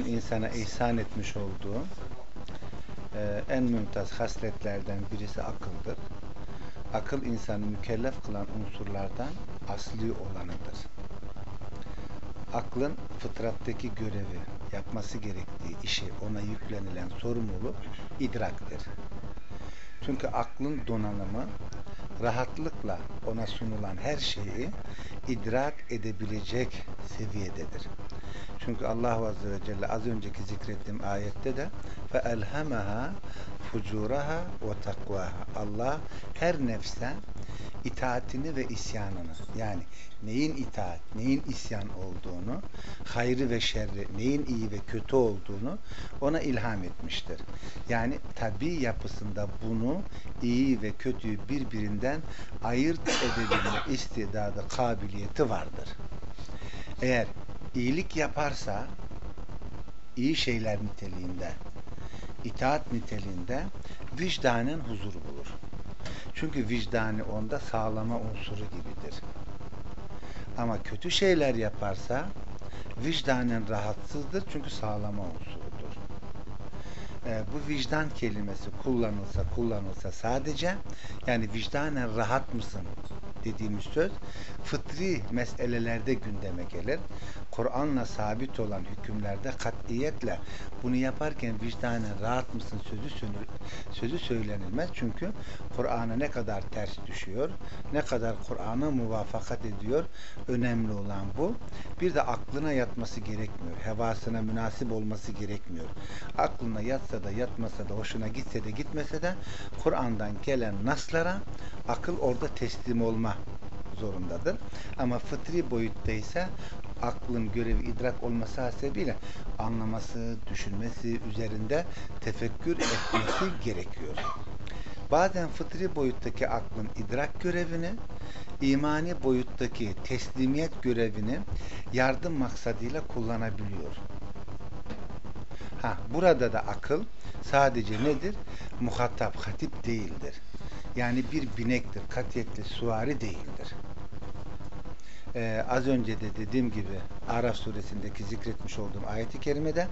insana ihsan etmiş olduğu e, en mümtaz hasletlerden birisi akıldır. Akıl insanı mükellef kılan unsurlardan asli olanıdır. Aklın fıtrattaki görevi, yapması gerektiği işi ona yüklenilen sorumluluk idraktır. Çünkü aklın donanımı rahatlıkla ona sunulan her şeyi idrak edebilecek seviyededir. Çünkü Allah Azze ve Celle az önceki zikrettiğim ayette de فَاَلْهَمَهَا fucuraha ve takvaha. Allah her nefsten itaatini ve isyanını yani neyin itaat, neyin isyan olduğunu, hayrı ve şerri, neyin iyi ve kötü olduğunu ona ilham etmiştir. Yani tabi yapısında bunu iyi ve kötüyü birbirinden ayırt edebilme istidadı, kabiliyeti vardır. Eğer iyilik yaparsa iyi şeyler niteliğinde itaat niteliğinde vicdanen huzur bulur. Çünkü vicdanı onda sağlama unsuru gibidir. Ama kötü şeyler yaparsa vicdanen rahatsızdır çünkü sağlama unsurudur. Ee, bu vicdan kelimesi kullanılsa kullanılsa sadece yani vicdanen rahat mısın dediğimiz söz fıtri meselelerde gündeme gelir. Kur'an'la sabit olan hükümlerde katiyetle bunu yaparken vicdanen rahat mısın sözü sözü söylenilmez. Çünkü Kur'an'a ne kadar ters düşüyor, ne kadar Kur'an'a muvafakat ediyor. Önemli olan bu. Bir de aklına yatması gerekmiyor. Hevasına münasip olması gerekmiyor. Aklına yatsa da yatmasa da hoşuna gitse de gitmese de Kur'an'dan gelen naslara akıl orada teslim olma zorundadır. Ama fıtri boyutta ise aklın görevi idrak olması hasebiyle anlaması, düşünmesi, üzerinde tefekkür etmesi gerekiyor. Bazen fıtri boyuttaki aklın idrak görevini, imani boyuttaki teslimiyet görevini yardım maksadıyla kullanabiliyor. Ha, burada da akıl sadece nedir? Muhatap, hatip değildir. Yani bir binektir, katiyetli suvari değildir e, az önce de dediğim gibi Araf suresindeki zikretmiş olduğum ayeti kerimede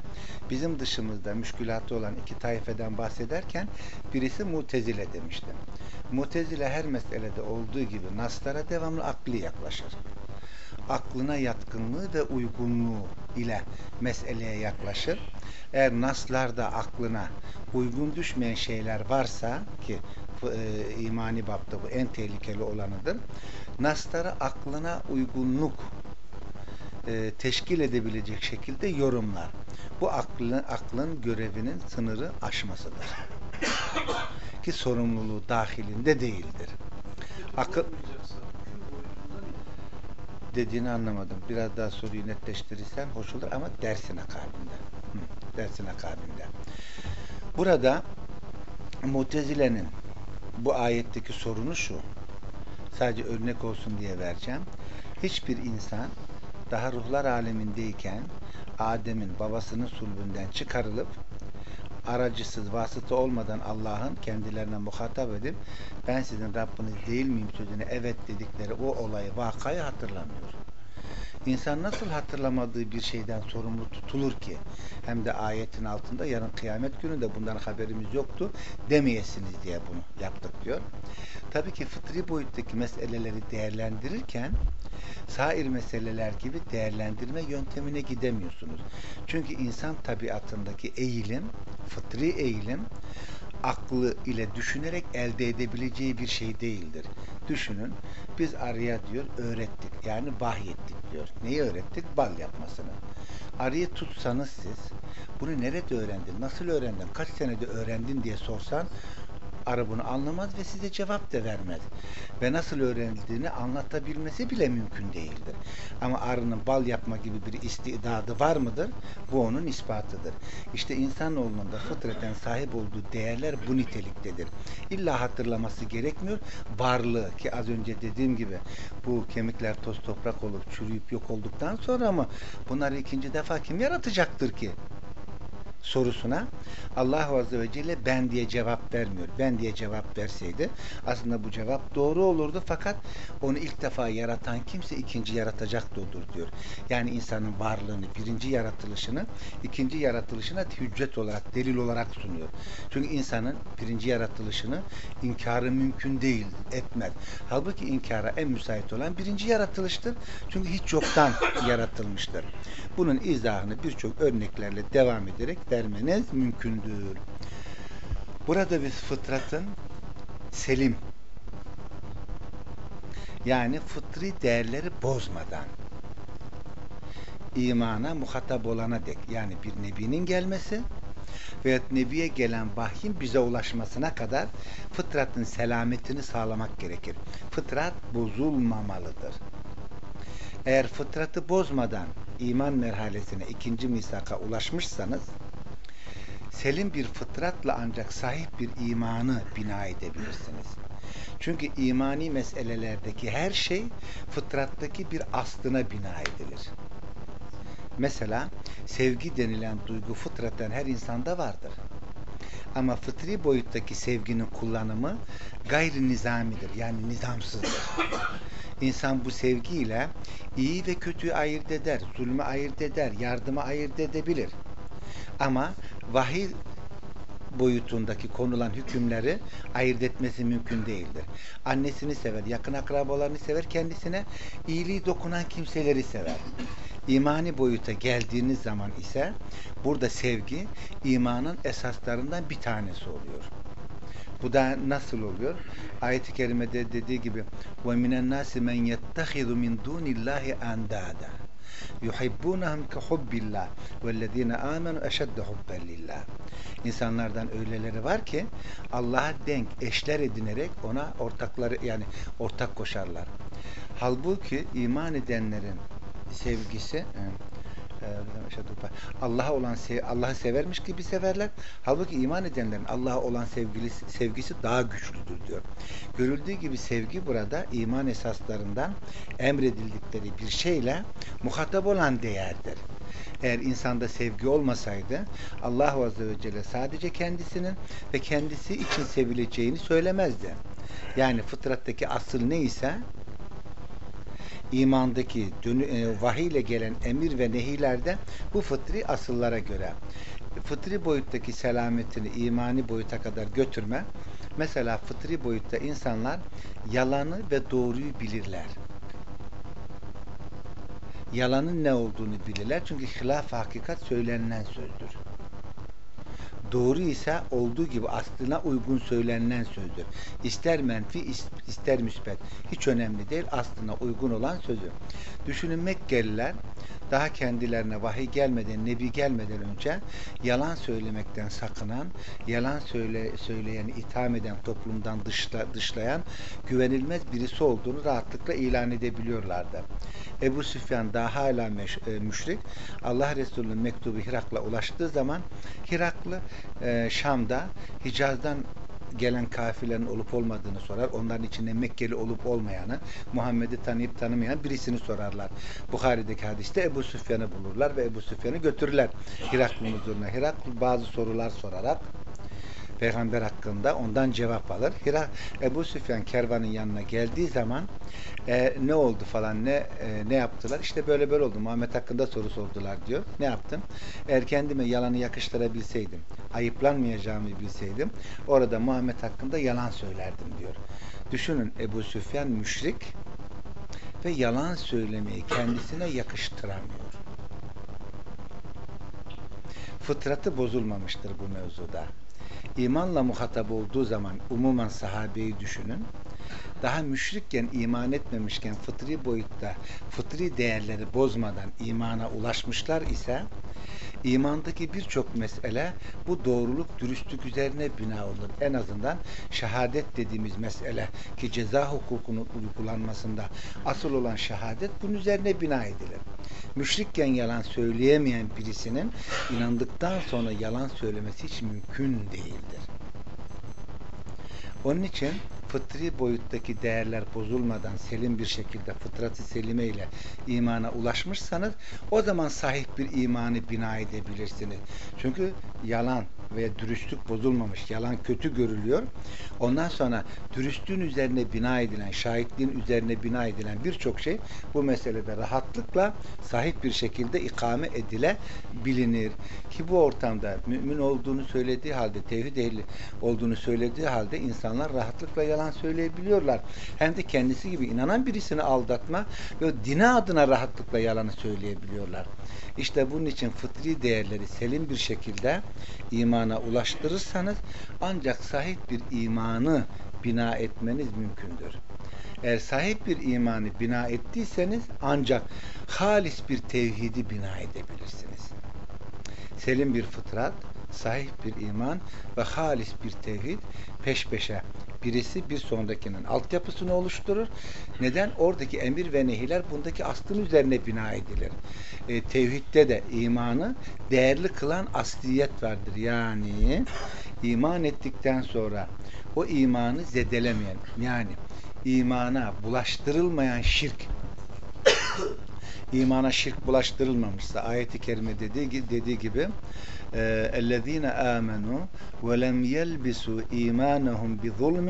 bizim dışımızda müşkülatı olan iki taifeden bahsederken birisi mutezile demiştim. Mutezile her meselede olduğu gibi naslara devamlı akli yaklaşır. Aklına yatkınlığı ve uygunluğu ile meseleye yaklaşır. Eğer naslarda aklına uygun düşmeyen şeyler varsa ki e, imani bapta bu en tehlikeli olanıdır nasları aklına uygunluk e, teşkil edebilecek şekilde yorumlar. Bu aklın, aklın görevinin sınırı aşmasıdır. Ki sorumluluğu dahilinde değildir. Akıl dediğini anlamadım. Biraz daha soruyu netleştirirsen hoş olur ama dersin akabinde. Hı, dersin akabinde. Burada Mutezile'nin bu ayetteki sorunu şu sadece örnek olsun diye vereceğim. Hiçbir insan daha ruhlar alemindeyken Adem'in babasının sulbünden çıkarılıp aracısız, vasıta olmadan Allah'ın kendilerine muhatap edip ben sizin Rabbiniz değil miyim sözüne evet dedikleri o olayı, vakayı hatırlamıyor. İnsan nasıl hatırlamadığı bir şeyden sorumlu tutulur ki? Hem de ayetin altında yarın kıyamet günü de bundan haberimiz yoktu demeyesiniz diye bunu yaptık diyor. Tabii ki fıtri boyuttaki meseleleri değerlendirirken sair meseleler gibi değerlendirme yöntemine gidemiyorsunuz. Çünkü insan tabiatındaki eğilim, fıtri eğilim aklı ile düşünerek elde edebileceği bir şey değildir. Düşünün, biz arıya diyor öğrettik. Yani vahyettik diyor. Neyi öğrettik? Bal yapmasını. Arıyı tutsanız siz, bunu nerede öğrendin, nasıl öğrendin, kaç senede öğrendin diye sorsan arı bunu anlamaz ve size cevap da vermez. Ve nasıl öğrenildiğini anlatabilmesi bile mümkün değildir. Ama arının bal yapma gibi bir istidadı var mıdır? Bu onun ispatıdır. İşte insanoğlunun da fıtraten sahip olduğu değerler bu niteliktedir. İlla hatırlaması gerekmiyor. Varlığı ki az önce dediğim gibi bu kemikler toz toprak olup çürüyüp yok olduktan sonra mı bunları ikinci defa kim yaratacaktır ki? Sorusuna Allah Azze ve Celle ben diye cevap vermiyor. Ben diye cevap verseydi aslında bu cevap doğru olurdu fakat onu ilk defa yaratan kimse ikinci yaratacak da olur diyor. Yani insanın varlığını, birinci yaratılışını ikinci yaratılışına hüccet olarak, delil olarak sunuyor. Çünkü insanın birinci yaratılışını inkarı mümkün değil, etmez. Halbuki inkara en müsait olan birinci yaratılıştır. Çünkü hiç yoktan yaratılmıştır. Bunun izahını birçok örneklerle devam ederek vermeniz mümkündür. Burada biz fıtratın selim yani fıtri değerleri bozmadan imana muhatap olana dek yani bir nebinin gelmesi ve nebiye gelen vahyin bize ulaşmasına kadar fıtratın selametini sağlamak gerekir. Fıtrat bozulmamalıdır. Eğer fıtratı bozmadan iman merhalesine ikinci misaka ulaşmışsanız selim bir fıtratla ancak sahip bir imanı bina edebilirsiniz. Çünkü imani meselelerdeki her şey fıtrattaki bir aslına bina edilir. Mesela sevgi denilen duygu fıtraten her insanda vardır. Ama fıtri boyuttaki sevginin kullanımı gayri nizamidir. Yani nizamsızdır. İnsan bu sevgiyle iyi ve kötüyü ayırt eder, zulmü ayırt eder, yardımı ayırt edebilir. Ama vahiy boyutundaki konulan hükümleri ayırt etmesi mümkün değildir. Annesini sever, yakın akrabalarını sever, kendisine iyiliği dokunan kimseleri sever. İmani boyuta geldiğiniz zaman ise burada sevgi imanın esaslarından bir tanesi oluyor. Bu da nasıl oluyor? Ayet-i kerimede dediği gibi ve minen nasi men yettehizu min dunillahi andada yuhibbunahum ke hubbillah vellezine amenu eşedde hubben lillah. İnsanlardan öyleleri var ki Allah'a denk eşler edinerek ona ortakları yani ortak koşarlar. Halbuki iman edenlerin sevgisi Allah'a olan Allah'ı severmiş gibi severler. Halbuki iman edenlerin Allah'a olan sevgisi, sevgisi daha güçlüdür diyor. Görüldüğü gibi sevgi burada iman esaslarından emredildikleri bir şeyle muhatap olan değerdir. Eğer insanda sevgi olmasaydı Allah Azze ve Celle sadece kendisinin ve kendisi için sevileceğini söylemezdi. Yani fıtrattaki asıl neyse imandaki e, vahiy ile gelen emir ve nehilerde bu fıtri asıllara göre. Fıtri boyuttaki selametini imani boyuta kadar götürme. Mesela fıtri boyutta insanlar yalanı ve doğruyu bilirler. Yalanın ne olduğunu bilirler. Çünkü hilaf hakikat söylenilen sözdür Doğru ise olduğu gibi aslına uygun söylenilen sözdür. İster menfi ister müspet. Hiç önemli değil. Aslına uygun olan sözü. Düşünün Mekkeliler daha kendilerine vahiy gelmeden, nebi gelmeden önce yalan söylemekten sakınan, yalan söyle, söyleyen, itham eden, toplumdan dışla, dışlayan, güvenilmez birisi olduğunu rahatlıkla ilan edebiliyorlardı. Ebu Süfyan daha hala meş, e, müşrik. Allah Resulü'nün mektubu Hirak'la ulaştığı zaman Hiraklı e, Şam'da Hicaz'dan gelen kafilerin olup olmadığını sorar. Onların içinde Mekkeli olup olmayanı, Muhammed'i tanıyıp tanımayan birisini sorarlar. Bukhari'deki hadiste Ebu Süfyan'ı bulurlar ve Ebu Süfyan'ı götürürler Hiraklı'nın huzuruna. Hiraklı bazı sorular sorarak peygamber hakkında ondan cevap alır. Hira Ebu Süfyan kervanın yanına geldiği zaman e, ne oldu falan ne e, ne yaptılar? İşte böyle böyle oldu. Muhammed hakkında soru sordular diyor. Ne yaptım? Eğer kendime yalanı yakıştırabilseydim, ayıplanmayacağımı bilseydim orada Muhammed hakkında yalan söylerdim diyor. Düşünün Ebu Süfyan müşrik ve yalan söylemeyi kendisine yakıştıramıyor. Fıtratı bozulmamıştır bu mevzuda imanla muhatap olduğu zaman umuman sahabeyi düşünün. Daha müşrikken iman etmemişken fıtri boyutta fıtri değerleri bozmadan imana ulaşmışlar ise imandaki birçok mesele bu doğruluk, dürüstlük üzerine bina olur. En azından şehadet dediğimiz mesele ki ceza hukukunun uygulanmasında asıl olan şehadet bunun üzerine bina edilir. Müşrikken yalan söyleyemeyen birisinin inandıktan sonra yalan söylemesi hiç mümkün değildir. Onun için fıtri boyuttaki değerler bozulmadan selim bir şekilde fıtratı selime ile imana ulaşmışsanız o zaman sahip bir imanı bina edebilirsiniz. Çünkü yalan ve dürüstlük bozulmamış. Yalan kötü görülüyor. Ondan sonra dürüstlüğün üzerine bina edilen, şahitliğin üzerine bina edilen birçok şey bu meselede rahatlıkla sahip bir şekilde ikame edilebilinir. Ki bu ortamda mümin olduğunu söylediği halde, tevhid ehli olduğunu söylediği halde insanlar rahatlıkla yalan söyleyebiliyorlar. Hem de kendisi gibi inanan birisini aldatma ve dine adına rahatlıkla yalanı söyleyebiliyorlar. İşte bunun için fıtri değerleri selim bir şekilde imana ulaştırırsanız ancak sahip bir imanı bina etmeniz mümkündür. Eğer sahip bir imanı bina ettiyseniz ancak halis bir tevhidi bina edebilirsiniz. Selim bir fıtrat, sahip bir iman ve halis bir tevhid peş peşe birisi bir sonrakinin altyapısını oluşturur. Neden? Oradaki emir ve nehiler bundaki aslın üzerine bina edilir. E, tevhidde de imanı değerli kılan asliyet vardır. Yani iman ettikten sonra o imanı zedelemeyen yani imana bulaştırılmayan şirk imana şirk bulaştırılmamışsa ayeti kerime dediği, dediği gibi اَلَّذ۪ينَ آمَنُوا وَلَمْ يَلْبِسُوا اِيمَانَهُمْ بِظُلْمٍ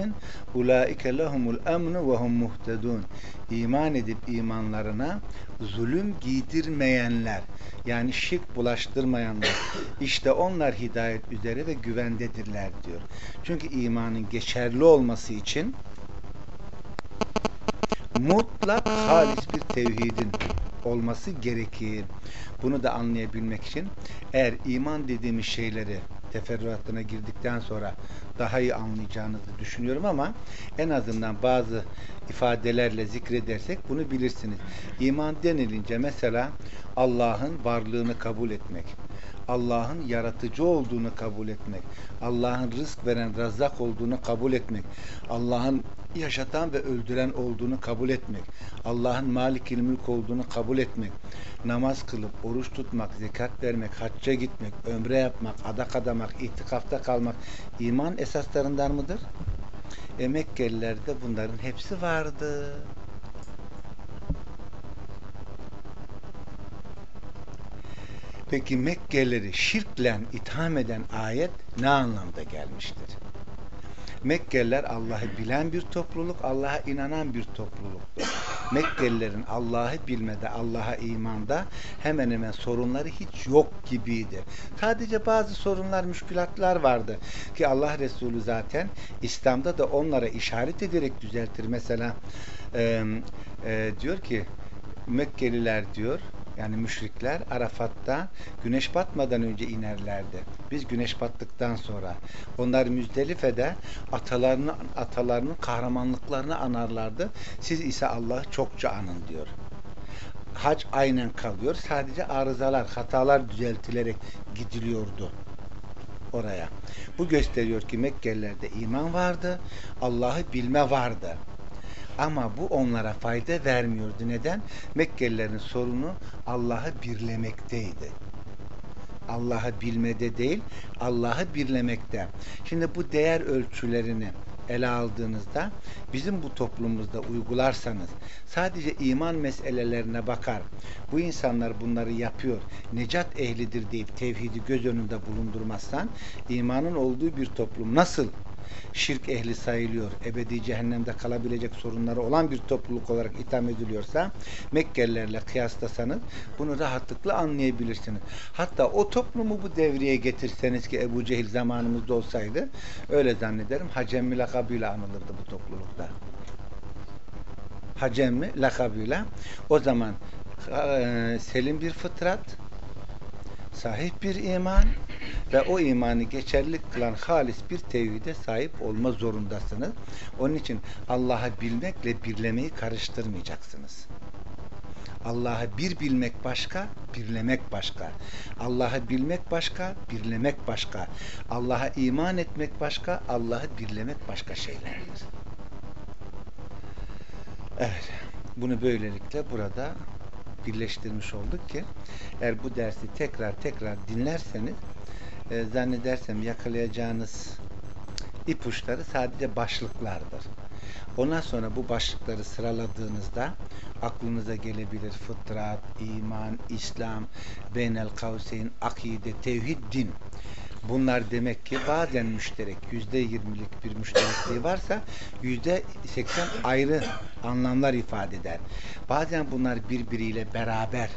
اُولَٰئِكَ لَهُمُ الْاَمْنُ وَهُمْ مُهْتَدُونَ İman edip imanlarına zulüm giydirmeyenler yani şirk bulaştırmayanlar işte onlar hidayet üzere ve güvendedirler diyor. Çünkü imanın geçerli olması için mutlak halis bir tevhidin olması gerekir. Bunu da anlayabilmek için eğer iman dediğimiz şeyleri teferruatına girdikten sonra daha iyi anlayacağınızı düşünüyorum ama en azından bazı ifadelerle zikredersek bunu bilirsiniz. İman denilince mesela Allah'ın varlığını kabul etmek, Allah'ın yaratıcı olduğunu kabul etmek, Allah'ın rızk veren razzak olduğunu kabul etmek, Allah'ın yaşatan ve öldüren olduğunu kabul etmek, Allah'ın malik mülk olduğunu kabul etmek, namaz kılıp, oruç tutmak, zekat vermek, hacca gitmek, ömre yapmak, adak adamak, itikafta kalmak iman esaslarından mıdır? E Mekkelilerde bunların hepsi vardı. Peki Mekkelileri şirkle itham eden ayet ne anlamda gelmiştir? Mekkeliler Allah'ı bilen bir topluluk, Allah'a inanan bir topluluktur. Mekkelilerin Allah'ı bilmede, Allah'a imanda hemen hemen sorunları hiç yok gibiydi. Sadece bazı sorunlar, müşkülatlar vardı ki Allah Resulü zaten İslam'da da onlara işaret ederek düzeltir. Mesela e, e, diyor ki Mekkeliler diyor yani müşrikler Arafat'ta güneş batmadan önce inerlerdi. Biz güneş battıktan sonra. Onlar Müzdelife'de atalarını, atalarının kahramanlıklarını anarlardı. Siz ise Allah'ı çokça anın diyor. Hac aynen kalıyor. Sadece arızalar, hatalar düzeltilerek gidiliyordu oraya. Bu gösteriyor ki Mekkelilerde iman vardı, Allah'ı bilme vardı. Ama bu onlara fayda vermiyordu. Neden? Mekkelilerin sorunu Allah'ı birlemekteydi. Allah'ı bilmede değil, Allah'ı birlemekte. Şimdi bu değer ölçülerini ele aldığınızda bizim bu toplumumuzda uygularsanız sadece iman meselelerine bakar bu insanlar bunları yapıyor necat ehlidir deyip tevhidi göz önünde bulundurmazsan imanın olduğu bir toplum nasıl şirk ehli sayılıyor, ebedi cehennemde kalabilecek sorunları olan bir topluluk olarak itham ediliyorsa Mekkelilerle kıyaslasanız bunu rahatlıkla anlayabilirsiniz. Hatta o toplumu bu devreye getirseniz ki Ebu Cehil zamanımızda olsaydı öyle zannederim Hacemmi lakabıyla anılırdı bu toplulukta. Hacemmi lakabıyla o zaman e, selim bir fıtrat sahip bir iman ve o imanı geçerli kılan halis bir tevhide sahip olma zorundasınız. Onun için Allah'ı bilmekle birlemeyi karıştırmayacaksınız. Allah'ı bir bilmek başka, birlemek başka. Allah'ı bilmek başka, birlemek başka. Allah'a iman etmek başka, Allah'ı birlemek başka şeylerdir. Evet, bunu böylelikle burada birleştirmiş olduk ki eğer bu dersi tekrar tekrar dinlerseniz e, zannedersem yakalayacağınız ipuçları sadece başlıklardır. Ondan sonra bu başlıkları sıraladığınızda aklınıza gelebilir fıtrat, iman, İslam, beynel kavseyn, akide, tevhid, din. Bunlar demek ki bazen müşterek, yüzde yirmilik bir müşterekliği varsa yüzde seksen ayrı anlamlar ifade eder. Bazen bunlar birbiriyle beraber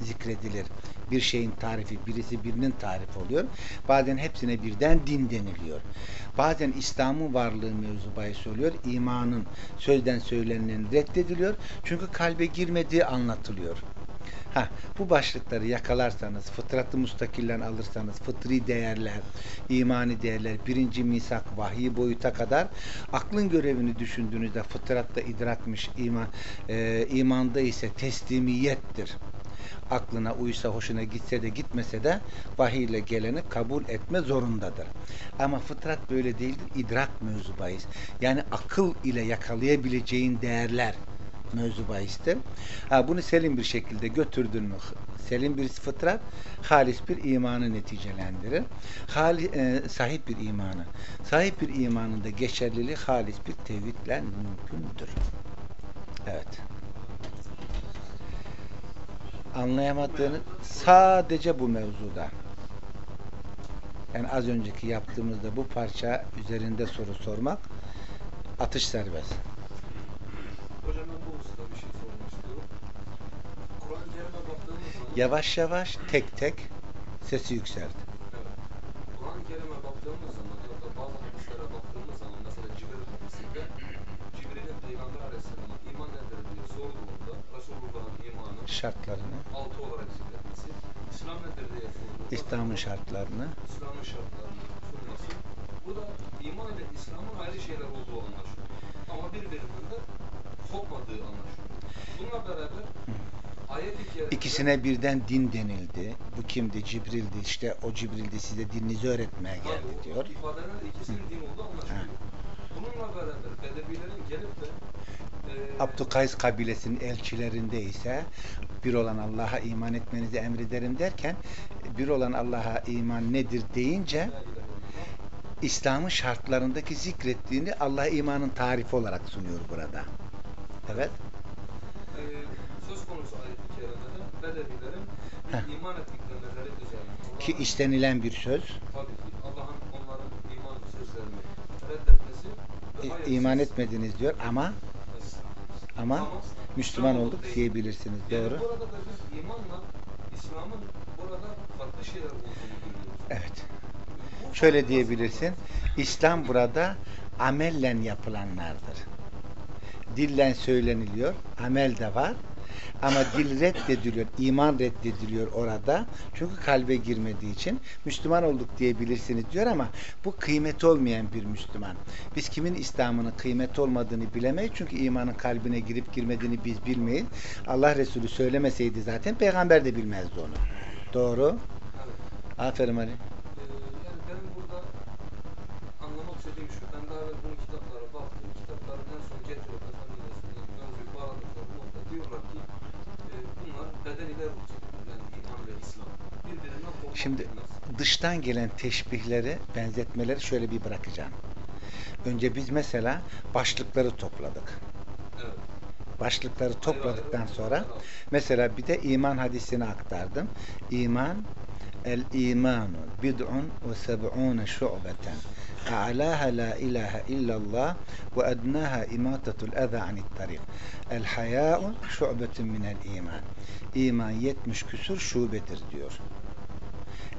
zikredilir. Bir şeyin tarifi, birisi birinin tarifi oluyor. Bazen hepsine birden din deniliyor. Bazen İslam'ın varlığı mevzu bahis oluyor. İmanın sözden söylenen reddediliyor. Çünkü kalbe girmediği anlatılıyor. Ha, bu başlıkları yakalarsanız, fıtratı mustakillen alırsanız, fıtri değerler, imani değerler, birinci misak, vahiy boyuta kadar aklın görevini düşündüğünüzde fıtratta idrakmış, iman, e, imanda ise teslimiyettir aklına uysa, hoşuna gitse de gitmese de vahiy ile geleni kabul etme zorundadır. Ama fıtrat böyle değildir. İdrak mevzu. Yani akıl ile yakalayabileceğin değerler mevzu bahistir. Ha, bunu selim bir şekilde götürdün mü selim bir fıtrat halis bir imanı neticelendirir. Hali, e, sahip bir imanı. Sahip bir imanında geçerliliği halis bir tevhidle mümkündür. Evet anlayamadığını sadece bu mevzuda. Yani az önceki yaptığımızda bu parça üzerinde soru sormak atış serbest. Hocam Yavaş yavaş tek tek sesi yükseldi. evet, Kur'an-ı Kerim'e baktığımız zaman ya da bazı hadislere baktığımız zaman mesela Cibril hadisinde Cibril'in Peygamber Aleyhisselam'a iman nedir diye sorduğunda Resulullah'ın imanı Şartlarını, altı olarak zikretmesi, İslam nedir diye sorduğunda İslam'ın şartlarını İslam'ın şartlarını sunması. Burada iman ile İslam'ın ayrı şeyler olduğu anlaşılıyor. Ama birbirinden kopmadığı anlaşılıyor. Bununla beraber ikisine birden din denildi. Bu kimdi? Cibril'di. İşte o Cibril'di size dininizi öğretmeye geldi diyor. ifadeler ikisinin din olduğu anlaşılıyor. Bununla beraber Bedevilerin gelip de e, Abdükays kabilesinin elçilerinde ise bir olan Allah'a iman etmenizi emrederim derken bir olan Allah'a iman nedir deyince. İslam'ın şartlarındaki zikrettiğini Allah'a imanın tarifi olarak sunuyor burada. Evet. e, söz konusu ayet-i kerimede Bedevilerin iman ettikleri üzerine Ki istenilen bir söz. tabii ki Allah'ın onların iman sözlerini reddetmesi ve iman etmediniz diyor ama ama Ama Müslüman İslam olduk değil. diyebilirsiniz. Yani Doğru. burada da biz imanla İslam'ın burada farklı şeyler olduğunu görüyoruz. Evet. Bu Şöyle diyebilirsin. İslam burada amellen yapılanlardır. Dillen söyleniliyor. Amel de var. Ama dil reddediliyor. iman reddediliyor orada. Çünkü kalbe girmediği için Müslüman olduk diyebilirsiniz diyor ama bu kıymet olmayan bir Müslüman. Biz kimin İslam'ının kıymet olmadığını bilemeyiz. Çünkü imanın kalbine girip girmediğini biz bilmeyiz. Allah Resulü söylemeseydi zaten peygamber de bilmezdi onu. Doğru. Aferin Ali. Ee, yani benim burada anlamak istediğim şu, ben daha evvel bunu kitaplara baktım, kitapların en son getiriyor Efendimiz'in mevzuyu bağladıkları nokta diyorlar ki e, bunlar bedeniler olacak, yani iman ve İslam. Birbirinden kopmak Şimdi dıştan gelen teşbihleri, benzetmeleri şöyle bir bırakacağım. Önce biz mesela başlıkları topladık. Başlıkları topladıktan sonra mesela bir de iman hadisini aktardım. İman el imanu bid'un ve seb'un şu'beten. A'laha la ilahe illallah ve ednaha imatatul eza anit tarik. El haya'u şu'betun minel iman. 70 küsur şubedir diyor.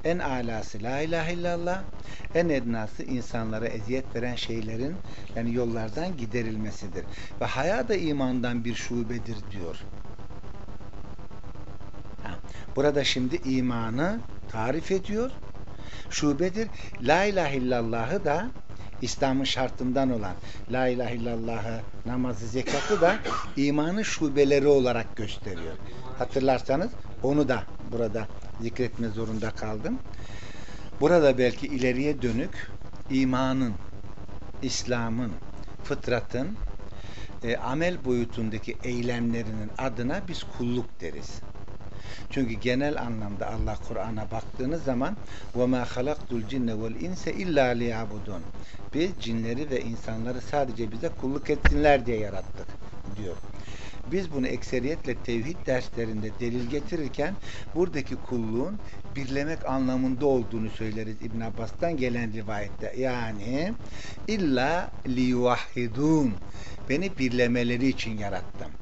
En alası la ilahe illallah, en ednası insanlara eziyet veren şeylerin yani yollardan giderilmesidir. Ve haya da imandan bir şubedir diyor. Burada şimdi imanı tarif ediyor. Şubedir. La ilahe illallahı da İslam'ın şartından olan La ilahe illallahı, namazı, zekatı da imanın şubeleri olarak gösteriyor. Hatırlarsanız onu da burada zikretme zorunda kaldım. Burada belki ileriye dönük imanın, İslam'ın, fıtratın e, amel boyutundaki eylemlerinin adına biz kulluk deriz. Çünkü genel anlamda Allah Kur'an'a baktığınız zaman وَمَا خَلَقْتُ الْجِنَّ وَالْاِنْسَ اِلَّا لِيَعْبُدُونَ Biz cinleri ve insanları sadece bize kulluk etsinler diye yarattık diyor. Biz bunu ekseriyetle tevhid derslerinde delil getirirken buradaki kulluğun birlemek anlamında olduğunu söyleriz İbn Abbas'tan gelen rivayette. Yani illa liyuvahhidun beni birlemeleri için yarattım.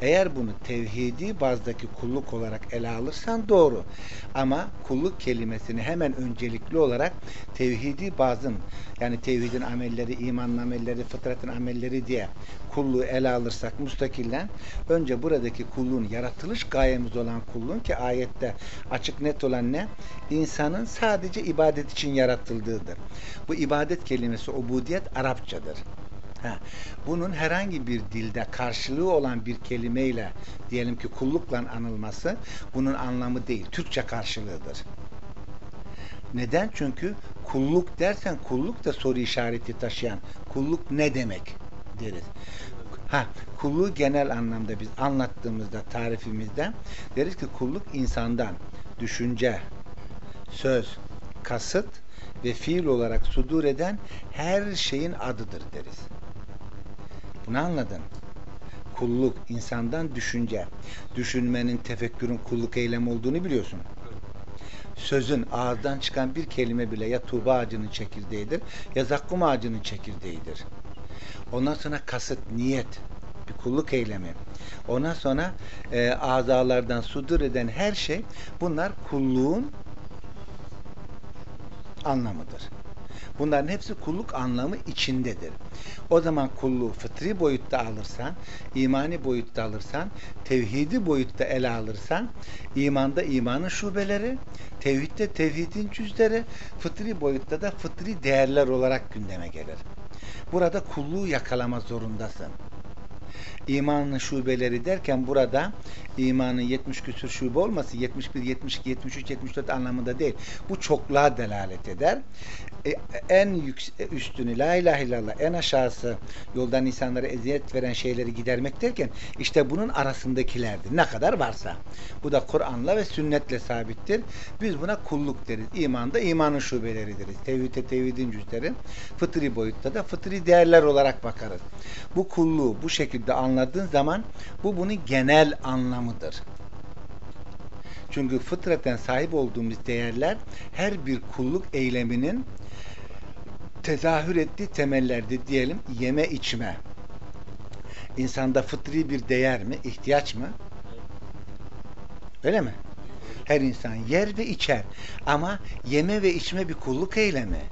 Eğer bunu tevhidi bazdaki kulluk olarak ele alırsan doğru. Ama kulluk kelimesini hemen öncelikli olarak tevhidi bazın yani tevhidin amelleri, imanın amelleri, fıtratın amelleri diye kulluğu ele alırsak müstakillen önce buradaki kulluğun yaratılış gayemiz olan kulluğun ki ayette açık net olan ne? İnsanın sadece ibadet için yaratıldığıdır. Bu ibadet kelimesi ubudiyet Arapçadır. Ha, bunun herhangi bir dilde karşılığı olan bir kelimeyle diyelim ki kullukla anılması bunun anlamı değil. Türkçe karşılığıdır. Neden? Çünkü kulluk dersen kulluk da soru işareti taşıyan kulluk ne demek deriz. Ha, kulluğu genel anlamda biz anlattığımızda tarifimizde deriz ki kulluk insandan düşünce, söz, kasıt ve fiil olarak sudur eden her şeyin adıdır deriz. Bunu anladın. Kulluk insandan düşünce. Düşünmenin, tefekkürün kulluk eylemi olduğunu biliyorsun. Sözün ağızdan çıkan bir kelime bile ya tuğba ağacının çekirdeğidir ya zakkum ağacının çekirdeğidir. Ondan sonra kasıt, niyet, bir kulluk eylemi. Ondan sonra e, azalardan sudur eden her şey bunlar kulluğun anlamıdır. Bunların hepsi kulluk anlamı içindedir. O zaman kulluğu fıtri boyutta alırsan, imani boyutta alırsan, tevhidi boyutta ele alırsan, imanda imanın şubeleri, tevhidde tevhidin cüzleri, fıtri boyutta da fıtri değerler olarak gündeme gelir. Burada kulluğu yakalama zorundasın imanın şubeleri derken burada imanın 70 küsur şube olması 71, 72, 73, 74 anlamında değil. Bu çokluğa delalet eder. E, en üstünü la ilahe illallah en aşağısı yoldan insanlara eziyet veren şeyleri gidermek derken işte bunun arasındakilerdir. Ne kadar varsa. Bu da Kur'an'la ve sünnetle sabittir. Biz buna kulluk deriz. İmanda imanın şubeleri deriz. Tevhidde tevhidin cüzleri. Fıtri boyutta da fıtri değerler olarak bakarız. Bu kulluğu bu şekilde anladığın zaman bu bunun genel anlamıdır. Çünkü fıtraten sahip olduğumuz değerler her bir kulluk eyleminin tezahür ettiği temellerde diyelim yeme içme. İnsanda fıtri bir değer mi, ihtiyaç mı? Öyle mi? Her insan yer ve içer. Ama yeme ve içme bir kulluk eylemi.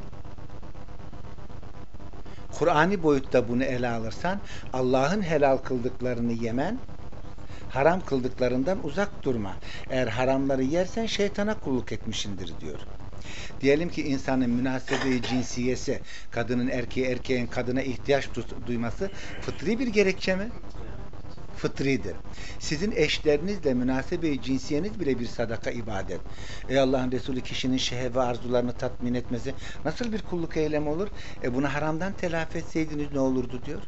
Kur'ani boyutta bunu ele alırsan Allah'ın helal kıldıklarını yemen haram kıldıklarından uzak durma. Eğer haramları yersen şeytana kulluk etmişindir diyor. Diyelim ki insanın münasebe cinsiyesi, kadının erkeğe, erkeğin kadına ihtiyaç duyması fıtri bir gerekçe mi? Fıtridir. Sizin eşlerinizle münasebe cinsiyeniz bile bir sadaka ibadet. Ey Allah'ın Resulü kişinin şehve ve arzularını tatmin etmesi nasıl bir kulluk eylemi olur? E bunu haramdan telafi etseydiniz ne olurdu diyor.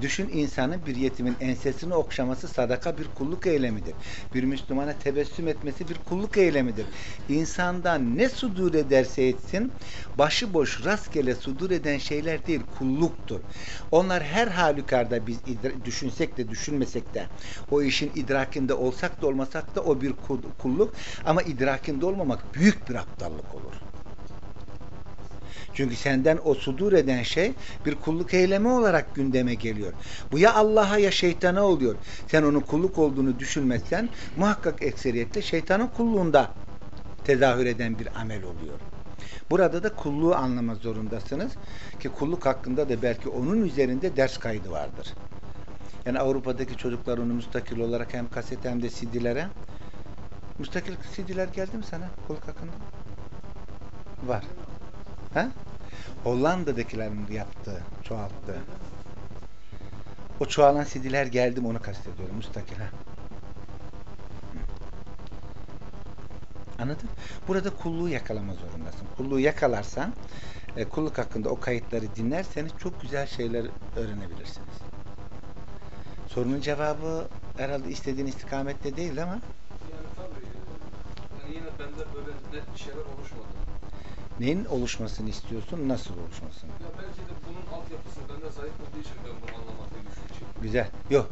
Düşün insanın bir yetimin ensesini okşaması sadaka bir kulluk eylemidir. Bir Müslümana tebessüm etmesi bir kulluk eylemidir. İnsandan ne sudur ederse etsin, başıboş rastgele sudur eden şeyler değil, kulluktur. Onlar her halükarda biz düşünsek de düşünmesek de, o işin idrakinde olsak da olmasak da o bir kulluk ama idrakinde olmamak büyük bir aptallık olur. Çünkü senden o sudur eden şey bir kulluk eylemi olarak gündeme geliyor. Bu ya Allah'a ya şeytana oluyor. Sen onun kulluk olduğunu düşünmezsen muhakkak ekseriyetle şeytanın kulluğunda tezahür eden bir amel oluyor. Burada da kulluğu anlama zorundasınız ki kulluk hakkında da belki onun üzerinde ders kaydı vardır. Yani Avrupa'daki çocuklar onu müstakil olarak hem kaset hem de CD'lere müstakil CD'ler geldi mi sana kulluk hakkında? Var. Ha? Hollanda'dakilerin yaptığı, çoğalttı. O çoğalan CD'ler geldi mi onu kastediyorum. Müstakil ha. Anladın? Burada kulluğu yakalama zorundasın. Kulluğu yakalarsan e, kulluk hakkında o kayıtları dinlerseniz çok güzel şeyler öğrenebilirsiniz. Sorunun cevabı herhalde istediğin istikamette değil ama Yani tabii yani yine bende böyle net bir şeyler oluşmadı. Neyin oluşmasını istiyorsun, nasıl oluşmasını? Ya belki de bunun altyapısı bende zayıf olduğu için ben bunu anlamakta güçlük çekiyorum. Güzel. Yok.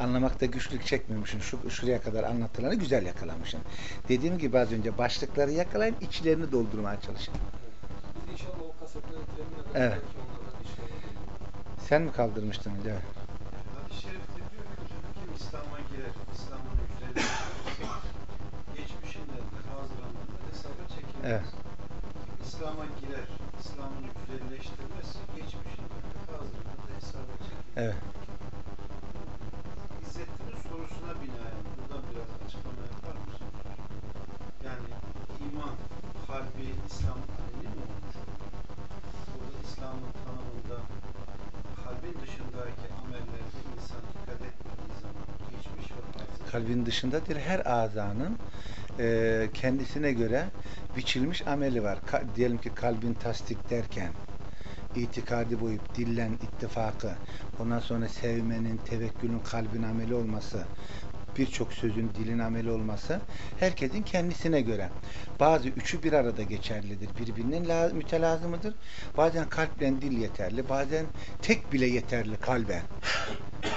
Anlamakta güçlük çekmemişsin. Şu, şuraya kadar anlatılanı güzel yakalamışsın. Dediğim gibi az önce başlıkları yakalayıp içlerini doldurmaya çalışın. Evet. Biz inşallah o kasetleri temin. Evet. Sen mi kaldırmıştın? Evet. Hadis-i şerifte diyor ki hocam kim İslam'a girer, İslam'ın üzerine geçmişinden de hazırlanır da hesaba çekilir. Evet. İslam'a girer, İslam'ın güzelleştirmezse geçmişinden de hazırlanır da hesaba çekilir. Evet. İzzettin'in sorusuna binaen buradan biraz açıklama yapar mısın? Yani iman, kalbi, İslam alemi mi olmuş? Burada İslam'ın tanımında kalbin dışındaki amellerde insan dikkat etmediği zaman geçmiş ve hazır. Kalbin dışında değil, her azanın e, kendisine göre biçilmiş ameli var. Ka- diyelim ki kalbin tasdik derken itikadi boyup dillen ittifakı, ondan sonra sevmenin, tevekkülün kalbin ameli olması, birçok sözün dilin ameli olması herkesin kendisine göre. Bazı üçü bir arada geçerlidir. Birbirinin la- mütelazımıdır. Bazen kalple dil yeterli, bazen tek bile yeterli kalben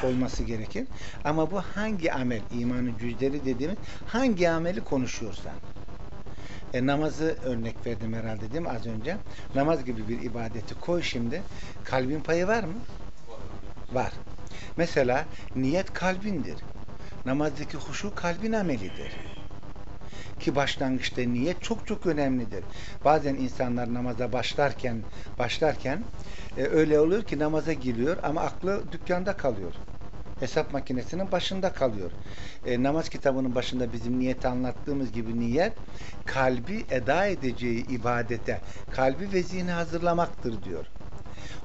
olması gerekir. Ama bu hangi amel, imanın cüzleri dediğimiz hangi ameli konuşuyorsan. E, namazı örnek verdim herhalde değil mi az önce? Namaz gibi bir ibadeti koy şimdi. Kalbin payı var mı? Var. Var. Mesela niyet kalbindir. Namazdaki huşu kalbin amelidir. Ki başlangıçta niyet çok çok önemlidir. Bazen insanlar namaza başlarken başlarken e, öyle oluyor ki namaza giriyor ama aklı dükkanda kalıyor. Hesap makinesinin başında kalıyor. E, namaz kitabının başında bizim niyeti anlattığımız gibi niyet kalbi eda edeceği ibadete, kalbi ve zihni hazırlamaktır diyor.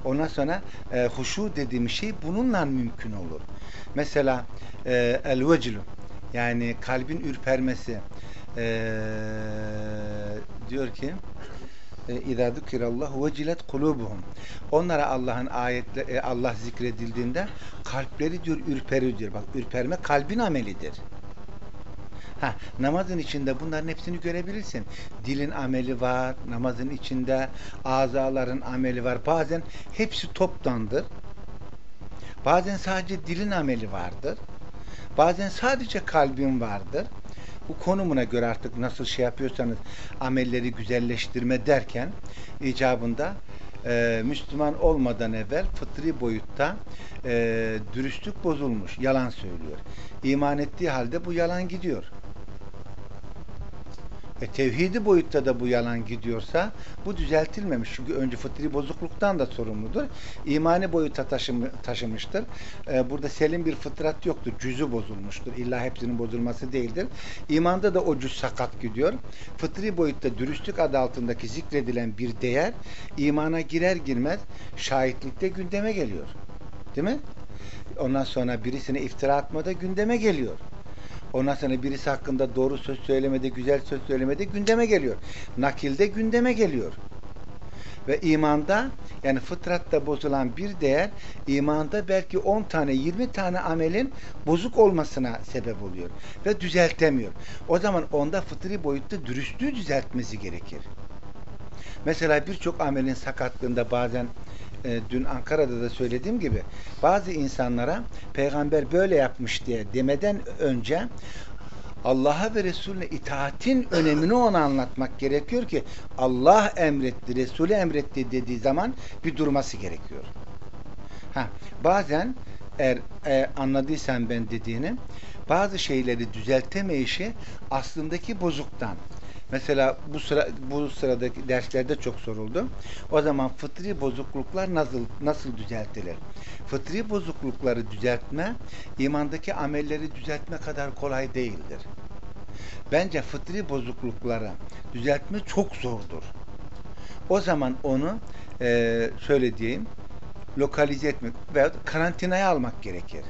Ondan sonra e, huşu dediğim şey bununla mümkün olur. Mesela e, el veclu yani kalbin ürpermesi e, diyor ki اِذَا ذُكِرَ اللّٰهُ وَجِلَتْ قُلُوبُهُمْ Onlara Allah'ın ayetle e, Allah zikredildiğinde kalpleri diyor ürperir diyor. Bak ürperme kalbin amelidir. Ha, namazın içinde bunların hepsini görebilirsin. Dilin ameli var, namazın içinde azaların ameli var. Bazen hepsi toptandır. Bazen sadece dilin ameli vardır. Bazen sadece kalbin vardır. Bu konumuna göre artık nasıl şey yapıyorsanız amelleri güzelleştirme derken icabında e, Müslüman olmadan evvel fıtri boyutta e, dürüstlük bozulmuş. Yalan söylüyor. İman ettiği halde bu yalan gidiyor. E, tevhidi boyutta da bu yalan gidiyorsa bu düzeltilmemiş. Çünkü önce fıtri bozukluktan da sorumludur. İmani boyuta taşım, taşımıştır. E, burada selim bir fıtrat yoktur. Cüzü bozulmuştur. İlla hepsinin bozulması değildir. İmanda da o cüz sakat gidiyor. Fıtri boyutta dürüstlük adı altındaki zikredilen bir değer imana girer girmez şahitlikte gündeme geliyor. Değil mi? Ondan sonra birisine iftira atmada gündeme geliyor. Ondan sonra birisi hakkında doğru söz söylemede, güzel söz söylemede gündeme geliyor. Nakilde gündeme geliyor. Ve imanda yani fıtratta bozulan bir değer imanda belki 10 tane 20 tane amelin bozuk olmasına sebep oluyor. Ve düzeltemiyor. O zaman onda fıtri boyutta dürüstlüğü düzeltmesi gerekir. Mesela birçok amelin sakatlığında bazen e, dün Ankara'da da söylediğim gibi bazı insanlara peygamber böyle yapmış diye demeden önce Allah'a ve Resulüne itaatin önemini ona anlatmak gerekiyor ki Allah emretti, Resulü emretti dediği zaman bir durması gerekiyor. Ha, bazen eğer e, anladıysan ben dediğini bazı şeyleri düzeltemeyişi aslındaki bozuktan. Mesela bu sıra bu sıradaki derslerde çok soruldu. O zaman fıtri bozukluklar nasıl nasıl düzeltilir? Fıtri bozuklukları düzeltme imandaki amelleri düzeltme kadar kolay değildir. Bence fıtri bozuklukları düzeltme çok zordur. O zaman onu e, şöyle diyeyim lokalize etmek veya karantinaya almak gerekir.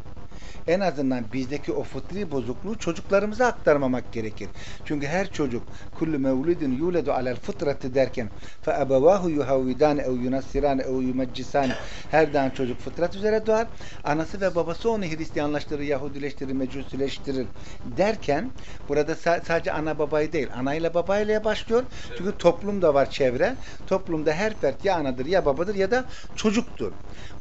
En azından bizdeki o fıtri bozukluğu çocuklarımıza aktarmamak gerekir. Çünkü her çocuk kullu mevludin yuledu alel fıtratı derken fe ebevahu yuhavvidan ev yunassiran ev yumeccisan her daim çocuk fıtrat üzere doğar. Anası ve babası onu Hristiyanlaştırır, Yahudileştirir, Mecusileştirir derken burada sa- sadece ana babayı değil, anayla babayla başlıyor. Çünkü toplumda var çevre. Toplumda her fert ya anadır ya babadır ya da çocuktur.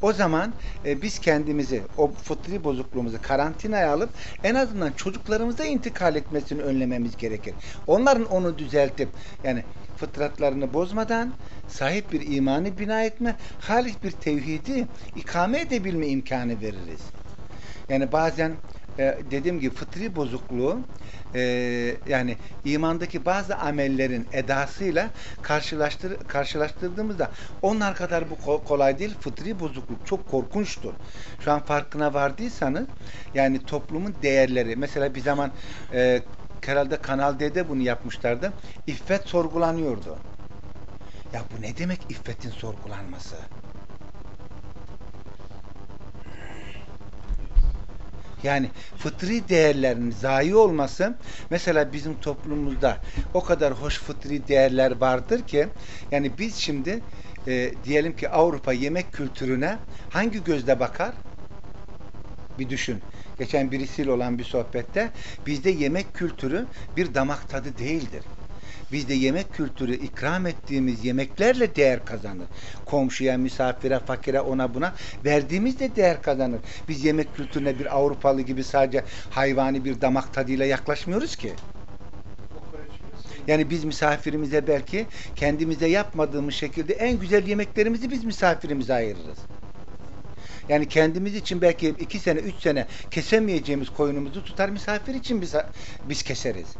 O zaman e, biz kendimizi o fıtri bozukluğumuzu karantinaya alıp en azından çocuklarımıza intikal etmesini önlememiz gerekir. Onların onu düzeltip yani fıtratlarını bozmadan sahip bir imanı bina etme, halis bir tevhidi ikame edebilme imkanı veririz. Yani bazen e, dediğim gibi fıtri bozukluğu e, yani imandaki bazı amellerin edasıyla karşılaştır, karşılaştırdığımızda onlar kadar bu ko- kolay değil. Fıtri bozukluk çok korkunçtur. Şu an farkına vardıysanız yani toplumun değerleri mesela bir zaman e, herhalde Kanal D'de bunu yapmışlardı. İffet sorgulanıyordu. Ya bu ne demek iffetin sorgulanması? Yani fıtri değerlerin zayi olması mesela bizim toplumumuzda o kadar hoş fıtri değerler vardır ki yani biz şimdi e, diyelim ki Avrupa yemek kültürüne hangi gözle bakar? Bir düşün. Geçen birisiyle olan bir sohbette bizde yemek kültürü bir damak tadı değildir. Bizde yemek kültürü ikram ettiğimiz yemeklerle değer kazanır. Komşuya, misafire, fakire, ona buna verdiğimiz de değer kazanır. Biz yemek kültürüne bir Avrupalı gibi sadece hayvani bir damak tadıyla yaklaşmıyoruz ki. Yani biz misafirimize belki kendimize yapmadığımız şekilde en güzel yemeklerimizi biz misafirimize ayırırız. Yani kendimiz için belki iki sene, üç sene kesemeyeceğimiz koyunumuzu tutar misafir için biz, biz keseriz.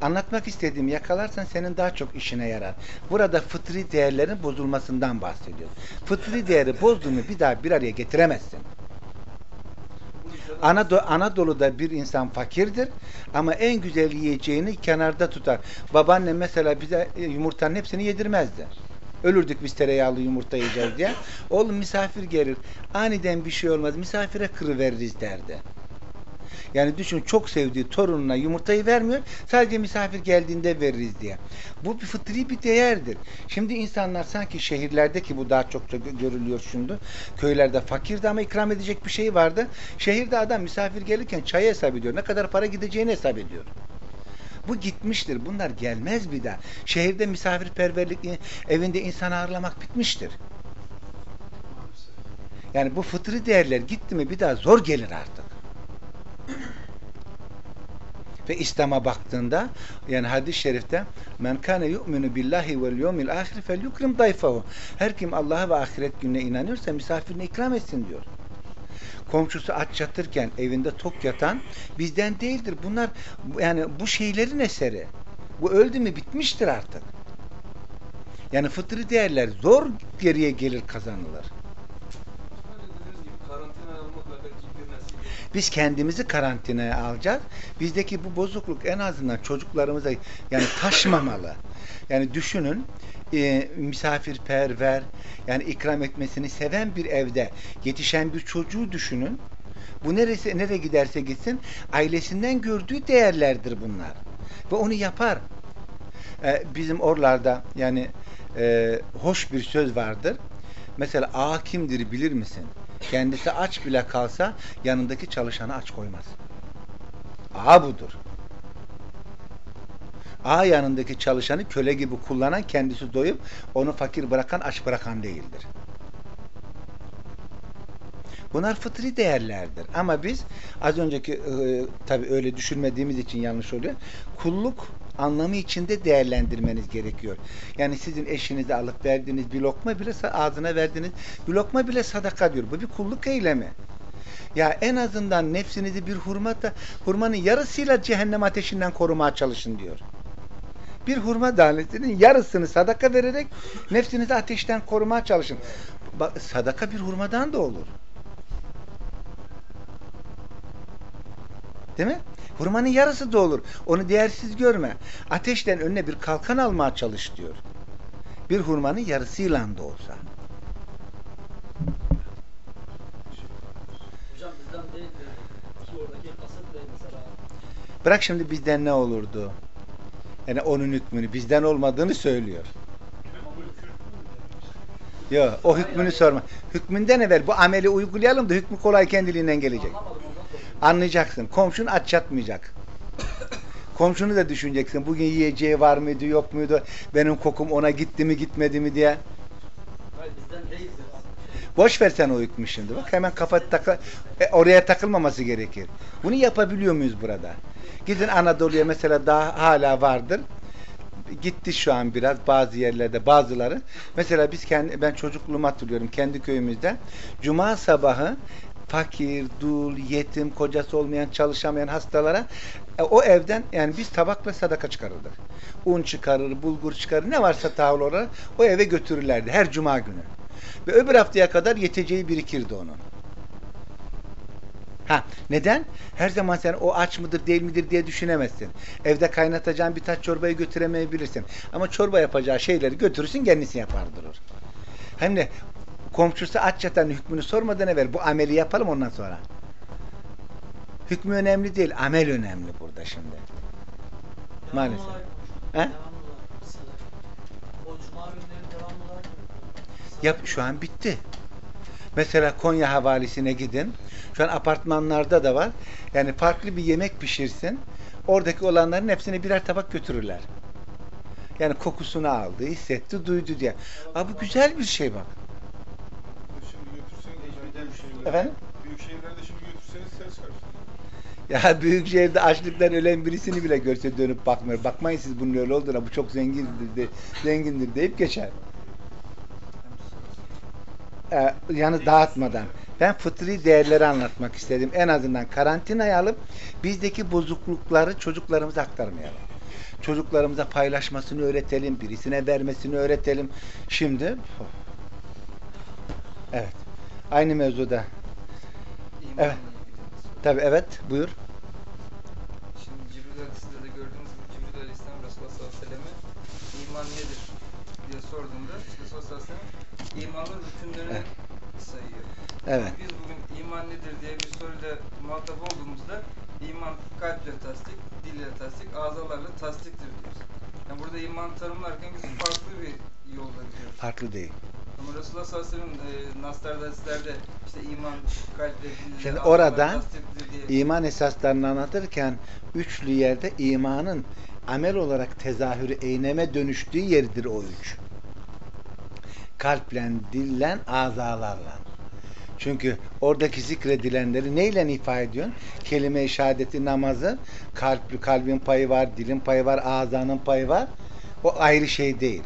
Anlatmak istediğim yakalarsan senin daha çok işine yarar. Burada fıtri değerlerin bozulmasından bahsediyoruz. Fıtri değeri bozduğunu bir daha bir araya getiremezsin. Anadolu, Anadolu'da bir insan fakirdir ama en güzel yiyeceğini kenarda tutar. Babaannem mesela bize e, yumurtanın hepsini yedirmezdi. Ölürdük biz tereyağlı yumurta yiyeceğiz diye. Oğlum misafir gelir. Aniden bir şey olmaz. Misafire kırıveririz derdi. Yani düşün çok sevdiği torununa yumurtayı vermiyor. Sadece misafir geldiğinde veririz diye. Bu bir fıtri bir değerdir. Şimdi insanlar sanki şehirlerdeki bu daha çok görülüyor şimdi. Köylerde fakirdi ama ikram edecek bir şey vardı. Şehirde adam misafir gelirken çayı hesap ediyor. Ne kadar para gideceğini hesap ediyor. Bu gitmiştir. Bunlar gelmez bir daha. Şehirde misafirperverlik evinde insan ağırlamak bitmiştir. Yani bu fıtri değerler gitti mi bir daha zor gelir artık. Ve İslam'a baktığında yani hadis-i şerifte men kana yu'minu billahi vel yevmil ahir felyukrim dayfahu. Her kim Allah'a ve ahiret gününe inanıyorsa misafirine ikram etsin diyor. Komşusu aç yatırken evinde tok yatan bizden değildir. Bunlar yani bu şeylerin eseri. Bu öldü mü bitmiştir artık. Yani fıtri değerler zor geriye gelir kazanılır. Biz kendimizi karantinaya alacağız. Bizdeki bu bozukluk en azından çocuklarımıza yani taşmamalı. Yani düşünün e, misafirperver yani ikram etmesini seven bir evde yetişen bir çocuğu düşünün. Bu neresi nereye giderse gitsin ailesinden gördüğü değerlerdir bunlar. Ve onu yapar. E, bizim oralarda yani e, hoş bir söz vardır. Mesela ağa kimdir bilir misin? Kendisi aç bile kalsa yanındaki çalışanı aç koymaz. Ağa budur. Ağa yanındaki çalışanı köle gibi kullanan kendisi doyup onu fakir bırakan aç bırakan değildir. Bunlar fıtri değerlerdir. Ama biz az önceki e, tabi öyle düşünmediğimiz için yanlış oluyor. Kulluk anlamı içinde değerlendirmeniz gerekiyor. Yani sizin eşinize alıp verdiğiniz bir lokma bile ağzına verdiğiniz bir lokma bile sadaka diyor. Bu bir kulluk eylemi. Ya en azından nefsinizi bir hurma da hurmanın yarısıyla cehennem ateşinden korumaya çalışın diyor. Bir hurma tanesinin yarısını sadaka vererek nefsinizi ateşten korumaya çalışın. Bak, sadaka bir hurmadan da olur. Değil mi? Hurmanın yarısı da olur. Onu değersiz görme. Ateşten önüne bir kalkan almaya çalış diyor. Bir hurmanın yarısıyla da olsa. Bırak şimdi bizden ne olurdu? Yani onun hükmünü bizden olmadığını söylüyor. Yok o hükmünü sorma. Hükmünden evvel bu ameli uygulayalım da hükmü kolay kendiliğinden gelecek. Anlamadım. Anlayacaksın. Komşun aç yatmayacak. Komşunu da düşüneceksin. Bugün yiyeceği var mıydı yok muydu? Benim kokum ona gitti mi gitmedi mi diye. Boş ver sen o hükmü şimdi. Bak hemen kafa takı e, oraya takılmaması gerekir. Bunu yapabiliyor muyuz burada? Gidin Anadolu'ya mesela daha hala vardır. Gitti şu an biraz bazı yerlerde bazıları. Mesela biz kendi ben çocukluğumu hatırlıyorum kendi köyümüzde. Cuma sabahı fakir, dul, yetim, kocası olmayan, çalışamayan hastalara e, o evden yani biz tabakla sadaka çıkarırdık. Un çıkarır, bulgur çıkarır, ne varsa tahıl olarak o eve götürürlerdi her cuma günü. Ve öbür haftaya kadar yeteceği birikirdi onun. Ha, neden? Her zaman sen o aç mıdır değil midir diye düşünemezsin. Evde kaynatacağın bir taç çorbayı götüremeyebilirsin. Ama çorba yapacağı şeyleri götürürsün kendisi yapar durur. Hem de komşusu aç yatan hükmünü sormadan evvel bu ameli yapalım ondan sonra. Hükmü önemli değil, amel önemli burada şimdi. Maalesef. He? Yap şu an bitti. Mesela Konya havalisine gidin. Şu an apartmanlarda da var. Yani farklı bir yemek pişirsin. Oradaki olanların hepsini birer tabak götürürler. Yani kokusunu aldı, hissetti, duydu diye. Abi bu güzel bir şey bak. Yok. Efendim? büyük şehirlerde şimdi götürseniz ses karşılıyor. Ya büyük şehirde açlıktan ölen birisini bile görse dönüp bakmıyor. Bakmayın siz bunun öyle olduğuna bu çok zengindir, de, zengindir deyip geçer. Ee, yani dağıtmadan. Ben fıtri değerleri anlatmak istedim. En azından karantinaya alıp bizdeki bozuklukları çocuklarımıza aktarmayalım. Çocuklarımıza paylaşmasını öğretelim, birisine vermesini öğretelim. Şimdi evet. Aynı mevzuda. Evet. Tabii evet. Buyur. Şimdi Cibril hadisinde de gördüğünüz gibi Cibril Aleyhisselam Resulullah sallallahu aleyhi ve selleme iman nedir diye sorduğunda Resulullah sallallahu aleyhi ve sellem imanın rükünlerini Evet. sayıyor. Evet. Biz bugün iman nedir diye bir soruyla muhatap olduğumuzda iman kalple tasdik, dille tasdik, azalarla tasdiktir diyoruz. Yani burada iman tanımlarken biz farklı bir yolda gidiyoruz. Farklı değil. Ama Resulullah sallallahu aleyhi ve sellem e, hadislerde işte iman dille, Şimdi azalarla orada tasdiktir diye İman esaslarını anlatırken üçlü yerde imanın amel olarak tezahürü eyneme dönüştüğü yerdir o üç. Kalple, dille, azalarla. Çünkü oradaki zikredilenleri neyle ifade ediyorsun? Kelime-i şehadeti namazı, kalp, kalbin payı var, dilin payı var, ağzanın payı var. O ayrı şey değil.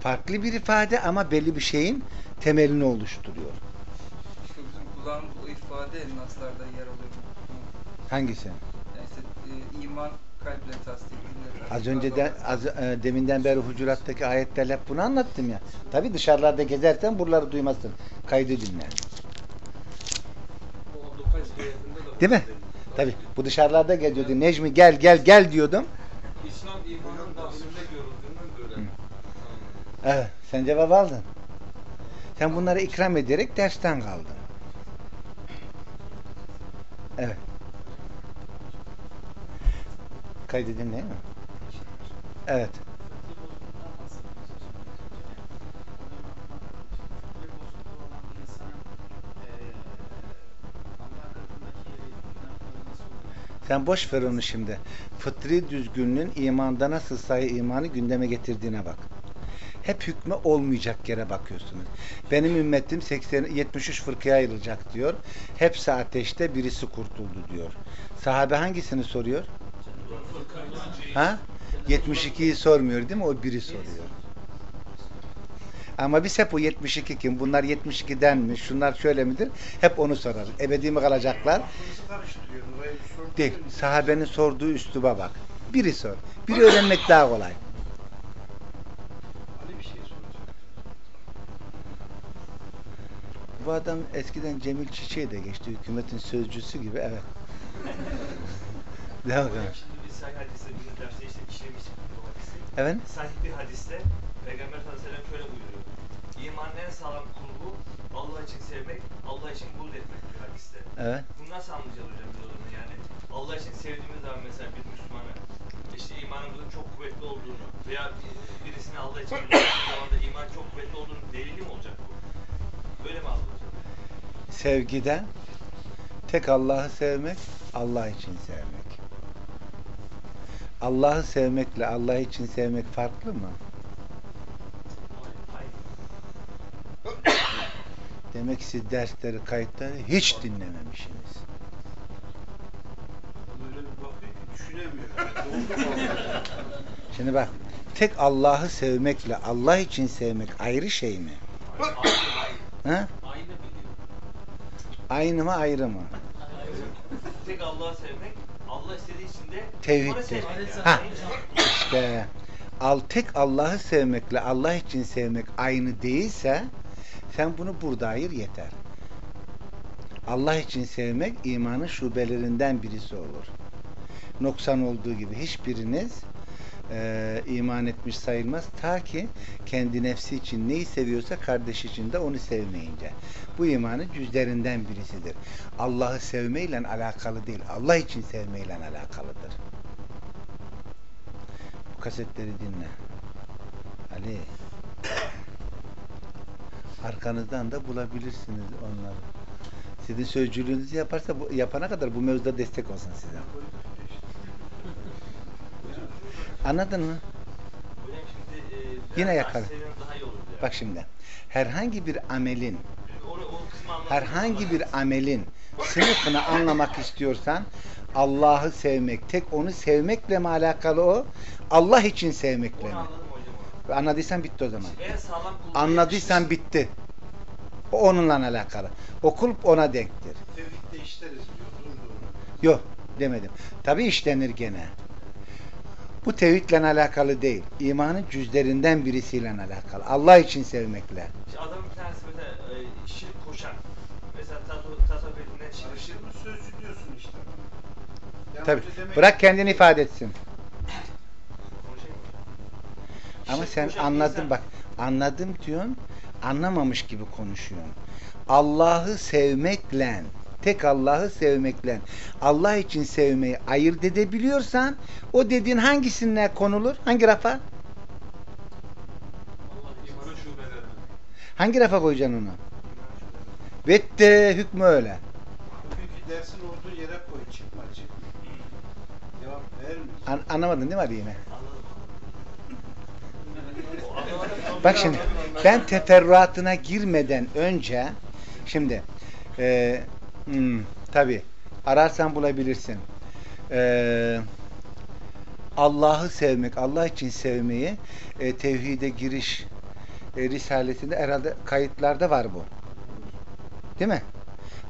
Farklı bir ifade ama belli bir şeyin temelini oluşturuyor. İşte bizim kulağımız o ifade naslarda yer alıyor. Hangisi? Yani işte e, iman kalple tasdik. Az önce de az, e, deminden beri Hucurat'taki ayetlerle hep bunu anlattım ya. Tabi dışarılarda gezersen buraları duymazsın. Kaydı dinle. O Abdülkadir ayetinde de Değil mi? Tabi bu dışarılarda geziyordu. Necmi gel gel gel diyordum. İslam imanın dahilinde görüldüğünden böyle. Hı. anladım. Evet sen cevap aldın. Sen bunları ikram ederek dersten kaldın. Evet. Kaydedin değil mi? Evet. Sen boş ver onu şimdi. Fıtri düzgünlüğün imanda nasıl sayı imanı gündeme getirdiğine bak. Hep hükmü olmayacak yere bakıyorsunuz. Benim ümmetim 80 73 fırkaya ayrılacak diyor. Hepsi ateşte birisi kurtuldu diyor. Sahabe hangisini soruyor? Ha? 72'yi sormuyor değil mi? O biri soruyor. Ama biz hep o 72 kim? Bunlar 72'den mi? Şunlar şöyle midir? Hep onu sorar. Ebedi mi kalacaklar? Değil. Sahabenin sorduğu üsluba bak. Biri sor. Biri öğrenmek daha kolay. Bu adam eskiden Cemil Çiçek'i de geçti. Hükümetin sözcüsü gibi. Evet. Devam bakalım. Şimdi biz sahih hadiste bizim derste işte işlemiştik bu hadisi. Evet. Sahih bir hadiste Peygamber sallallahu aleyhi ve sellem şöyle buyuruyor. İmanın en sağlam kulluğu Allah için sevmek, Allah için buğz etmek diyor hadiste. Evet. Bunu nasıl anlayacağız hocam biz o zaman yani? Allah için sevdiğimiz zaman mesela bir Müslümanı işte imanımızın çok kuvvetli olduğunu veya bir- birisini Allah için gönderdiği zaman da iman çok kuvvetli olduğunu delili mi olacak bu? Böyle mi anlayacağız? Sevgide tek Allah'ı sevmek, Allah için sevmek. Allah'ı sevmekle Allah için sevmek farklı mı? Demek ki siz dersleri, kayıtları hiç dinlememişsiniz. Şimdi bak, tek Allah'ı sevmekle Allah için sevmek ayrı şey mi? Aynı, aynı. Ha? Aynı mı ayrı mı? Tek Allah'ı sevmek, Allah istediği için de Tevhiddir. Ha. İşte al tek Allah'ı sevmekle Allah için sevmek aynı değilse sen bunu burada ayır yeter. Allah için sevmek imanın şubelerinden birisi olur. Noksan olduğu gibi hiçbiriniz eee, iman etmiş sayılmaz ta ki kendi nefsi için neyi seviyorsa kardeş için de onu sevmeyince. Bu imanın cüzlerinden birisidir. Allah'ı sevmeyle alakalı değil, Allah için sevmeyle alakalıdır. Bu kasetleri dinle. Ali. Arkanızdan da bulabilirsiniz onları. Sizin sözcülüğünüzü yaparsa bu, yapana kadar bu mevzuda destek olsun size. Anladın mı? Hocam şimdi e, Yine yakala. Bak şimdi. Herhangi bir amelin herhangi bir amelin sınıfını anlamak istiyorsan Allah'ı sevmek, tek onu sevmekle mi alakalı o? Allah için sevmekle mi? Anladıysan bitti o zaman. Anladıysan bitti. O onunla alakalı. O kulp ona denktir. Tevhidde işleriz diyor. Dur dur. Yok demedim. Tabi işlenir gene. Bu tevhidle alakalı değil. İmanın cüzlerinden birisiyle alakalı. Allah için sevmekle. İşte adamın bir tanesi mesela e, şirk koşan. Mesela tasavvuf tasavvuf elinden şirk. Karıştırma sözcü diyorsun işte. Yani Tabi. hoca demek Bırak kendini ifade etsin. Ama Şirk sen anladın insan- bak. Anladım diyorsun. Anlamamış gibi konuşuyorsun. Allah'ı sevmekle tek Allah'ı sevmekle Allah için sevmeyi ayırt edebiliyorsan o dediğin hangisine konulur? Hangi rafa? Hangi rafa koyacaksın onu? Bitti hükmü öyle. Bugünkü dersin olduğu yere koy. Çıkma çıkma. Cevap vermiyor. An- anlamadın değil mi Ali yine? Bak şimdi ben teferruatına girmeden önce şimdi e, hmm, tabi ararsan bulabilirsin. E, Allah'ı sevmek, Allah için sevmeyi e, tevhide giriş e, risalesinde herhalde kayıtlarda var bu. Değil mi?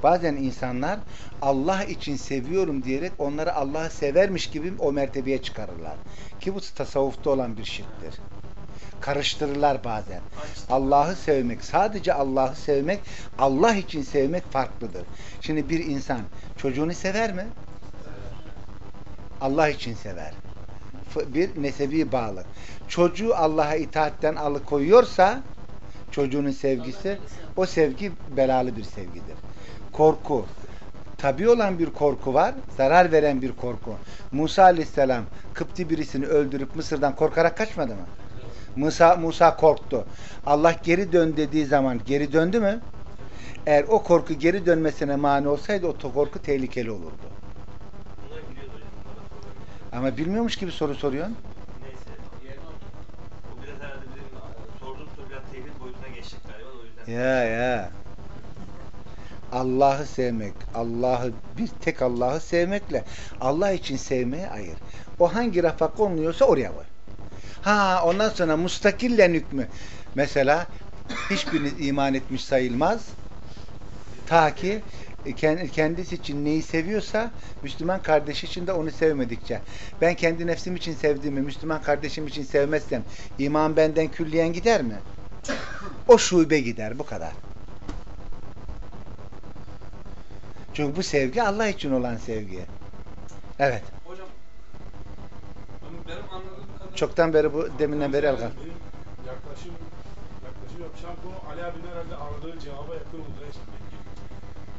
Bazen insanlar Allah için seviyorum diyerek onları Allah'ı severmiş gibi o mertebeye çıkarırlar. Ki bu tasavvufta olan bir şirktir. Karıştırırlar bazen. Allah'ı sevmek, sadece Allah'ı sevmek, Allah için sevmek farklıdır. Şimdi bir insan çocuğunu sever mi? Allah için sever. Bir nesebi bağlı. Çocuğu Allah'a itaatten alıkoyuyorsa çocuğunun sevgisi o sevgi belalı bir sevgidir. Korku. Tabi olan bir korku var, zarar veren bir korku. Musa aleyhisselam Kıpti birisini öldürüp Mısır'dan korkarak kaçmadı mı? Musa, Musa korktu. Allah geri dön dediği zaman geri döndü mü? Eğer o korku geri dönmesine mani olsaydı o korku tehlikeli olurdu. Ama bilmiyormuş gibi soru soruyorsun. Neyse. O biraz herhalde bizim sorduğum soru biraz tevhid boyutuna geçecek galiba da o yüzden. Ya ya. Allah'ı sevmek, Allah'ı bir tek Allah'ı sevmekle Allah için sevmeye ayır. O hangi rafa konuluyorsa oraya koy. Ha ondan sonra mustakillen hükmü. Mesela hiçbiriniz iman etmiş sayılmaz. Ta ki kend- kendisi için neyi seviyorsa Müslüman kardeşi için de onu sevmedikçe. Ben kendi nefsim için sevdiğimi Müslüman kardeşim için sevmezsem iman benden külliyen gider mi? O şube gider bu kadar. Çünkü bu sevgi Allah için olan sevgi. Evet. Hocam benim, benim anladığım kadarıyla Çoktan beri bu deminden beri algan. Yaklaşım, yaklaşım an konu Ali abinin herhalde aradığı cevaba yakın olacağı için.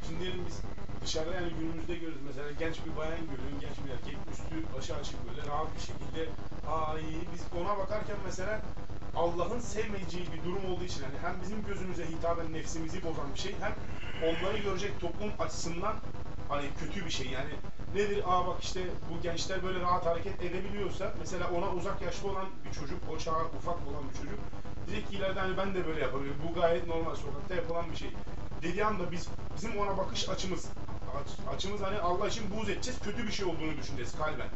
Şimdi diyelim biz dışarıda yani günümüzde görürüz mesela genç bir bayan görüyorsun, genç bir erkek üstü başı açık böyle rahat bir şekilde aa iyi biz ona bakarken mesela Allah'ın sevmeyeceği bir durum olduğu için hani hem bizim gözümüze hitaben nefsimizi bozan bir şey hem onları görecek toplum açısından hani kötü bir şey. Yani nedir? Aa bak işte bu gençler böyle rahat hareket edebiliyorsa mesela ona uzak yaşlı olan bir çocuk o çağa ufak olan bir çocuk diyecek ki ileride hani ben de böyle yapabilirim. Bu gayet normal sokakta yapılan bir şey. Dediği anda biz bizim ona bakış açımız aç- açımız hani Allah için buğz edeceğiz kötü bir şey olduğunu düşüneceğiz kalben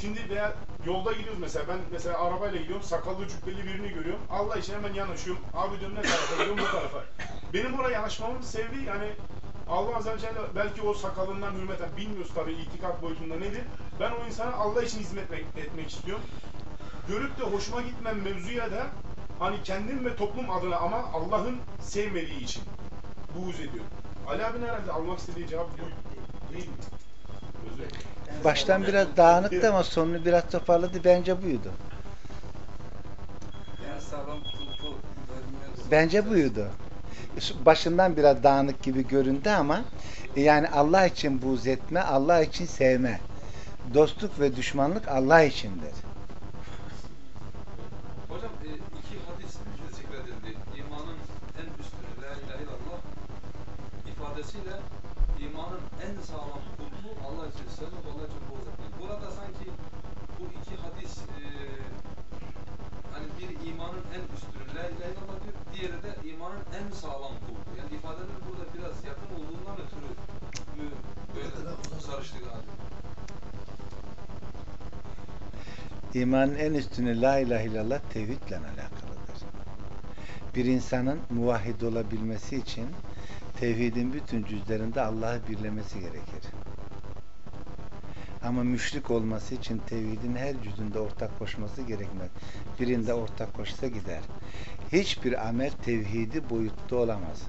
Şimdi veya yolda gidiyoruz mesela ben mesela arabayla gidiyorum sakallı cübbeli birini görüyorum. Allah için hemen yanaşıyorum. Abi diyorum ne tarafa gidiyorum bu tarafa. Benim oraya yanaşmamın sebebi yani Allah Azze ve Celle belki o sakalından hürmeten bilmiyoruz tabii itikat boyutunda nedir. Ben o insana Allah için hizmet etmek, istiyorum. Görüp de hoşuma gitmeyen mevzuya da hani kendim ve toplum adına ama Allah'ın sevmediği için buğz ediyorum. Ali abinin herhalde almak istediği cevap bu değil mi? Baştan biraz dağınıktı ama sonunu biraz toparladı. Bence buydu. Yani sağlam kulpu vermeye Bence buydu. Başından biraz dağınık gibi göründü ama yani Allah için buğz etme, Allah için sevme. Dostluk ve düşmanlık Allah içindir. Hocam e, İmanın en üstünü la ilahe illallah tevhidle alakalıdır. Bir insanın muvahhid olabilmesi için tevhidin bütün cüzlerinde Allah'ı birlemesi gerekir. Ama müşrik olması için tevhidin her cüzünde ortak koşması gerekmez. Birinde ortak koşsa gider. Hiçbir amel tevhidi boyutta olamaz.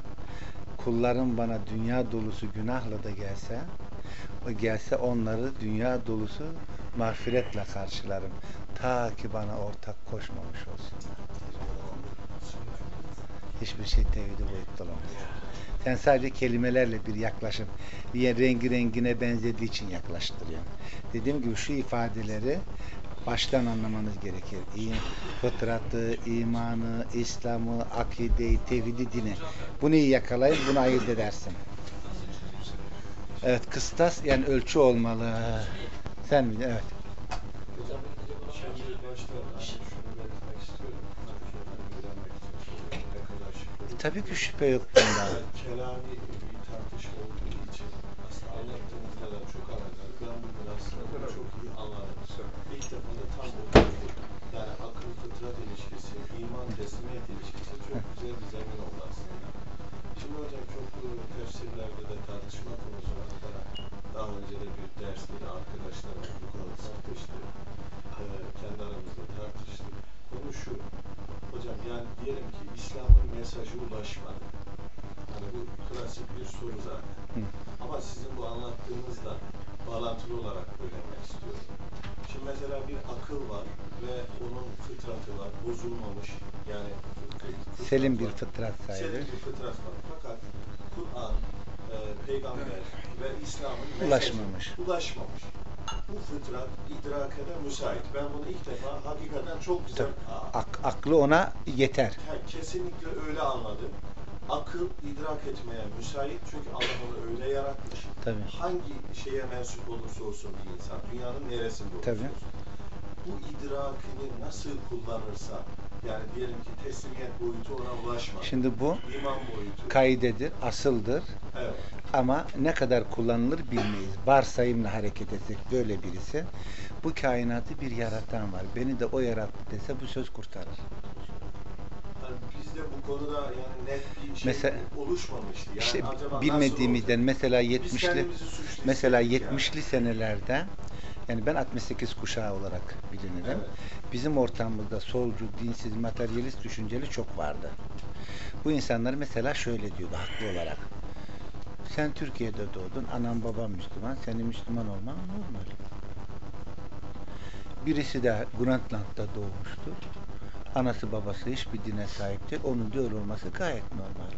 Kullarım bana dünya dolusu günahla da gelse, o gelse onları dünya dolusu mağfiretle karşılarım. Ta ki bana ortak koşmamış olsunlar. Hiçbir şey tevhidi boyutta olamaz. Sen sadece kelimelerle bir yaklaşım, bir rengi rengine benzediği için yaklaştırıyorsun. Dediğim gibi şu ifadeleri baştan anlamanız gerekir. İyi, fıtratı, imanı, İslam'ı, akideyi, tevhidi, dini. Bunu iyi yakalayın, bunu ayırt edersin. Evet, kıstas yani ölçü olmalı. Sen mi? Evet. Hocam Tabii ki şüphe yok bunda. Yani kelami bir tartışma olduğu için aslında anlattığınızda da çok alakalı. Ben bugün aslında bunu çok iyi anladım. İlk defa da tam oturdu. Yani akıl fıtrat ilişkisi, iman teslimiyet ilişkisi çok güzel bir zemin oldu aslında. Şimdi hocam çok e, tefsirlerde de tartışma konusu hatta daha önce de bir derste de arkadaşlarımla bu konuda tartıştık. Ee, kendi aramızda tartıştık. Konu şu. Hocam yani diyelim ki İslam'ın mesajı ulaşmadı. Hani bu klasik bir soru zaten. Hı. Ama sizin bu anlattığınızla bağlantılı olarak öğrenmek istiyorum. Şimdi mesela bir akıl var ve onun fıtratı var, bozulmamış. Yani fıtrat Selim bir fıtrat sahibi. Selim bir fıtrat var. Fakat Kur'an, e, peygamber ve İslam'ın Ulaşmamış. ulaşmamış. Bu fıtrat idrake de müsait. Ben bunu ilk defa hakikaten çok güzel. Ak- aklı ona yeter. Kesinlikle öyle anladım. Akıl idrak etmeye müsait çünkü Allah onu öyle yaratmış. Tabii. Hangi şeye mensup olursa olsun bir insan, dünyanın neresinde olursa Tabii. olsun. Bu idrakini nasıl kullanırsa, yani diyelim ki teslimiyet boyutu ona ulaşmadı. Şimdi bu İman boyutu. kaidedir, asıldır. evet. Ama ne kadar kullanılır bilmeyiz. Varsayımla hareket etsek böyle birisi. Bu kainatı bir yaratan var. Beni de o yarattı dese bu söz kurtarır. Yani bizde bu konuda yani net bir şey Mesela- oluşmamıştı. Yani İşte bilmediğimizden mesela Biz 70'li kendimizi suçlu mesela hissettik yani. 70'li senelerde yani ben 68 kuşağı olarak bilinirim. Evet. Bizim ortamımızda solcu, dinsiz, materyalist düşünceli çok vardı. Bu insanlar mesela şöyle diyordu haklı olarak. Sen Türkiye'de doğdun, anan baban Müslüman, senin Müslüman olman normal. Birisi de Grönland'da doğmuştur. Anası babası hiçbir dine sahip değil. Onun öyle olması gayet normal.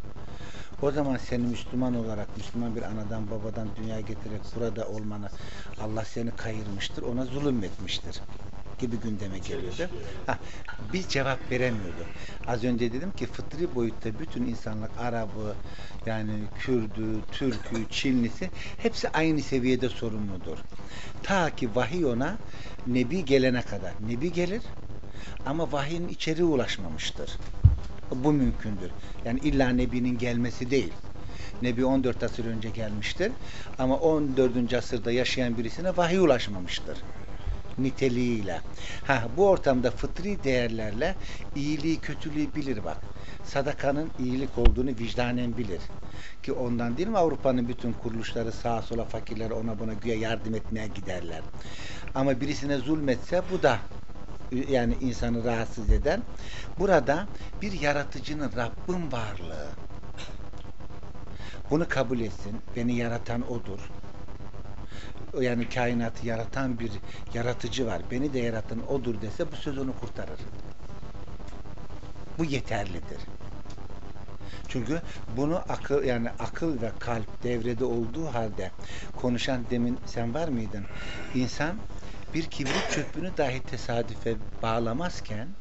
O zaman seni Müslüman olarak, Müslüman bir anadan babadan dünyaya getirerek burada olmanı Allah seni kayırmıştır, ona zulüm etmiştir gibi gündeme geliyordu. Ha, bir cevap veremiyordu. Az önce dedim ki fıtri boyutta bütün insanlık Arabı, yani Kürdü, Türkü, Çinlisi hepsi aynı seviyede sorumludur. Ta ki vahiy ona Nebi gelene kadar. Nebi gelir ama vahyin içeriği ulaşmamıştır. Bu mümkündür. Yani illa Nebi'nin gelmesi değil. Nebi 14 asır önce gelmiştir. Ama 14. asırda yaşayan birisine vahiy ulaşmamıştır. Niteliğiyle. Ha, bu ortamda fıtri değerlerle iyiliği kötülüğü bilir bak. Sadakanın iyilik olduğunu vicdanen bilir. Ki ondan değil mi Avrupa'nın bütün kuruluşları sağa sola fakirlere ona buna güya yardım etmeye giderler. Ama birisine zulmetse bu da yani insanı rahatsız eden. Burada bir yaratıcının Rabbin varlığı. Bunu kabul etsin. Beni yaratan odur. Yani kainatı yaratan bir yaratıcı var. Beni de yaratan odur dese bu söz onu kurtarır. Bu yeterlidir. Çünkü bunu akıl yani akıl ve kalp devrede olduğu halde konuşan demin sen var mıydın? İnsan bir kibrit çöpünü dahi tesadüfe bağlamazken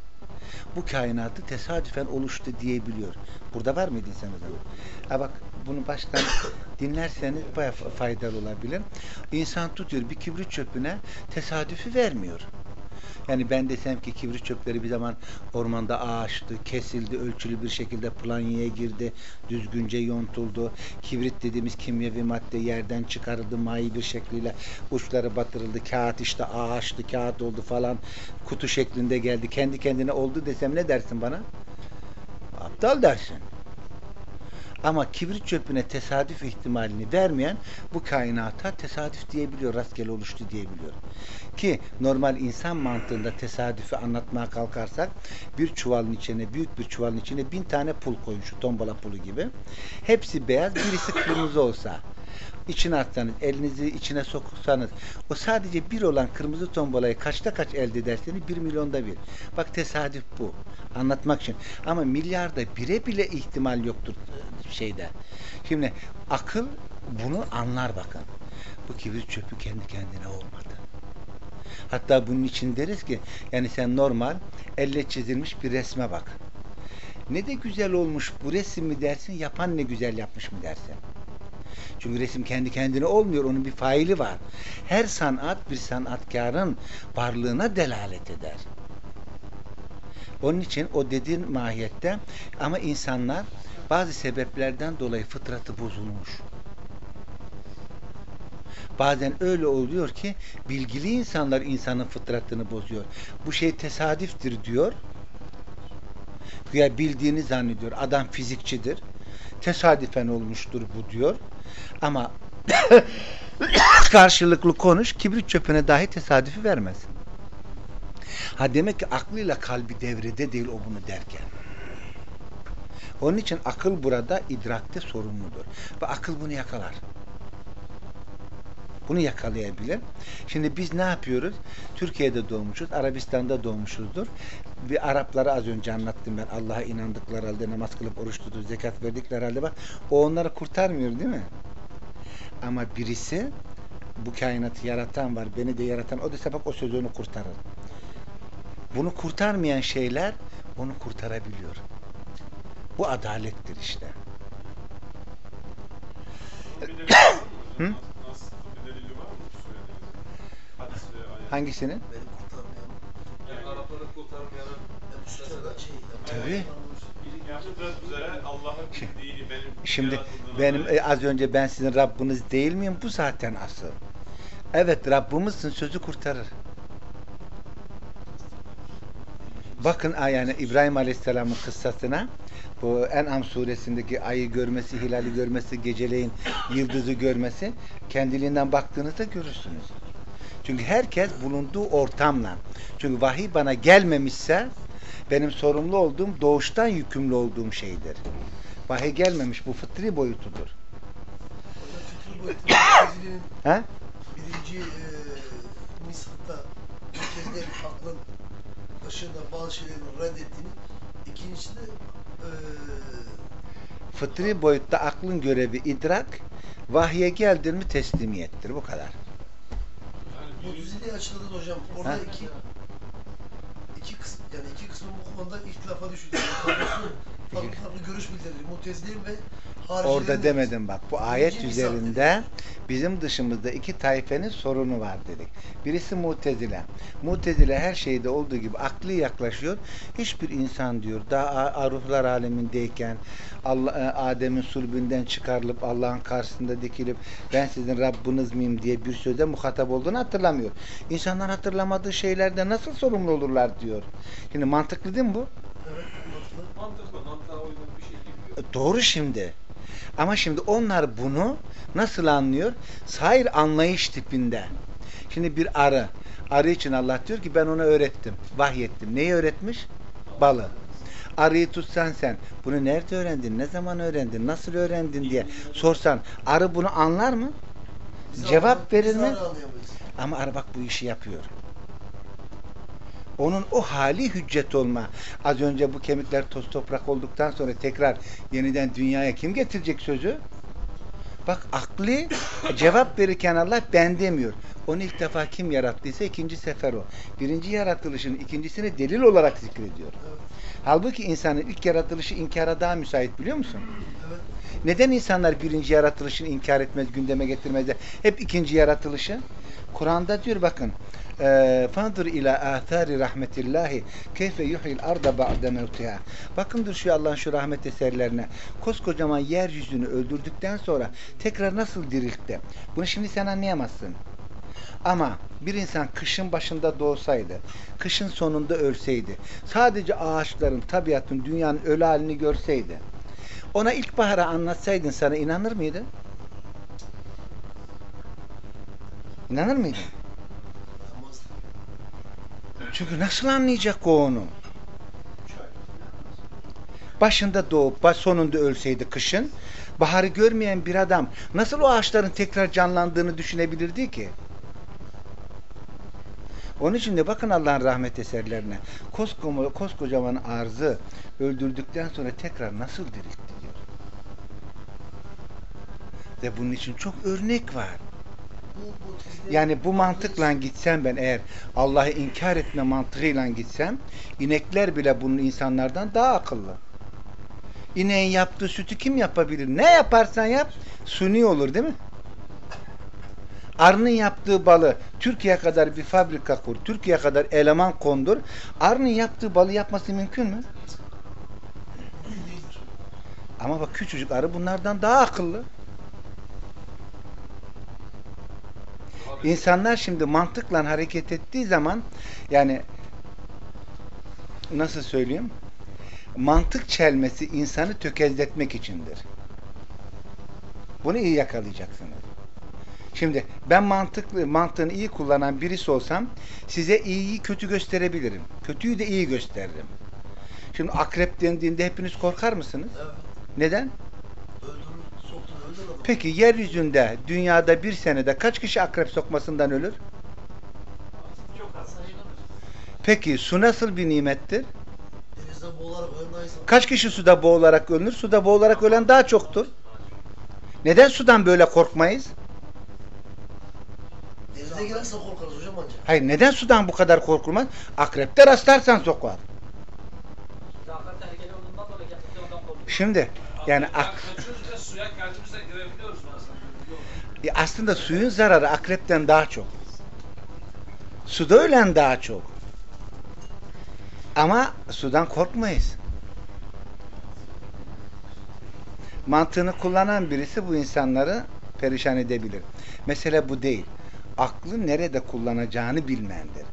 bu kainatı tesadüfen oluştu diyebiliyor. Burada var mıydın sen o zaman? Ha bak bunu baştan dinlerseniz baya faydalı olabilir. İnsan tutuyor bir kibrit çöpüne tesadüfü vermiyor. Yani ben desem ki kibrit çöpleri bir zaman ormanda ağaçtı, kesildi, ölçülü bir şekilde planyaya girdi, düzgünce yontuldu. Kibrit dediğimiz kimyevi madde yerden çıkarıldı, mayi bir şekliyle uçları batırıldı. Kağıt işte ağaçtı, kağıt oldu falan. Kutu şeklinde geldi. Kendi kendine oldu desem ne dersin bana? Aptal dersin. Ama kibrit çöpüne tesadüf ihtimalini vermeyen bu kainata tesadüf diyebiliyor, rastgele oluştu diyebiliyor. Ki normal insan mantığında tesadüfü anlatmaya kalkarsak bir çuvalın içine, büyük bir çuvalın içine bin tane pul koyun şu tombala pulu gibi. Hepsi beyaz, birisi kırmızı olsa içine atsanız, elinizi içine sokursanız o sadece bir olan kırmızı tombalayı kaçta kaç elde ederseniz bir milyonda bir. Bak tesadüf bu. Anlatmak için. Ama milyarda bire bile ihtimal yoktur şeyde. Şimdi akıl bunu anlar bakın. Bu kibrit çöpü kendi kendine olmadı. Hatta bunun için deriz ki yani sen normal elle çizilmiş bir resme bak. Ne de güzel olmuş bu resim mi dersin, yapan ne güzel yapmış mı dersin. Çünkü resim kendi kendine olmuyor. Onun bir faili var. Her sanat bir sanatkarın varlığına delalet eder. Onun için o dediğin mahiyette ama insanlar bazı sebeplerden dolayı fıtratı bozulmuş. Bazen öyle oluyor ki bilgili insanlar insanın fıtratını bozuyor. Bu şey tesadüftür diyor. Güya bildiğini zannediyor. Adam fizikçidir. Tesadüfen olmuştur bu diyor. Ama karşılıklı konuş, kibrit çöpüne dahi tesadüfü vermez. Ha demek ki aklıyla kalbi devrede değil o bunu derken. Onun için akıl burada idrakte sorumludur. Ve akıl bunu yakalar. Bunu yakalayabilir. Şimdi biz ne yapıyoruz? Türkiye'de doğmuşuz, Arabistan'da doğmuşuzdur. Bir Araplara az önce anlattım ben. Allah'a inandıkları halde namaz kılıp oruç tutup zekat verdikleri halde bak o onları kurtarmıyor değil mi? Ama birisi bu kainatı yaratan var, beni de yaratan o dese bak o sözü onu kurtarır. Bunu kurtarmayan şeyler onu kurtarabiliyor. Bu adalettir işte. Hı? Hangisinin? Beni kurtarmayan. Yani Arapları şey. Tabii. Şimdi benim az önce ben sizin Rabbiniz değil miyim? Bu zaten asıl. Evet Rabbimizsin sözü kurtarır. Bakın yani İbrahim Aleyhisselam'ın kıssasına bu En'am suresindeki ayı görmesi, hilali görmesi, geceleyin yıldızı görmesi kendiliğinden baktığınızda görürsünüz. Çünkü herkes bulunduğu ortamla. Çünkü vahiy bana gelmemişse benim sorumlu olduğum doğuştan yükümlü olduğum şeydir. Vahiy gelmemiş bu fıtri boyutudur. He? birinci e, Misaf'ta merkezde aklın ışığında bazı şeylerin reddettiğini, ikincisi de eee Fıtri boyutta aklın görevi idrak, vahye geldin mi teslimiyettir. Bu kadar. Bir- Mutezile'yi açıkladın hocam. Orada Ha? iki iki kısım yani iki kısmı bu konuda ihtilafa düşürdü. Farklı farklı görüş bildirdi. Mutezile'nin ve Orada de- demedim bak. Bu ayet üzerinde bizim dışımızda iki taifenin sorunu var dedik. Birisi Mutezile. Mutezile her şeyde olduğu gibi akli yaklaşıyor. Hiçbir insan diyor daha ruhlar alemindeyken Allah e, Adem'in sulbünden çıkarılıp Allah'ın karşısında dikilip ben sizin Rabbiniz miyim diye bir söze muhatap olduğunu hatırlamıyor. İnsanlar hatırlamadığı şeylerde nasıl sorumlu olurlar diyor. Şimdi mantıklı değil mi bu? Evet, mantıklı. Mantıklı, mantığa uygun bir şey gibi. E, Doğru şimdi. Ama şimdi onlar bunu nasıl anlıyor? Sair anlayış tipinde. Şimdi bir arı. Arı için Allah diyor ki ben ona öğrettim. Vahyettim. Neyi öğretmiş? Balı. Arıyı tutsan sen bunu nerede öğrendin? Ne zaman öğrendin? Nasıl öğrendin diye sorsan arı bunu anlar mı? Biz Cevap verir mi? Ama arı bak bu işi yapıyor. Onun o hali hüccet olma. Az önce bu kemikler toz toprak olduktan sonra tekrar yeniden dünyaya kim getirecek sözü? Bak akli cevap verirken Allah ben demiyor. Onu ilk defa kim yarattıysa ikinci sefer o. Birinci yaratılışın ikincisini delil olarak zikrediyor. Halbuki insanın ilk yaratılışı inkara daha müsait biliyor musun? Evet. Neden insanlar birinci yaratılışını inkar etmez, gündeme getirmez de hep ikinci yaratılışı? Kur'an'da diyor bakın e, fanzur ila athari rahmetillahi keyfe yuhil arda ba'de mevtiha. Bakın dur şu Allah'ın şu rahmet eserlerine. Koskocaman yeryüzünü öldürdükten sonra tekrar nasıl diriltti? Bunu şimdi sen anlayamazsın. Ama bir insan kışın başında doğsaydı, kışın sonunda ölseydi, sadece ağaçların, tabiatın, dünyanın ölü halini görseydi, ona ilkbahara anlatsaydın sana inanır mıydı? İnanır mıydın? Çünkü nasıl anlayacak o onu? Başında doğup sonunda ölseydi kışın, baharı görmeyen bir adam nasıl o ağaçların tekrar canlandığını düşünebilirdi ki? Onun için de bakın Allah'ın rahmet eserlerine. Koskoca, koskocaman arzı öldürdükten sonra tekrar nasıl diriltti diyor. Ve bunun için çok örnek var. Yani bu mantıkla gitsem ben eğer Allah'ı inkar etme mantığıyla gitsem inekler bile bunun insanlardan daha akıllı. İneğin yaptığı sütü kim yapabilir? Ne yaparsan yap suni olur değil mi? Arının yaptığı balı Türkiye kadar bir fabrika kur, Türkiye kadar eleman kondur. Arının yaptığı balı yapması mümkün mü? Ama bak küçücük arı bunlardan daha akıllı. İnsanlar şimdi mantıkla hareket ettiği zaman yani nasıl söyleyeyim? Mantık çelmesi insanı tökezletmek içindir. Bunu iyi yakalayacaksınız. Şimdi ben mantıklı mantığını iyi kullanan birisi olsam size iyiyi kötü gösterebilirim. Kötüyü de iyi gösteririm. Şimdi akrep dendiğinde hepiniz korkar mısınız? Evet. Neden? Peki yeryüzünde dünyada bir senede kaç kişi akrep sokmasından ölür? Çok az. Peki su nasıl bir nimettir? Denizde boğularak ölen insan. Kaç kişi suda boğularak ölür? Suda boğularak ölen daha çoktur. Neden sudan böyle korkmayız? Denize girerse korkarız hocam ancak. Hayır neden sudan bu kadar korkulmaz? Akrepte rastlarsan sokar. Şimdi yani ak- suya. E, aslında suyun zararı akrepten daha çok. Suda ölen daha çok. Ama sudan korkmayız. Mantığını kullanan birisi bu insanları perişan edebilir. Mesele bu değil. Aklı nerede kullanacağını bilmendir.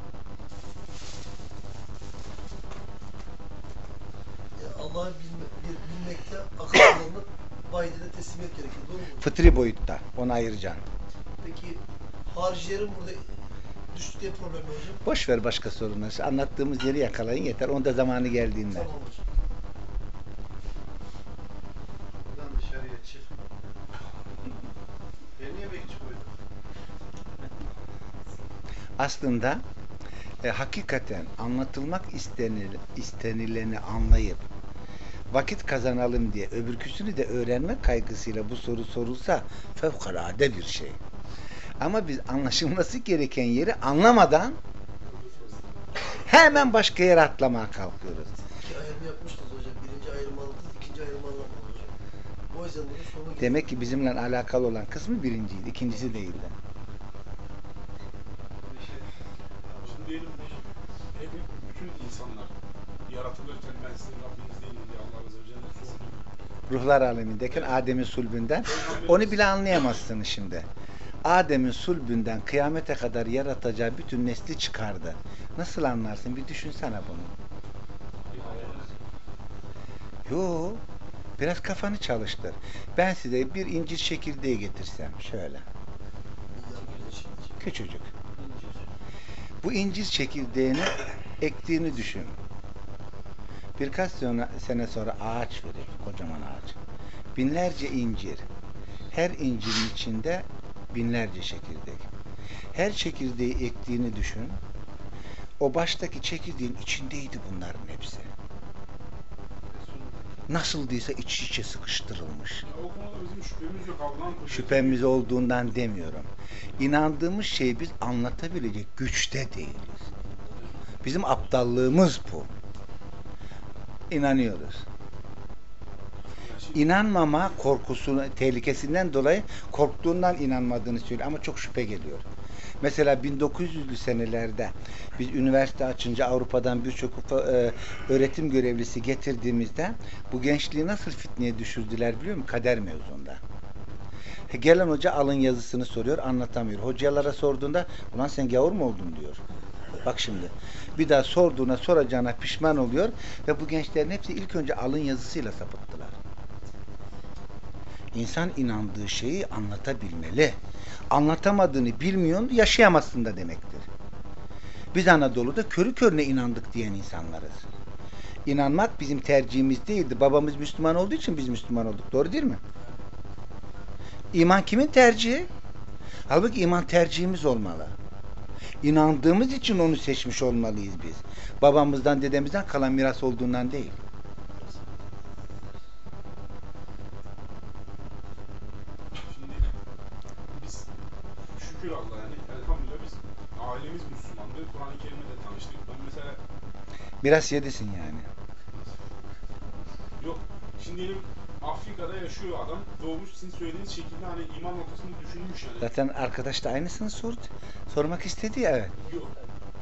Yani Allah'ı bilme, bilmekte akıl vahidine teslimiyet gerekir. Doğru mu? Fıtri boyutta. Onu ayıracaksın. Peki haricilerin burada düştükleri problem ne hocam? Boş ver başka sorunları. Anlattığımız yeri yakalayın yeter. Onda zamanı geldiğinde. Tamam hocam. Buradan dışarıya çık. Ben niye bekçi? Aslında e, hakikaten anlatılmak istenil- istenileni anlayıp vakit kazanalım diye öbürküsünü de öğrenme kaygısıyla bu soru sorulsa fevkalade bir şey. Ama biz anlaşılması gereken yeri anlamadan hemen başka yere atlamaya kalkıyoruz. İki ayrım yapmıştınız hocam. Birinci ayrımı ikinci ayrımı anlatmadınız hocam. O yüzden bunun sonu geliyor. Demek ki bizimle alakalı olan kısmı birinciydi, ikincisi değildi. Şimdi diyelim hep bütün insanlar yaratılırken ben sizin Rabbiniz değilim diye Allah Azze ve Celle sordu. Ruhlar alemindeyken Adem'in sulbünden onu bile anlayamazsınız şimdi. Adem'in sulbünden kıyamete kadar yaratacağı bütün nesli çıkardı. Nasıl anlarsın? Bir düşünsene bunu. Yo, biraz kafanı çalıştır. Ben size bir incir çekirdeği getirsem şöyle. Küçücük. Bu incir çekirdeğini ektiğini düşün. Birkaç sene sonra ağaç verir, kocaman ağaç. Binlerce incir. Her incirin içinde binlerce çekirdek. Her çekirdeği ektiğini düşün. O baştaki çekirdeğin içindeydi bunların hepsi. Nasıl değilse iç içe sıkıştırılmış. Şüphemiz yok olduğundan demiyorum. İnandığımız şeyi biz anlatabilecek güçte değiliz. Bizim aptallığımız bu. İnanıyoruz. İnanmama korkusunu, tehlikesinden dolayı korktuğundan inanmadığını söylüyor ama çok şüphe geliyor. Mesela 1900'lü senelerde biz üniversite açınca Avrupa'dan birçok e, öğretim görevlisi getirdiğimizde bu gençliği nasıl fitneye düşürdüler biliyor musun? Kader mevzunda. He, Gelen hoca alın yazısını soruyor, anlatamıyor. Hocalara sorduğunda, ulan sen gavur mu oldun diyor. Bak şimdi. Bir daha sorduğuna soracağına pişman oluyor ve bu gençlerin hepsi ilk önce alın yazısıyla sapıttılar. İnsan inandığı şeyi anlatabilmeli. Anlatamadığını bilmiyorsun, yaşayamazsın da demektir. Biz Anadolu'da körü körüne inandık diyen insanlarız. İnanmak bizim tercihimiz değildi. Babamız Müslüman olduğu için biz Müslüman olduk. Doğru değil mi? İman kimin tercihi? Halbuki iman tercihimiz olmalı. İnandığımız için onu seçmiş olmalıyız biz. Babamızdan, dedemizden kalan miras olduğundan değil. Şükür Allah'a yani elhamdülillah biz ailemiz Müslümandı. Kur'an-ı Kerim'le de tanıştık. Ben mesela Miras yedisin yani. yok şimdi diyelim Afrika'da yaşıyor adam. Doğmuş sizin söylediğiniz şekilde hani iman noktasını düşünmüş yani. Zaten arkadaş da aynısını sordu. Sormak istedi ya evet. Yok.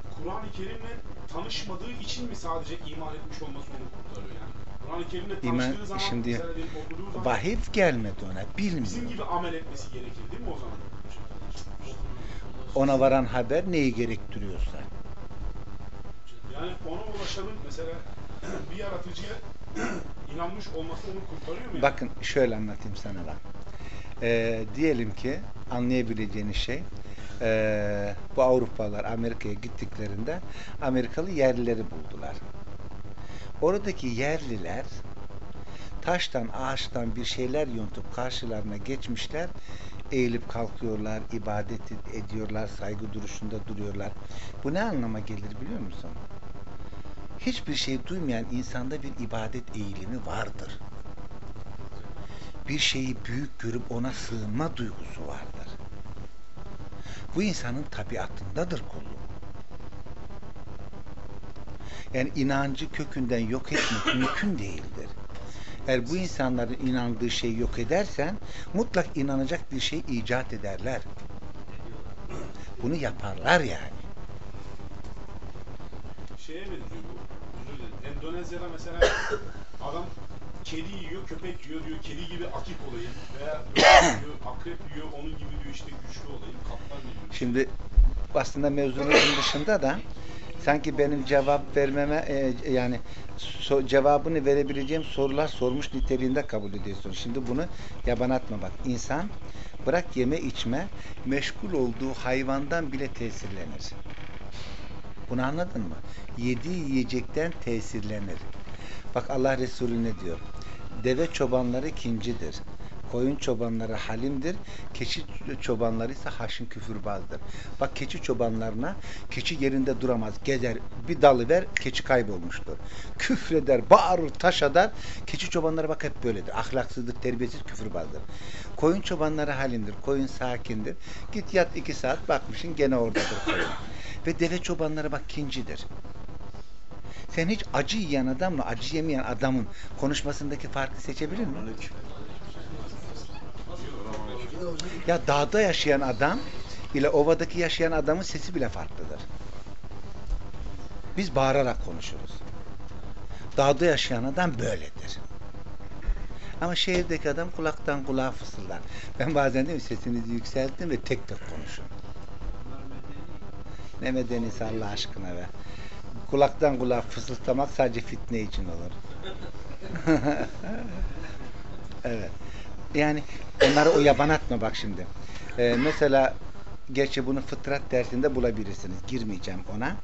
Kur'an-ı Kerim'le tanışmadığı için mi sadece iman etmiş olması onu kurtarıyor yani? Kur'an-ı Kerim'le İman- tanıştığı zaman şimdi mesela diyelim okuduğu zaman Vahiy gelmedi ona. bizim Bilmiyor. gibi amel etmesi gerekir değil mi o zaman? Ona varan haber neyi gerektiriyorsa. Yani ona ulaşanın mesela bir yaratıcıya inanmış olması onu kurtarıyor mu? Bakın şöyle anlatayım sana bak. Ee, diyelim ki anlayabileceğiniz şey ee, bu Avrupalılar Amerika'ya gittiklerinde Amerikalı yerlileri buldular. Oradaki yerliler taştan ağaçtan bir şeyler yontup karşılarına geçmişler eğilip kalkıyorlar, ibadet ediyorlar, saygı duruşunda duruyorlar. Bu ne anlama gelir biliyor musun? Hiçbir şey duymayan insanda bir ibadet eğilimi vardır. Bir şeyi büyük görüp ona sığınma duygusu vardır. Bu insanın tabiatındadır kulluk. Yani inancı kökünden yok etmek mümkün değildir. Eğer bu insanların inandığı şeyi yok edersen mutlak inanacak bir şey icat ederler. Bunu yaparlar yani. Şeye benziyor. Endonezya'da mesela adam kedi yiyor, köpek yiyor diyor. Kedi gibi akif olayım veya yiyor, akrep yiyor, onun gibi diyor işte güçlü olayım, kaplan yiyor. Şimdi aslında mevzunun dışında da sanki benim cevap vermeme e, yani so- cevabını verebileceğim sorular sormuş niteliğinde kabul ediyorsun. Şimdi bunu yaban atma bak. İnsan bırak yeme içme meşgul olduğu hayvandan bile tesirlenir. Bunu anladın mı? Yediği yiyecekten tesirlenir. Bak Allah Resulü ne diyor? Deve çobanları kincidir. Koyun çobanları halimdir. Keçi çobanları ise haşin küfürbazdır. Bak keçi çobanlarına keçi yerinde duramaz. Gezer bir dalı ver keçi kaybolmuştur. Küfreder, bağırır, taş atar. Keçi çobanları bak hep böyledir. Ahlaksızdır, terbiyesiz, küfürbazdır. Koyun çobanları halimdir. Koyun sakindir. Git yat iki saat bakmışsın gene oradadır koyun. Ve deve çobanları bak kincidir. Sen hiç acı yiyen adamla acı yemeyen adamın konuşmasındaki farkı seçebilir misin? Ya dağda yaşayan adam ile ovadaki yaşayan adamın sesi bile farklıdır. Biz bağırarak konuşuruz. Dağda yaşayan adam böyledir. Ama şehirdeki adam kulaktan kulağa fısıldar. Ben bazen değil mi sesinizi yükseltin ve tek tek konuşun. Ne medenisi Allah aşkına be. Kulaktan kulağa fısıldamak sadece fitne için olur. evet. Yani onları o yaban atma bak şimdi. Ee, mesela gerçi bunu fıtrat dersinde bulabilirsiniz. Girmeyeceğim ona.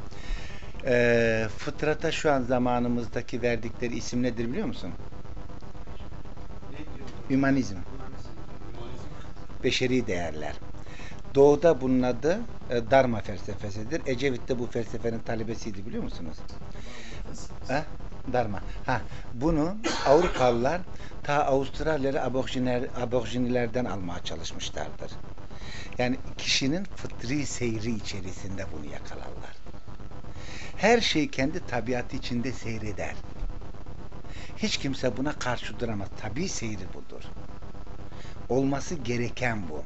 Ee, fıtrata şu an zamanımızdaki verdikleri isim nedir biliyor musun? Hümanizm. Beşeri değerler. Doğuda bunun adı e, Darma felsefesidir. Ecevit de bu felsefenin talebesiydi biliyor musunuz? Ha? Darma. Ha, bunu Avrupalılar ta Avustralyalı aborjiner, aborjinilerden almaya çalışmışlardır. Yani kişinin fıtri seyri içerisinde bunu yakalarlar. Her şey kendi tabiatı içinde seyreder. Hiç kimse buna karşı duramaz. Tabi seyri budur. Olması gereken bu.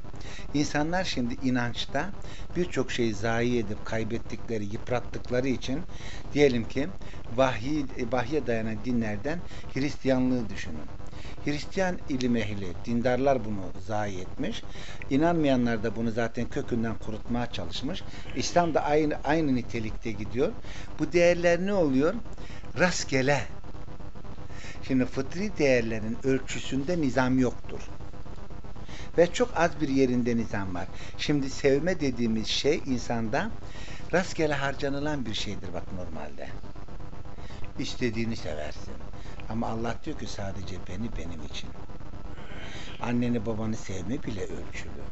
İnsanlar şimdi inançta birçok şeyi zayi edip kaybettikleri, yıprattıkları için diyelim ki vahiy, vahye dayanan dinlerden Hristiyanlığı düşünün. Hristiyan ilim ehli, dindarlar bunu zayi etmiş. İnanmayanlar da bunu zaten kökünden kurutmaya çalışmış. İslam da aynı, aynı nitelikte gidiyor. Bu değerler ne oluyor? Rastgele. Şimdi fıtri değerlerin ölçüsünde nizam yoktur. Ve çok az bir yerinde nizam var. Şimdi sevme dediğimiz şey insanda rastgele harcanılan bir şeydir bak normalde. İstediğini seversin. Ama Allah diyor ki sadece beni benim için. Anneni babanı sevme bile ölçülü.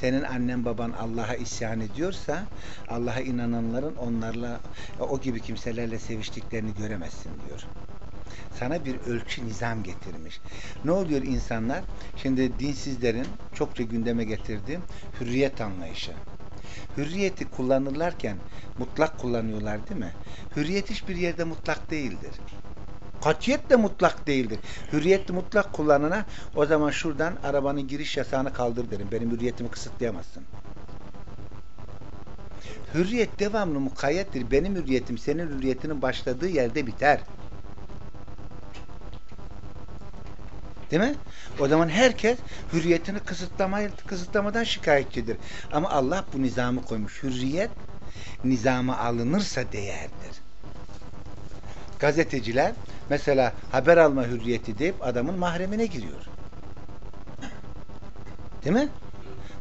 Senin annen baban Allah'a isyan ediyorsa Allah'a inananların onlarla o gibi kimselerle seviştiklerini göremezsin diyor sana bir ölçü nizam getirmiş. Ne oluyor insanlar? Şimdi dinsizlerin çokça gündeme getirdiğim hürriyet anlayışı. Hürriyeti kullanırlarken mutlak kullanıyorlar değil mi? Hürriyet hiçbir yerde mutlak değildir. Katiyet de mutlak değildir. Hürriyet mutlak kullanana o zaman şuradan arabanın giriş yasağını kaldır derim. Benim hürriyetimi kısıtlayamazsın. Hürriyet devamlı mukayyettir. Benim hürriyetim senin hürriyetinin başladığı yerde biter. Değil mi? O zaman herkes hürriyetini kısıtlamaya, kısıtlamadan şikayetçidir. Ama Allah bu nizamı koymuş. Hürriyet nizama alınırsa değerdir. Gazeteciler mesela haber alma hürriyeti deyip adamın mahremine giriyor. Değil mi?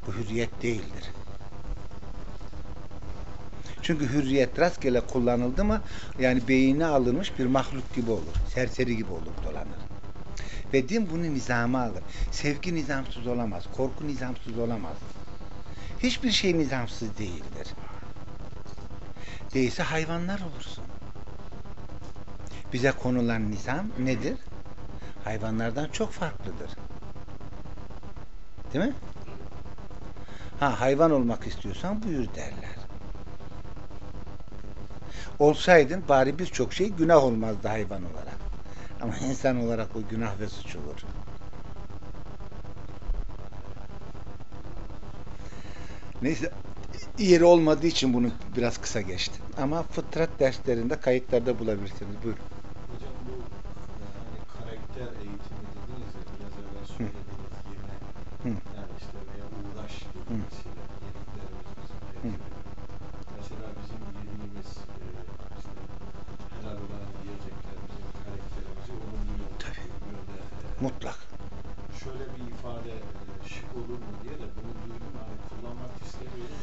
Bu hürriyet değildir. Çünkü hürriyet rastgele kullanıldı mı yani beyine alınmış bir mahluk gibi olur. Serseri gibi olur dolanır. Ve din bunu nizama alır. Sevgi nizamsız olamaz. Korku nizamsız olamaz. Hiçbir şey nizamsız değildir. Değilse hayvanlar olursun. Bize konulan nizam nedir? Hayvanlardan çok farklıdır. Değil mi? Ha hayvan olmak istiyorsan buyur derler. Olsaydın bari birçok şey günah olmazdı hayvan olarak. Ama insan olarak o günah ve suç olur. Neyse yeri olmadığı için bunu biraz kısa geçti. Ama fıtrat derslerinde kayıtlarda bulabilirsiniz. Buyurun. Hocam bu hani karakter eğitimi dediniz ya biraz evvel söylediğiniz yerine Hı. yani işte veya uğraş kelimesiyle yediklerimiz Mutlak. şöyle bir ifade e, şık olur mu diye de bunu duydum hani kullanmak istemiyorum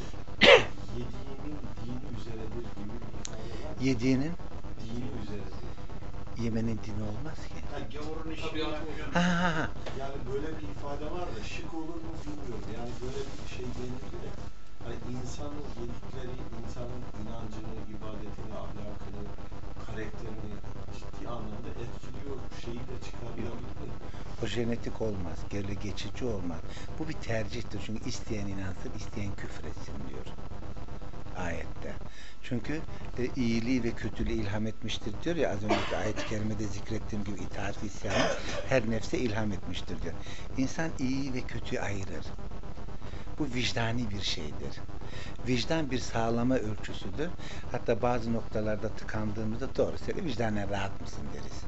yediğinin dini üzeredir gibi bir ifade var. Yediğinin Dini üzeredir. yemenin dini olmaz ki. Ha, gavurun işini Tabiatı yapıyor. Ha ha ha. Yani böyle bir ifade var da şık olur mu bilmiyorum. Yani böyle bir şey denildi de hani insanın yedikleri insanın inancını, ibadetini, ahlakını, karakterini ciddi anlamda etkiliyor şeyi de çıkarılabilir? O jenetik olmaz, geri geçici olmaz. Bu bir tercihtir. Çünkü isteyen inansın, isteyen küfretsin diyor ayette. Çünkü e, iyiliği ve kötülüğü ilham etmiştir diyor ya az önceki ayet-i kerimede zikrettiğim gibi itaat isyanı her nefse ilham etmiştir diyor. İnsan iyi ve kötüyü ayırır. Bu vicdani bir şeydir. Vicdan bir sağlama ölçüsüdür. Hatta bazı noktalarda tıkandığımızda doğru söyle vicdanen rahat mısın deriz.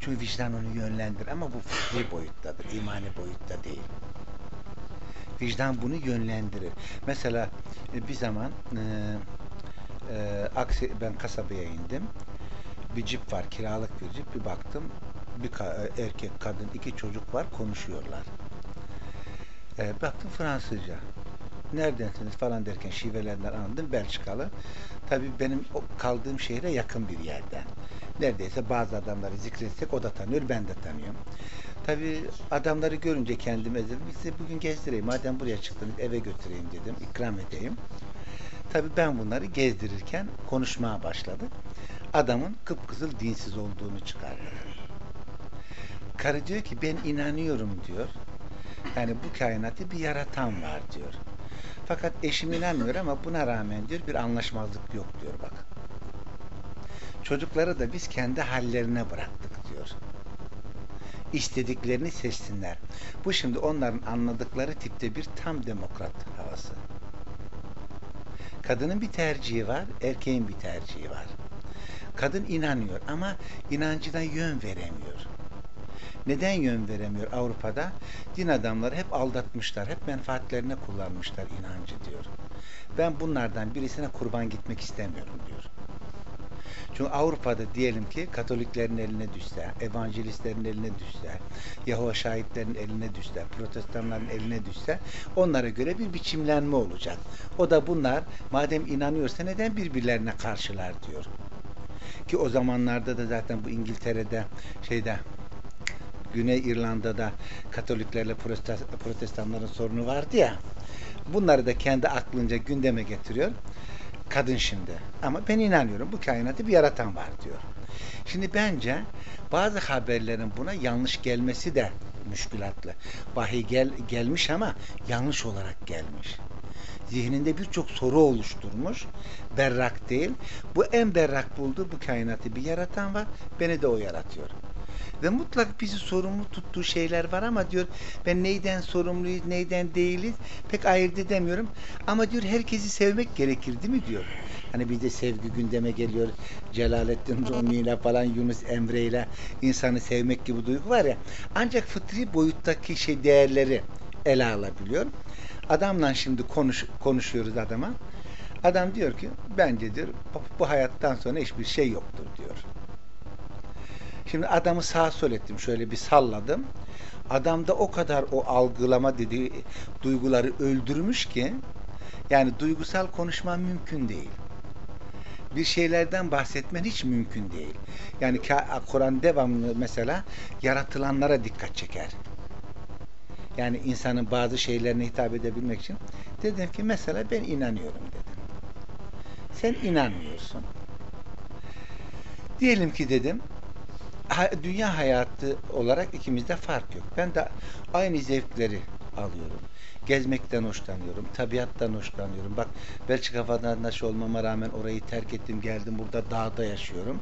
Çünkü vicdan onu yönlendirir ama bu fıkhi boyuttadır, imani boyutta değil. Vicdan bunu yönlendirir. Mesela e, bir zaman e, e, aksi ben kasabaya indim. Bir cip var, kiralık bir cip. Bir baktım bir ka- e, erkek, kadın, iki çocuk var konuşuyorlar. E, baktım Fransızca. Neredensiniz falan derken şivelerinden anladım. Belçikalı. Tabii benim kaldığım şehre yakın bir yerden. Neredeyse bazı adamları zikretsek o da tanıyor, ben de tanıyorum. Tabii adamları görünce kendime dedim, size bugün gezdireyim. Madem buraya çıktınız eve götüreyim dedim, ikram edeyim. Tabii ben bunları gezdirirken konuşmaya başladık. Adamın kıpkızıl dinsiz olduğunu çıkardı. Karı diyor ki ben inanıyorum diyor. Yani bu kainatı bir yaratan var diyor. Fakat eşim inanmıyor ama buna rağmen diyor bir anlaşmazlık yok diyor bak. Çocukları da biz kendi hallerine bıraktık diyor. İstediklerini seçsinler. Bu şimdi onların anladıkları tipte bir tam demokrat havası. Kadının bir tercihi var, erkeğin bir tercihi var. Kadın inanıyor ama inancına yön veremiyor. Neden yön veremiyor Avrupa'da? Din adamları hep aldatmışlar, hep menfaatlerine kullanmışlar inancı diyor. Ben bunlardan birisine kurban gitmek istemiyorum diyor. Çünkü Avrupa'da diyelim ki Katoliklerin eline düşse, Evangelistlerin eline düşse, Yahova şahitlerin eline düşse, Protestanların eline düşse onlara göre bir biçimlenme olacak. O da bunlar madem inanıyorsa neden birbirlerine karşılar diyor. Ki o zamanlarda da zaten bu İngiltere'de şeyde Güney İrlanda'da Katoliklerle Protestanların sorunu vardı ya. Bunları da kendi aklınca gündeme getiriyor. Kadın şimdi. Ama ben inanıyorum bu kainatı bir yaratan var diyor. Şimdi bence bazı haberlerin buna yanlış gelmesi de müşkülatlı. Vahiy gel, gelmiş ama yanlış olarak gelmiş. Zihninde birçok soru oluşturmuş. Berrak değil. Bu en berrak bulduğu bu kainatı bir yaratan var. Beni de o yaratıyor. Ve mutlak bizi sorumlu tuttuğu şeyler var ama diyor ben neyden sorumluyuz, neyden değiliz pek ayırt edemiyorum. Ama diyor herkesi sevmek gerekir değil mi diyor. Hani bir de sevgi gündeme geliyor. Celalettin Rumi ile falan Yunus Emre ile insanı sevmek gibi duygu var ya. Ancak fıtri boyuttaki şey değerleri ele alabiliyor. Adamla şimdi konuş, konuşuyoruz adama. Adam diyor ki bence diyor bu hayattan sonra hiçbir şey yoktur diyor. Şimdi adamı sağa sol ettim. Şöyle bir salladım. Adamda o kadar o algılama dediği duyguları öldürmüş ki yani duygusal konuşma mümkün değil. Bir şeylerden bahsetmen hiç mümkün değil. Yani Kur'an devamlı mesela yaratılanlara dikkat çeker. Yani insanın bazı şeylerine hitap edebilmek için dedim ki mesela ben inanıyorum dedim. Sen inanmıyorsun. Diyelim ki dedim dünya hayatı olarak ikimizde fark yok. Ben de aynı zevkleri alıyorum. Gezmekten hoşlanıyorum, tabiattan hoşlanıyorum. Bak Belçika vatandaşı olmama rağmen orayı terk ettim, geldim burada dağda yaşıyorum.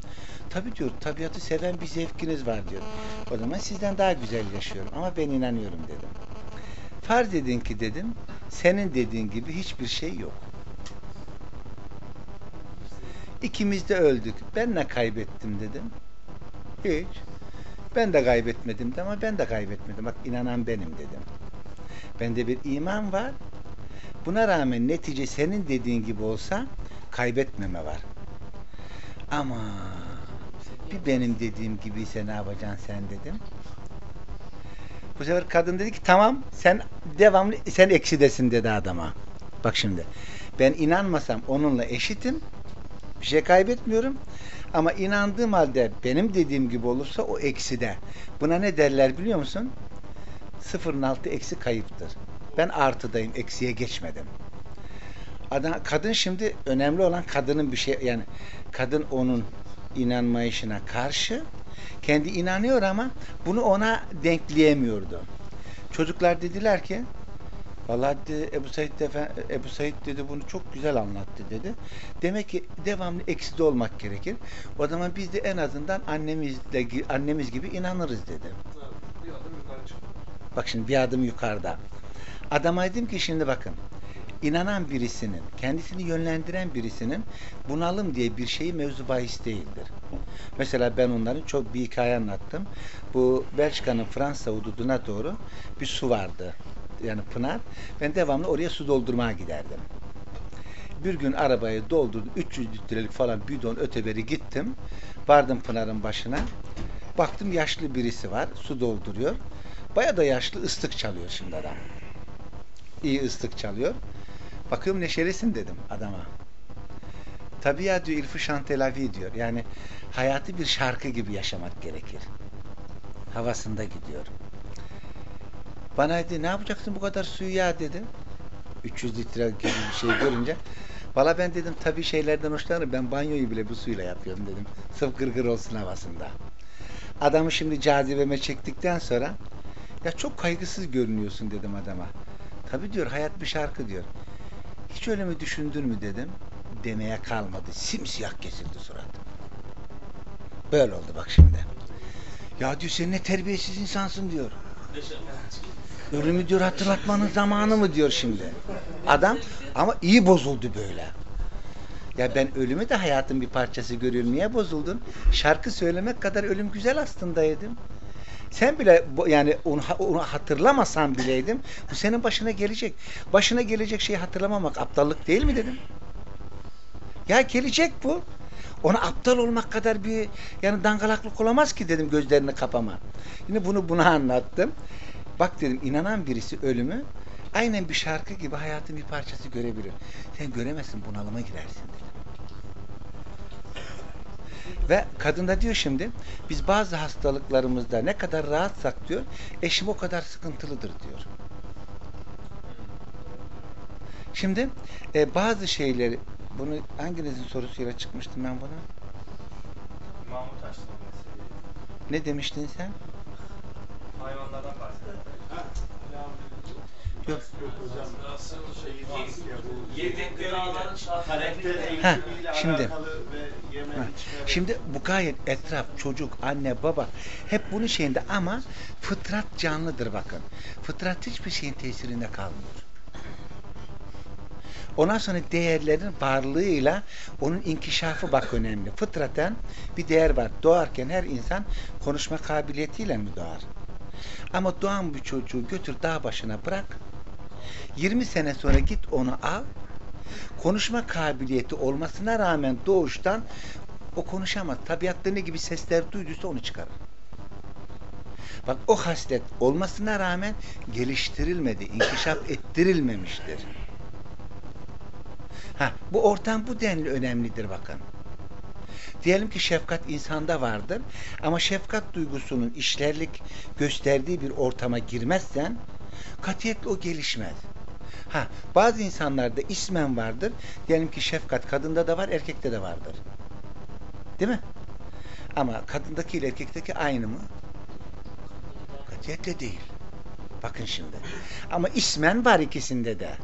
Tabi diyor, tabiatı seven bir zevkiniz var diyor. O zaman sizden daha güzel yaşıyorum ama ben inanıyorum dedim. Farz edin ki dedim, senin dediğin gibi hiçbir şey yok. İkimiz de öldük. Ben ne kaybettim dedim. Hiç. Ben de kaybetmedim de ama ben de kaybetmedim. Bak inanan benim dedim. Bende bir iman var. Buna rağmen netice senin dediğin gibi olsa kaybetmeme var. Ama bir benim dediğim gibiyse ne yapacaksın sen dedim. Bu sefer kadın dedi ki tamam sen devamlı sen eksidesin dedi adama. Bak şimdi ben inanmasam onunla eşitim Bir şey kaybetmiyorum. Ama inandığım halde benim dediğim gibi olursa o ekside. Buna ne derler biliyor musun? Sıfırın altı eksi kayıptır. Ben artıdayım, eksiye geçmedim. Adam, kadın şimdi önemli olan kadının bir şey yani kadın onun inanmayışına karşı kendi inanıyor ama bunu ona denkleyemiyordu. Çocuklar dediler ki Vallahi dedi, Ebu Said, Ebu Said dedi bunu çok güzel anlattı dedi. Demek ki devamlı ekside olmak gerekir. O zaman biz de en azından annemizle annemiz gibi inanırız dedi. Bak şimdi bir adım yukarıda. Adama dedim ki şimdi bakın. inanan birisinin, kendisini yönlendiren birisinin bunalım diye bir şeyi mevzu bahis değildir. Mesela ben onların çok bir hikaye anlattım. Bu Belçika'nın Fransa hududuna doğru bir su vardı. Yani pınar. Ben devamlı oraya su doldurmaya giderdim. Bir gün arabayı doldurdum. 300 litrelik falan bidon öteberi gittim. Vardım pınarın başına. Baktım yaşlı birisi var. Su dolduruyor. Baya da yaşlı ıslık çalıyor şimdi adam. İyi ıslık çalıyor. Bakıyorum neşelisin dedim adama. Tabii ya diyor ilfi şantelavi diyor. Yani hayatı bir şarkı gibi yaşamak gerekir. Havasında gidiyor. Bana dedi ne yapacaksın bu kadar suyu ya dedi. 300 litre gibi bir şey görünce. Valla ben dedim tabii şeylerden hoşlanırım. Ben banyoyu bile bu suyla yapıyorum dedim. Sırf gırgır olsun havasında. Adamı şimdi cazibeme çektikten sonra ya çok kaygısız görünüyorsun dedim adama. Tabii diyor hayat bir şarkı diyor. Hiç öyle mi düşündün mü dedim. Demeye kalmadı. Simsiyah kesildi surat. Böyle oldu bak şimdi. Ya diyor sen ne terbiyesiz insansın diyor. Ölümü diyor hatırlatmanın zamanı mı diyor şimdi. Adam ama iyi bozuldu böyle. Ya ben ölümü de hayatın bir parçası görüyorum. Niye bozuldun? Şarkı söylemek kadar ölüm güzel aslında dedim. Sen bile yani onu, onu hatırlamasan bileydim bu senin başına gelecek. Başına gelecek şeyi hatırlamamak aptallık değil mi dedim. Ya gelecek bu. Ona aptal olmak kadar bir yani dangalaklık olamaz ki dedim gözlerini kapama. Yine bunu buna anlattım. Bak dedim inanan birisi ölümü aynen bir şarkı gibi hayatın bir parçası görebilir. Sen göremezsin bunalıma girersin dedim. Ve kadın da diyor şimdi biz bazı hastalıklarımızda ne kadar rahatsak diyor eşim o kadar sıkıntılıdır diyor. Şimdi e, bazı şeyleri bunu hanginizin sorusuyla çıkmıştım ben buna? Mahmut meseleyi. Ne demiştin sen? Hayvanlardan bahsediyor. Yok. Yok hocam. Şey var ya bu Yedekleri Ha, şimdi. Ha, Şimdi bu gayet etraf, çocuk, anne, baba hep bunun şeyinde ama fıtrat canlıdır bakın. Fıtrat hiçbir şeyin tesirinde kalmıyor. Ondan sonra değerlerin varlığıyla onun inkişafı bak önemli. Fıtraten bir değer var. Doğarken her insan konuşma kabiliyetiyle mi doğar? Ama doğan bir çocuğu götür dağ başına bırak. 20 sene sonra git onu al. Konuşma kabiliyeti olmasına rağmen doğuştan o konuşamaz. Tabiatta ne gibi sesler duyduysa onu çıkarır. Bak o haslet olmasına rağmen geliştirilmedi, inkişaf ettirilmemiştir. Ha, bu ortam bu denli önemlidir bakın. Diyelim ki şefkat insanda vardır ama şefkat duygusunun işlerlik gösterdiği bir ortama girmezsen katiyetle o gelişmez. Ha, bazı insanlarda ismen vardır. Diyelim ki şefkat kadında da var, erkekte de vardır. Değil mi? Ama kadındaki ile erkekteki aynı mı? Katiyetle değil. Bakın şimdi. Ama ismen var ikisinde de.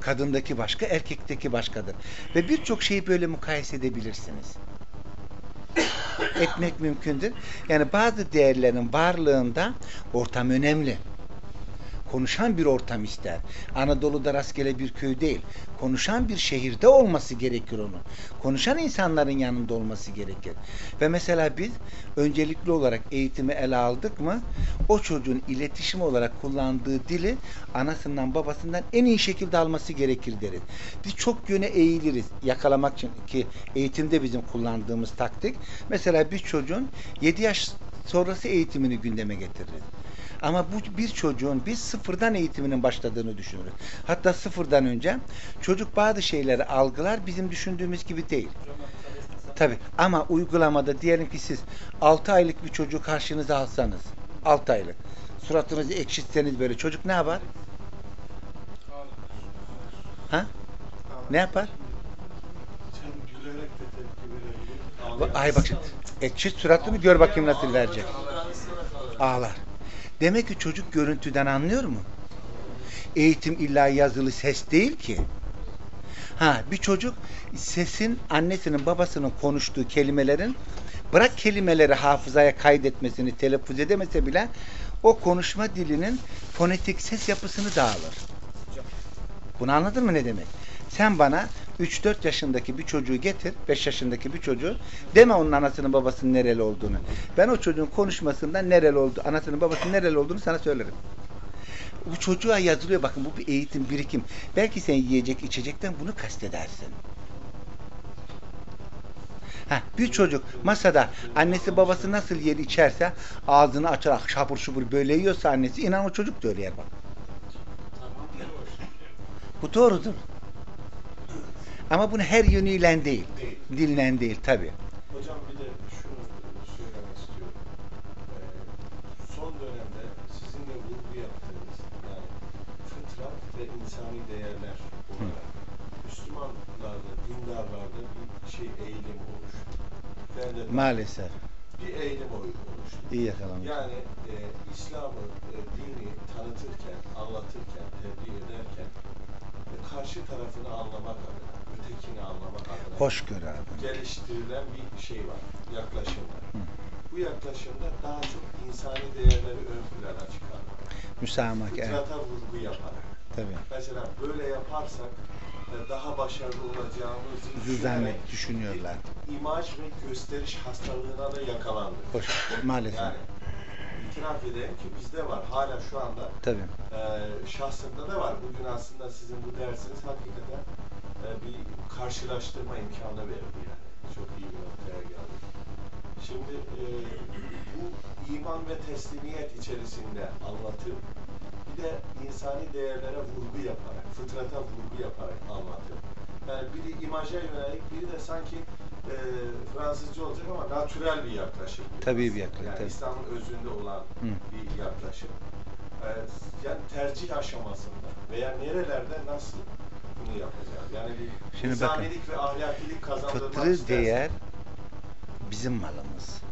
Kadındaki başka, erkekteki başkadır. Ve birçok şeyi böyle mukayese edebilirsiniz. Etmek mümkündür. Yani bazı değerlerin varlığında ortam önemli. Konuşan bir ortam ister. Anadolu'da rastgele bir köy değil. Konuşan bir şehirde olması gerekir onu. Konuşan insanların yanında olması gerekir. Ve mesela biz öncelikli olarak eğitimi ele aldık mı o çocuğun iletişim olarak kullandığı dili anasından babasından en iyi şekilde alması gerekir deriz. Biz çok yöne eğiliriz yakalamak için ki eğitimde bizim kullandığımız taktik. Mesela bir çocuğun 7 yaş sonrası eğitimini gündeme getiririz. Ama bu bir çocuğun biz sıfırdan eğitiminin başladığını düşünürüz. Hatta sıfırdan önce çocuk bazı şeyleri algılar bizim düşündüğümüz gibi değil. Tabi ama uygulamada diyelim ki siz 6 aylık bir çocuğu karşınıza alsanız 6 aylık suratınızı ekşitseniz böyle çocuk ne yapar? Ha? Ne yapar? Ay bak şimdi, ekşit suratını gör bakayım nasıl verecek. Ağlar. Demek ki çocuk görüntüden anlıyor mu? Eğitim illa yazılı ses değil ki. Ha bir çocuk sesin annesinin babasının konuştuğu kelimelerin bırak kelimeleri hafızaya kaydetmesini telaffuz edemese bile o konuşma dilinin fonetik ses yapısını da alır. Bunu anladın mı ne demek? Sen bana 3-4 yaşındaki bir çocuğu getir, 5 yaşındaki bir çocuğu, deme onun anasının babasının nereli olduğunu. Ben o çocuğun konuşmasından nereli oldu, anasının babasının nereli olduğunu sana söylerim. Bu çocuğa yazılıyor bakın bu bir eğitim, birikim. Belki sen yiyecek, içecekten bunu kastedersin. Ha, bir çocuk masada annesi babası nasıl yer içerse ağzını açarak şapur şupur böyle yiyorsa annesi inan o çocuk da öyle yer bak. Bu doğrudur. Ama bunu her yönüyle değil. Dinlen değil tabi. Hocam bir de şunu söylemek istiyorum. Ee, son dönemde sizin de vurgu yaptığınız yani fıtrat ve insani değerler olarak Müslümanlarda, dindarlarda bir şey eğilim oluştu. Ben de Maalesef. bir eğilim oluştu. İyi yakalamış. Yani e, İslam'ı, e, dini tanıtırken, anlatırken, tebliğ ederken e, karşı tarafını anlamak adına, adına Hoşgörü abi. geliştirilen bir şey var, yaklaşım var. Hı. Bu yaklaşımda daha çok insani değerleri ön plana çıkarmak. Müsamaha. Evet. Fıtrata vurgu yaparak. Tabii. Mesela böyle yaparsak daha başarılı olacağımızı düşünerek düşünüyorlar. imaj ve gösteriş hastalığına da yakalandık. Hoş. Maalesef. Yani itiraf edelim ki bizde var. Hala şu anda Tabii. e, şahsımda da var. Bugün aslında sizin bu dersiniz hakikaten bir karşılaştırma imkanı verdi yani. Çok iyi bir noktaya geldik. Şimdi e, bu iman ve teslimiyet içerisinde anlatım bir de insani değerlere vurgu yaparak, fıtrata vurgu yaparak anlatım. Yani biri imaja yönelik, biri de sanki e, Fransızca olacak ama natürel bir yaklaşım. Tabii bir yaklaşım, Yani tabii. İslam'ın özünde olan Hı. bir yaklaşım. Evet, yani tercih aşamasında veya nerelerde nasıl bunu yapacağız? Yani bir Şimdi bakın, ve ahlakilik kazandırmak Fıtrı istersek- değer bizim malımız.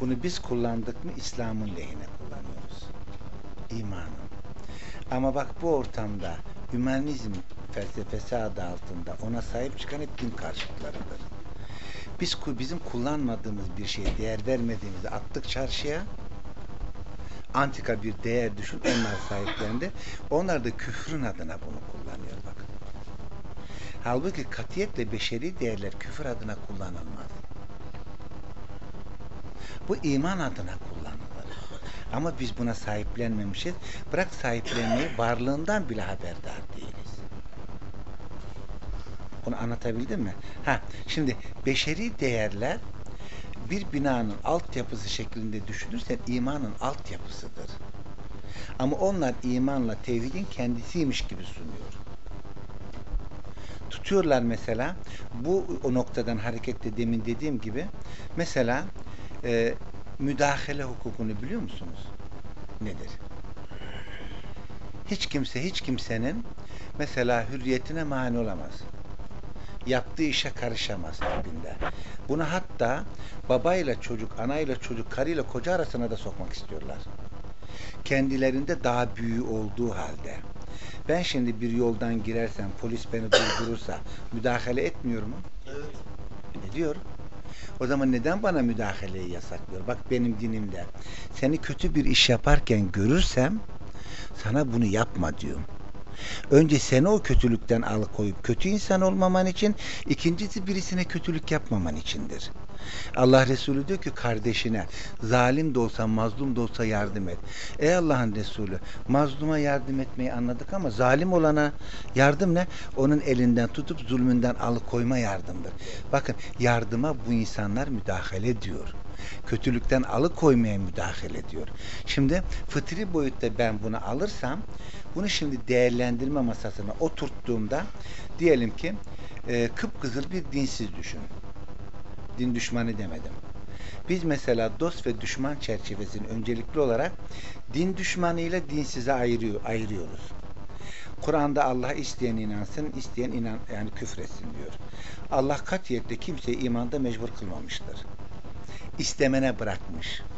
Bunu biz kullandık mı İslam'ın lehine kullanıyoruz. İmanın. Ama bak bu ortamda hümanizm felsefesi adı altında ona sahip çıkan hep din karşıtlarıdır. Biz bizim kullanmadığımız bir şeye değer vermediğimizi attık çarşıya. Antika bir değer düşün, onlar sahiplendi. Onlar da küfrün adına bunu kullanıyor bakın. Halbuki katiyetle beşeri değerler küfür adına kullanılmaz. Bu iman adına kullanılır. Ama biz buna sahiplenmemişiz. Bırak sahiplenmeyi varlığından bile haberdar değiliz. Bunu anlatabildim mi? Ha, şimdi beşeri değerler bir binanın altyapısı şeklinde düşünürsen imanın altyapısıdır. Ama onlar imanla tevhidin kendisiymiş gibi sunuyor. Tutuyorlar mesela bu o noktadan hareketle demin dediğim gibi mesela e, müdahale hukukunu biliyor musunuz? Nedir? Hiç kimse hiç kimsenin mesela hürriyetine mani olamaz. Yaptığı işe karışamaz kalbinde. Bunu hatta babayla çocuk, anayla çocuk, karıyla koca arasına da sokmak istiyorlar. Kendilerinde daha büyüğü olduğu halde. Ben şimdi bir yoldan girersem polis beni durdurursa müdahale etmiyor mu? Evet. Ediyor. O zaman neden bana müdahaleyi yasaklıyor? Bak benim dinimde. Seni kötü bir iş yaparken görürsem sana bunu yapma diyorum. Önce seni o kötülükten alıkoyup kötü insan olmaman için, ikincisi birisine kötülük yapmaman içindir. Allah Resulü diyor ki kardeşine zalim de olsa mazlum da olsa yardım et. Ey Allah'ın Resulü mazluma yardım etmeyi anladık ama zalim olana yardım ne? Onun elinden tutup zulmünden alıkoyma yardımdır. Bakın yardıma bu insanlar müdahale diyor. kötülükten alıkoymaya müdahale ediyor. Şimdi fıtri boyutta ben bunu alırsam bunu şimdi değerlendirme masasına oturttuğumda diyelim ki e, kıpkızıl bir dinsiz düşün. Din düşmanı demedim. Biz mesela dost ve düşman çerçevesini öncelikli olarak din düşmanı ile dinsize ayırıyor, ayırıyoruz. Kur'an'da Allah isteyen inansın, isteyen inan yani küfretsin diyor. Allah katiyetle kimseyi imanda mecbur kılmamıştır. İstemene bırakmış.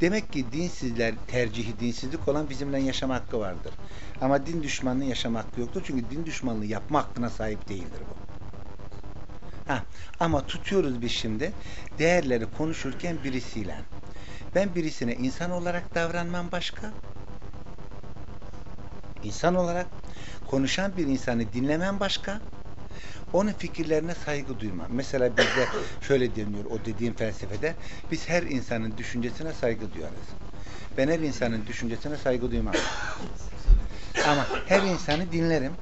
Demek ki dinsizler tercihi dinsizlik olan bizimle yaşama hakkı vardır. Ama din düşmanlığı yaşama hakkı yoktur. Çünkü din düşmanlığı yapma hakkına sahip değildir bu. Ha, ama tutuyoruz biz şimdi değerleri konuşurken birisiyle. Ben birisine insan olarak davranmam başka. İnsan olarak konuşan bir insanı dinlemem başka. Onun fikirlerine saygı duymam. Mesela bizde şöyle deniyor o dediğim felsefede biz her insanın düşüncesine saygı duyarız. Ben her insanın düşüncesine saygı duymam. Ama her insanı dinlerim.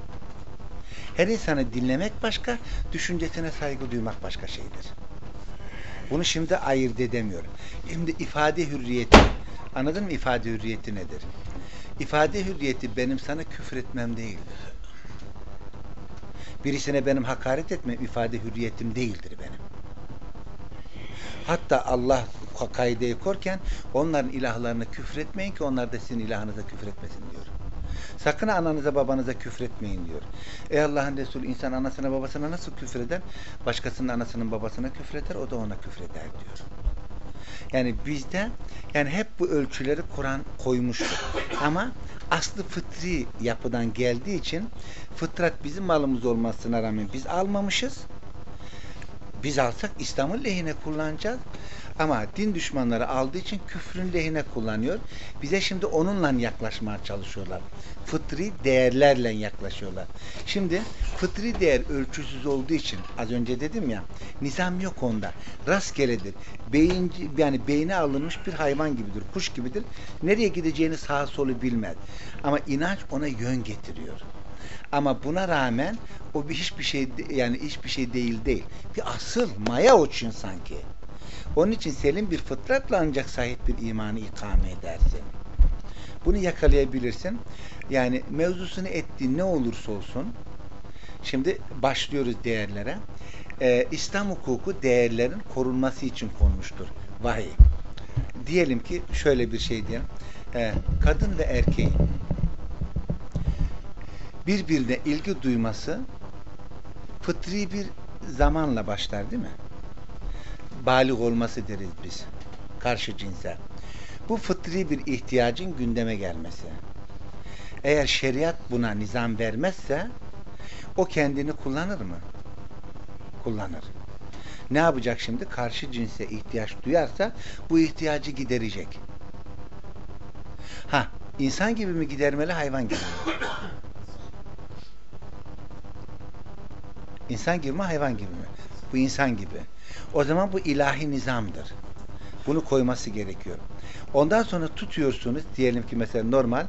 Her insanı dinlemek başka, düşüncesine saygı duymak başka şeydir. Bunu şimdi ayırt edemiyorum. Şimdi ifade hürriyeti, anladın mı ifade hürriyeti nedir? İfade hürriyeti benim sana küfür etmem değildir. Birisine benim hakaret etmem ifade hürriyetim değildir benim. Hatta Allah kaideyi korken onların ilahlarına küfretmeyin ki onlar da sizin ilahınıza küfür etmesin diyor. Sakın ananıza babanıza küfretmeyin diyor. Ey Allah'ın Resulü insan anasına babasına nasıl küfreder? Başkasının anasının babasına küfreder, o da ona küfreder diyor. Yani bizde yani hep bu ölçüleri Kur'an koymuştur. Ama aslı fıtri yapıdan geldiği için fıtrat bizim malımız olmasına rağmen biz almamışız. Biz alsak İslam'ın lehine kullanacağız. Ama din düşmanları aldığı için küfrün lehine kullanıyor. Bize şimdi onunla yaklaşmaya çalışıyorlar. Fıtri değerlerle yaklaşıyorlar. Şimdi fıtri değer ölçüsüz olduğu için az önce dedim ya nizam yok onda. Rastgeledir. Beyinci, yani beyne alınmış bir hayvan gibidir. Kuş gibidir. Nereye gideceğini sağa solu bilmez. Ama inanç ona yön getiriyor. Ama buna rağmen o bir hiçbir şey yani hiçbir şey değil değil. Bir asıl maya uçun sanki. Onun için selim bir fıtratla ancak sahip bir imanı ikame edersin. Bunu yakalayabilirsin. Yani mevzusunu ettiğin ne olursa olsun şimdi başlıyoruz değerlere. Ee, İslam hukuku değerlerin korunması için konmuştur. Vahiy. Diyelim ki şöyle bir şey diyelim. Ee, kadın ve erkeğin birbirine ilgi duyması fıtri bir zamanla başlar değil mi? Balik olması deriz biz. Karşı cinse. Bu fıtri bir ihtiyacın gündeme gelmesi. Eğer şeriat buna nizam vermezse o kendini kullanır mı? Kullanır. Ne yapacak şimdi? Karşı cinse ihtiyaç duyarsa bu ihtiyacı giderecek. Ha, insan gibi mi gidermeli, hayvan gibi mi? İnsan gibi mi, hayvan gibi mi? Bu insan gibi. O zaman bu ilahi nizamdır. Bunu koyması gerekiyor. Ondan sonra tutuyorsunuz, diyelim ki mesela normal,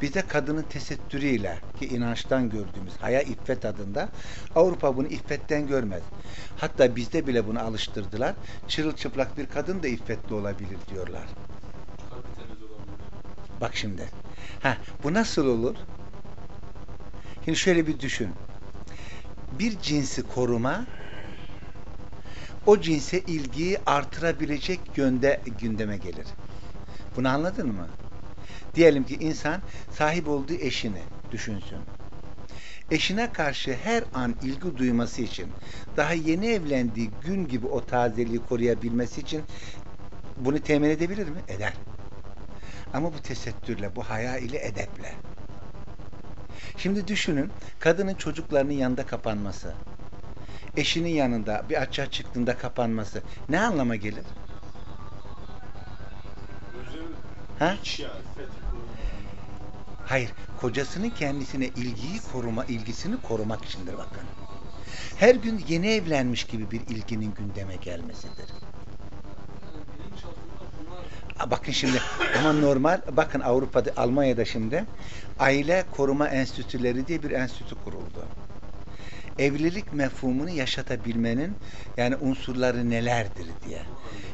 bizde kadının tesettürüyle ki inançtan gördüğümüz haya iffet adında, Avrupa bunu iffetten görmez. Hatta bizde bile bunu alıştırdılar. Çırılçıplak bir kadın da iffetli olabilir diyorlar. Bak şimdi. Ha, bu nasıl olur? Şimdi şöyle bir düşün. Bir cinsi koruma o cinse ilgiyi artırabilecek yönde gündeme gelir. Bunu anladın mı? Diyelim ki insan sahip olduğu eşini düşünsün. Eşine karşı her an ilgi duyması için, daha yeni evlendiği gün gibi o tazeliği koruyabilmesi için bunu temin edebilir mi? Eder. Ama bu tesettürle, bu haya ile edeple. Şimdi düşünün, kadının çocuklarının yanında kapanması, eşinin yanında bir açığa çıktığında kapanması ne anlama gelir? Ha? Hayır, kocasının kendisine ilgiyi koruma, ilgisini korumak içindir bakın. Her gün yeni evlenmiş gibi bir ilginin gündeme gelmesidir. Bakın şimdi ama normal bakın Avrupa'da Almanya'da şimdi aile koruma enstitüleri diye bir enstitü kuruldu. evlilik mefhumunu yaşatabilmenin yani unsurları nelerdir diye.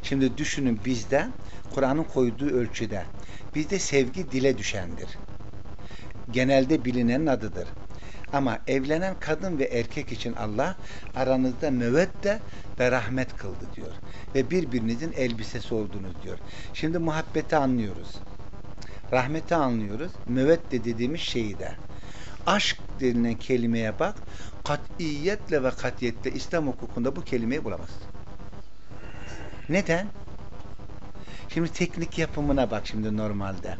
Şimdi düşünün bizde Kur'an'ın koyduğu ölçüde bizde sevgi dile düşendir. Genelde bilinenin adıdır. Ama evlenen kadın ve erkek için Allah aranızda müvedde ve rahmet kıldı diyor. Ve birbirinizin elbisesi oldunuz diyor. Şimdi muhabbeti anlıyoruz. Rahmeti anlıyoruz. Müvedde dediğimiz şeyi de. Aşk denilen kelimeye bak. Katiyetle ve katiyetle İslam hukukunda bu kelimeyi bulamazsın. Neden? Şimdi teknik yapımına bak şimdi normalde.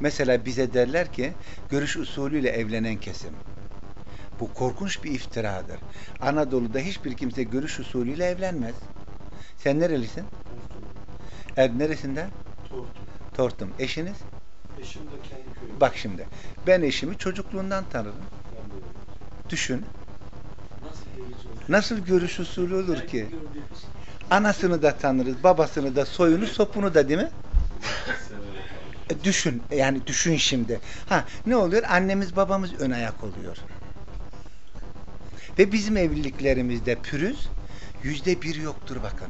Mesela bize derler ki görüş usulüyle evlenen kesim. Bu korkunç bir iftiradır. Anadolu'da hiçbir kimse görüş usulüyle evlenmez. Sen nerelisin? Er neresinden? Tortu. Tortum. Eşiniz? Eşim de kendi köyü. Bak şimdi. Ben eşimi çocukluğundan tanırım. Düşün. Nasıl görüş usulü olur ki? Anasını da tanırız, babasını da, soyunu, sopunu da değil mi? E, düşün. Yani düşün şimdi. Ha ne oluyor? Annemiz babamız ön ayak oluyor. Ve bizim evliliklerimizde pürüz yüzde bir yoktur bakın.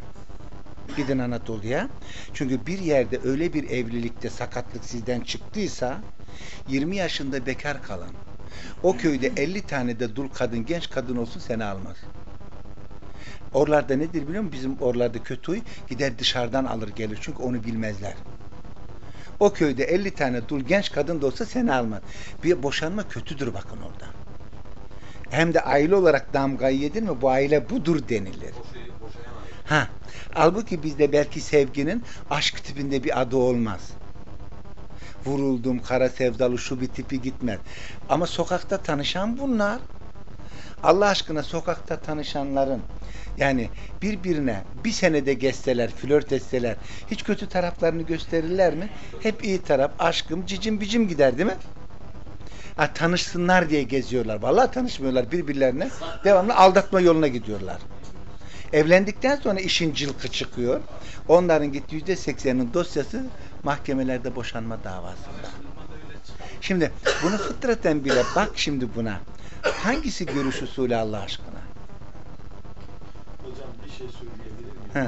Gidin Anadolu'ya. Çünkü bir yerde öyle bir evlilikte sakatlık sizden çıktıysa 20 yaşında bekar kalan o köyde 50 tane de dul kadın, genç kadın olsun seni almaz. Oralarda nedir biliyor musun? Bizim oralarda kötü gider dışarıdan alır gelir. Çünkü onu bilmezler. O köyde 50 tane dul genç kadın da olsa seni almaz. Bir boşanma kötüdür bakın orada. Hem de aile olarak damgayı yedin mi bu aile budur denilir. Ha. Halbuki bizde belki sevginin aşk tipinde bir adı olmaz. Vuruldum, kara sevdalı şu bir tipi gitmez. Ama sokakta tanışan bunlar. Allah aşkına sokakta tanışanların yani birbirine bir senede geçseler, flört etseler hiç kötü taraflarını gösterirler mi? Hep iyi taraf, aşkım, cicim bicim gider değil mi? Ha, tanışsınlar diye geziyorlar. Vallahi tanışmıyorlar birbirlerine. Devamlı aldatma yoluna gidiyorlar. Evlendikten sonra işin cılkı çıkıyor. Onların git yüzde seksenin dosyası mahkemelerde boşanma davasında. Şimdi bunu fıtraten bile bak şimdi buna. Hangisi görüş usulü Allah aşkına? Hocam bir şey söyleyebilir miyim? He.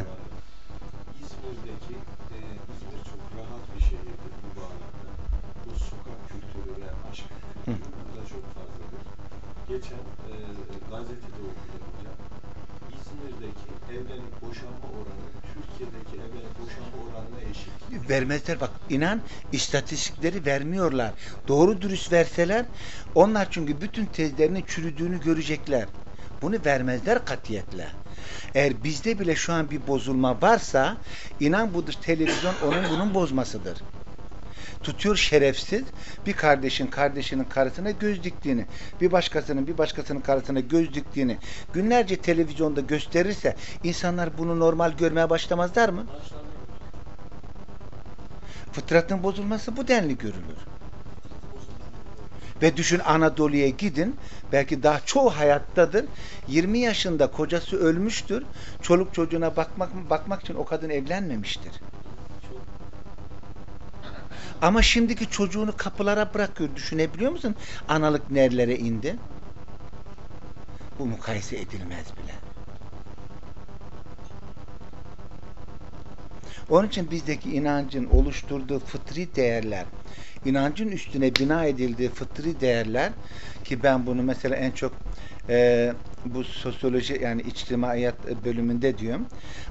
İzmir'deki e, İzmir çok rahat bir şehirdir bu bağlamda. Bu sokak kültürü ve aşk kültürü burada çok fazladır. Geçen e, gazetede okudum hocam. İzmir'deki evlenip boşanma oranı Türkiye'deki evlenip boşanma oranına eşit. Vermezler bak inan istatistikleri vermiyorlar. Doğru dürüst verseler onlar çünkü bütün tezlerinin çürüdüğünü görecekler. Bunu vermezler katiyetle. Eğer bizde bile şu an bir bozulma varsa inan budur televizyon onun bunun bozmasıdır. Tutuyor şerefsiz bir kardeşin kardeşinin karısına göz diktiğini, bir başkasının bir başkasının karısına göz diktiğini günlerce televizyonda gösterirse insanlar bunu normal görmeye başlamazlar mı? Fıtratın bozulması bu denli görülür. Ve düşün Anadolu'ya gidin. Belki daha çoğu hayattadır. 20 yaşında kocası ölmüştür. Çoluk çocuğuna bakmak bakmak için o kadın evlenmemiştir. Ama şimdiki çocuğunu kapılara bırakıyor. Düşünebiliyor musun? Analık nerelere indi? Bu mukayese edilmez bile. Onun için bizdeki inancın oluşturduğu fıtri değerler, inancın üstüne bina edildiği fıtri değerler ki ben bunu mesela en çok e, bu sosyoloji yani içtimaiyat bölümünde diyorum.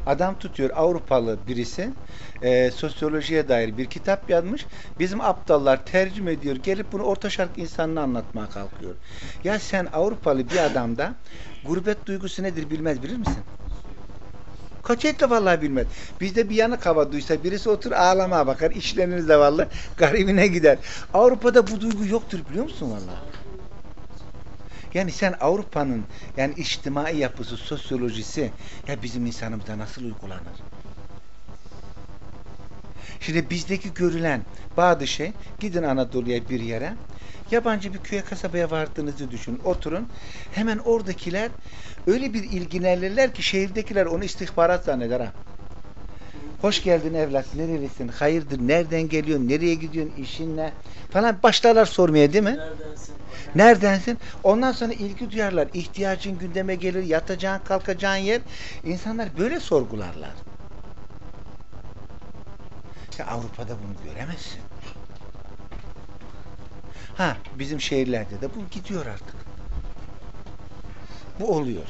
Adam tutuyor Avrupalı birisi e, sosyolojiye dair bir kitap yazmış. Bizim aptallar tercüme ediyor. Gelip bunu Orta Şark insanına anlatmaya kalkıyor. Ya sen Avrupalı bir adamda gurbet duygusu nedir bilmez bilir misin? Kaçetle vallahi bilmez. Bizde bir yanık hava duysa birisi otur ağlamaya bakar. İşleriniz de vallahi garibine gider. Avrupa'da bu duygu yoktur biliyor musun vallahi? Yani sen Avrupa'nın yani içtimai yapısı, sosyolojisi ya bizim insanımıza nasıl uygulanır? Şimdi bizdeki görülen bazı şey gidin Anadolu'ya bir yere yabancı bir köye kasabaya vardığınızı düşünün. Oturun. Hemen oradakiler öyle bir ilgilenirler ki şehirdekiler onu istihbarat zanneder ha. Hoş geldin evlat, nerelisin, hayırdır, nereden geliyorsun, nereye gidiyorsun, işin ne falan başlarlar sormaya değil mi? Neredensin? Neredensin? Ondan sonra ilgi duyarlar. İhtiyacın gündeme gelir, yatacağın, kalkacağın yer. İnsanlar böyle sorgularlar. Ya Avrupa'da bunu göremezsin. Ha, bizim şehirlerde de bu gidiyor artık. Bu oluyor.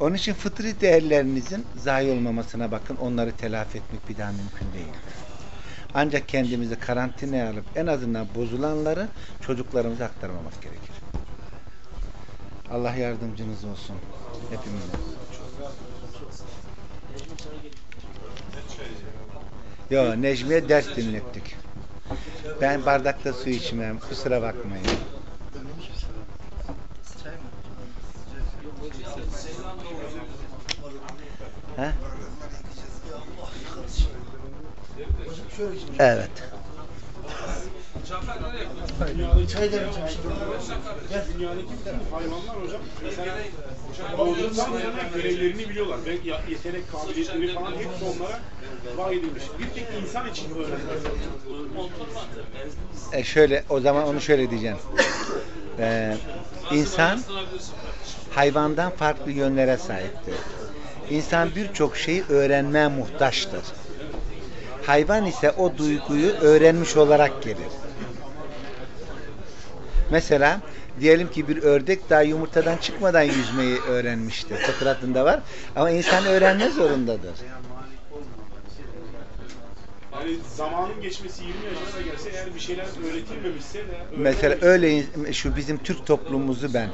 Onun için fıtri değerlerinizin zayi olmamasına bakın. Onları telafi etmek bir daha mümkün değil. Ancak kendimizi karantinaya alıp en azından bozulanları çocuklarımıza aktarmamak gerekir. Allah yardımcınız olsun. Hepimize. Yo Necmiye ders dinlettik. Ben bardakta su içmem. Kusura bakmayın. Ha? Evet. Dünyadaki, Çay demeyeceğim. dünyadaki bütün hayvanlar hocam mesela sonra görevlerini biliyorlar ve yetenek kabiliyetleri falan hepsi onlara vahyedilmiş. Bir tek insan için öğrenmez. E şöyle o zaman onu şöyle diyeceğim. Ee, insan hayvandan farklı yönlere sahiptir. İnsan birçok şeyi öğrenmeye muhtaçtır. Hayvan ise o duyguyu öğrenmiş olarak gelir. Mesela diyelim ki bir ördek daha yumurtadan çıkmadan yüzmeyi öğrenmiştir. Fıtratında var. Ama insan öğrenme zorundadır. Yani zamanın geçmesi 20 yaşına gelse eğer bir şeyler öğretilmemişse de Mesela öyle şu bizim Türk toplumumuzu ben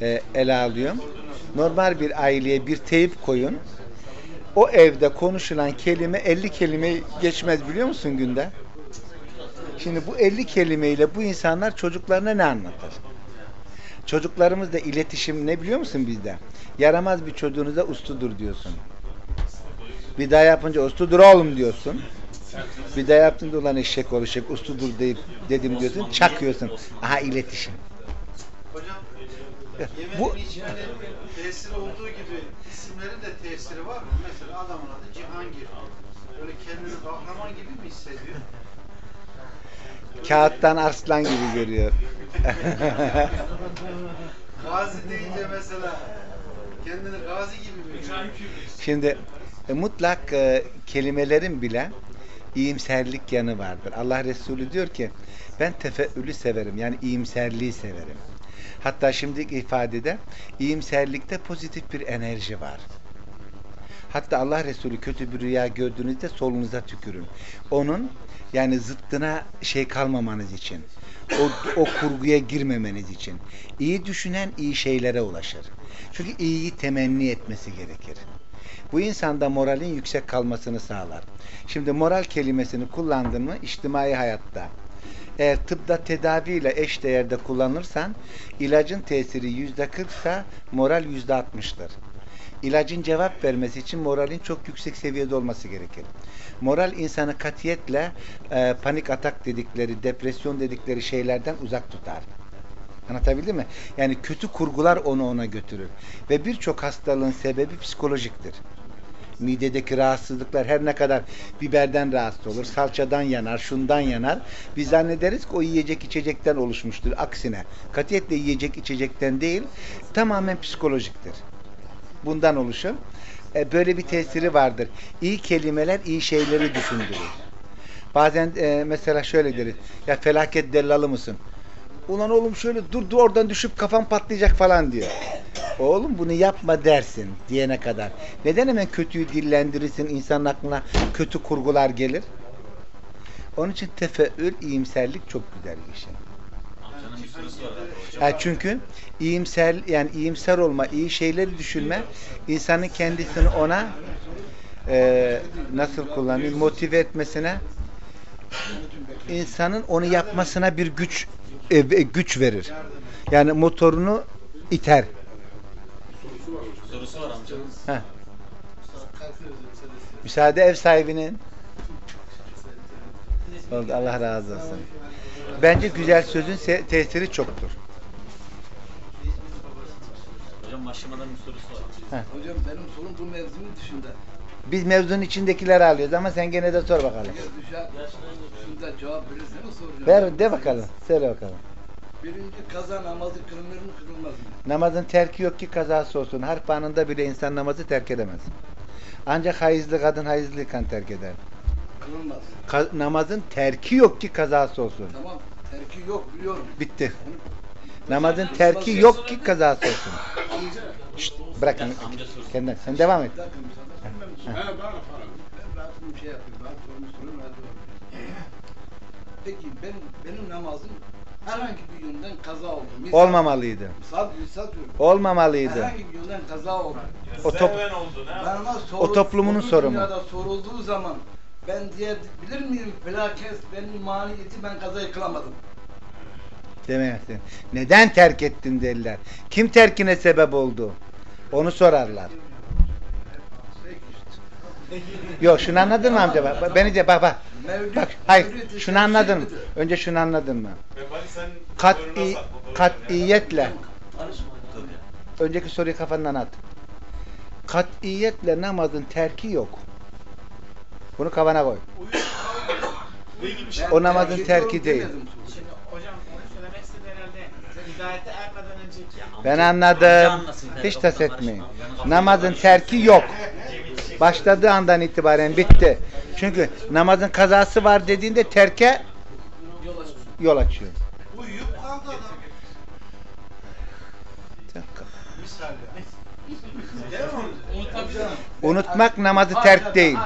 e, ele alıyorum. Normal bir aileye bir teyip koyun. O evde konuşulan kelime 50 kelime geçmez biliyor musun günde? Şimdi bu 50 kelimeyle bu insanlar çocuklarına ne anlatır? Çocuklarımızda iletişim ne biliyor musun bizde? Yaramaz bir çocuğunuza ustudur diyorsun. Bir daha yapınca ustudur oğlum diyorsun. Bir daha yaptığında ulan eşek olacak ustudur deyip dedim diyorsun çakıyorsun. Aha iletişim. Hocam Bu- tesiri olduğu gibi isimlerin de tesiri var mı? Mesela adamın adı Cihangir. Böyle kendini kahraman gibi mi hissediyor? Kağıttan arslan gibi görüyor. Gazi deyince mesela kendini gazi gibi mi görüyor? Şimdi e, mutlak e, kelimelerin bile iyimserlik yanı vardır. Allah Resulü diyor ki ben tefeülü severim. Yani iyimserliği severim. Hatta şimdiki ifadede iyimserlikte pozitif bir enerji var. Hatta Allah Resulü kötü bir rüya gördüğünüzde solunuza tükürün. Onun yani zıttına şey kalmamanız için. O, o kurguya girmemeniz için. İyi düşünen iyi şeylere ulaşır. Çünkü iyiyi temenni etmesi gerekir. Bu insanda moralin yüksek kalmasını sağlar. Şimdi moral kelimesini kullandın mı içtimai hayatta eğer tıpta tedaviyle eş değerde kullanırsan ilacın tesiri yüzde kırksa moral yüzde altmıştır. İlacın cevap vermesi için moralin çok yüksek seviyede olması gerekir. Moral insanı katiyetle e, panik atak dedikleri, depresyon dedikleri şeylerden uzak tutar. Anlatabildim mi? Yani kötü kurgular onu ona götürür. Ve birçok hastalığın sebebi psikolojiktir. Midedeki rahatsızlıklar her ne kadar biberden rahatsız olur, salçadan yanar, şundan yanar. Biz zannederiz ki o yiyecek içecekten oluşmuştur. Aksine katiyetle yiyecek içecekten değil, tamamen psikolojiktir. Bundan oluşur. E, böyle bir tesiri vardır. İyi kelimeler iyi şeyleri düşündürür. Bazen e, mesela şöyle deriz. Ya felaket dellalı mısın? Ulan oğlum şöyle dur dur oradan düşüp kafam patlayacak falan diyor. Oğlum bunu yapma dersin diyene kadar. Neden hemen kötüyü dillendirirsin insanın aklına kötü kurgular gelir? Onun için tefeül, iyimserlik çok güzel bir şey. Amcanın bir sorusu var Ha, çünkü iyimser yani iyimser olma, iyi şeyleri düşünme insanın kendisini ona e, nasıl kullanayım motive etmesine insanın onu yapmasına bir güç e, e, güç verir. Yani motorunu iter. Sorusu var amcanın. Ha. Müsaade ev sahibinin. Oldu Allah razı olsun. Bence güzel sözün tesiri çoktur. Hocam başlamadan bir sorusu var. Hocam benim sorum bu mevzunun dışında. Biz mevzunun içindekileri alıyoruz ama sen gene de sor bakalım. Şunda cevap verirsen soracağım. Ver de bakalım. Söyle bakalım. Birinci kaza namazı kılınır mı kılınmaz mı? Namazın terki yok ki kazası olsun. Harp anında bile insan namazı terk edemez. Ancak hayızlı kadın hayızlıyken terk eder. Kılınmaz. Ka- namazın terki yok ki kazası olsun. Tamam. Terki yok biliyorum. Bitti. Namazın terki yok ki kazası olsun. Şşt, bırakın. Kendin. Sen devam et. Şey. Peki ben, benim namazım herhangi bir yönden kaza oldu. Misal, Olmamalıydı. Misal, misal diyorum. Olmamalıydı. Herhangi bir yönden kaza oldu. O top- Sehven oldun ha. Bana soru, O toplumunun soru sorunu. Sorulduğu zaman ben diye bilir miyim felakes benim maniyeti ben kazayı kılamadım. Demezsin. Neden terk ettin derler. Kim terkine sebep oldu? Onu sorarlar. Yok şunu anladın mı amca? Bak, beni de bak bak. Bak hayır şunu anladın mı? şirktir. Önce şunu anladın mı? Sen Kat'i, kat'iyetle önceki soruyu kafandan at. Kat'iyetle namazın terki yok. Bunu kafana koy. Şey? O namazın terk terki değil. demedim. Şimdi hocam onu söylemek istedi ermeden önceki Ben anladım. Hiç tas etmeyin. Namazın terki yok. Başladığı andan itibaren bitti. Çünkü namazın kazası var dediğinde terke Yol açıyor. Uyuyup kaldı adam. Unutmak namazı terk değil.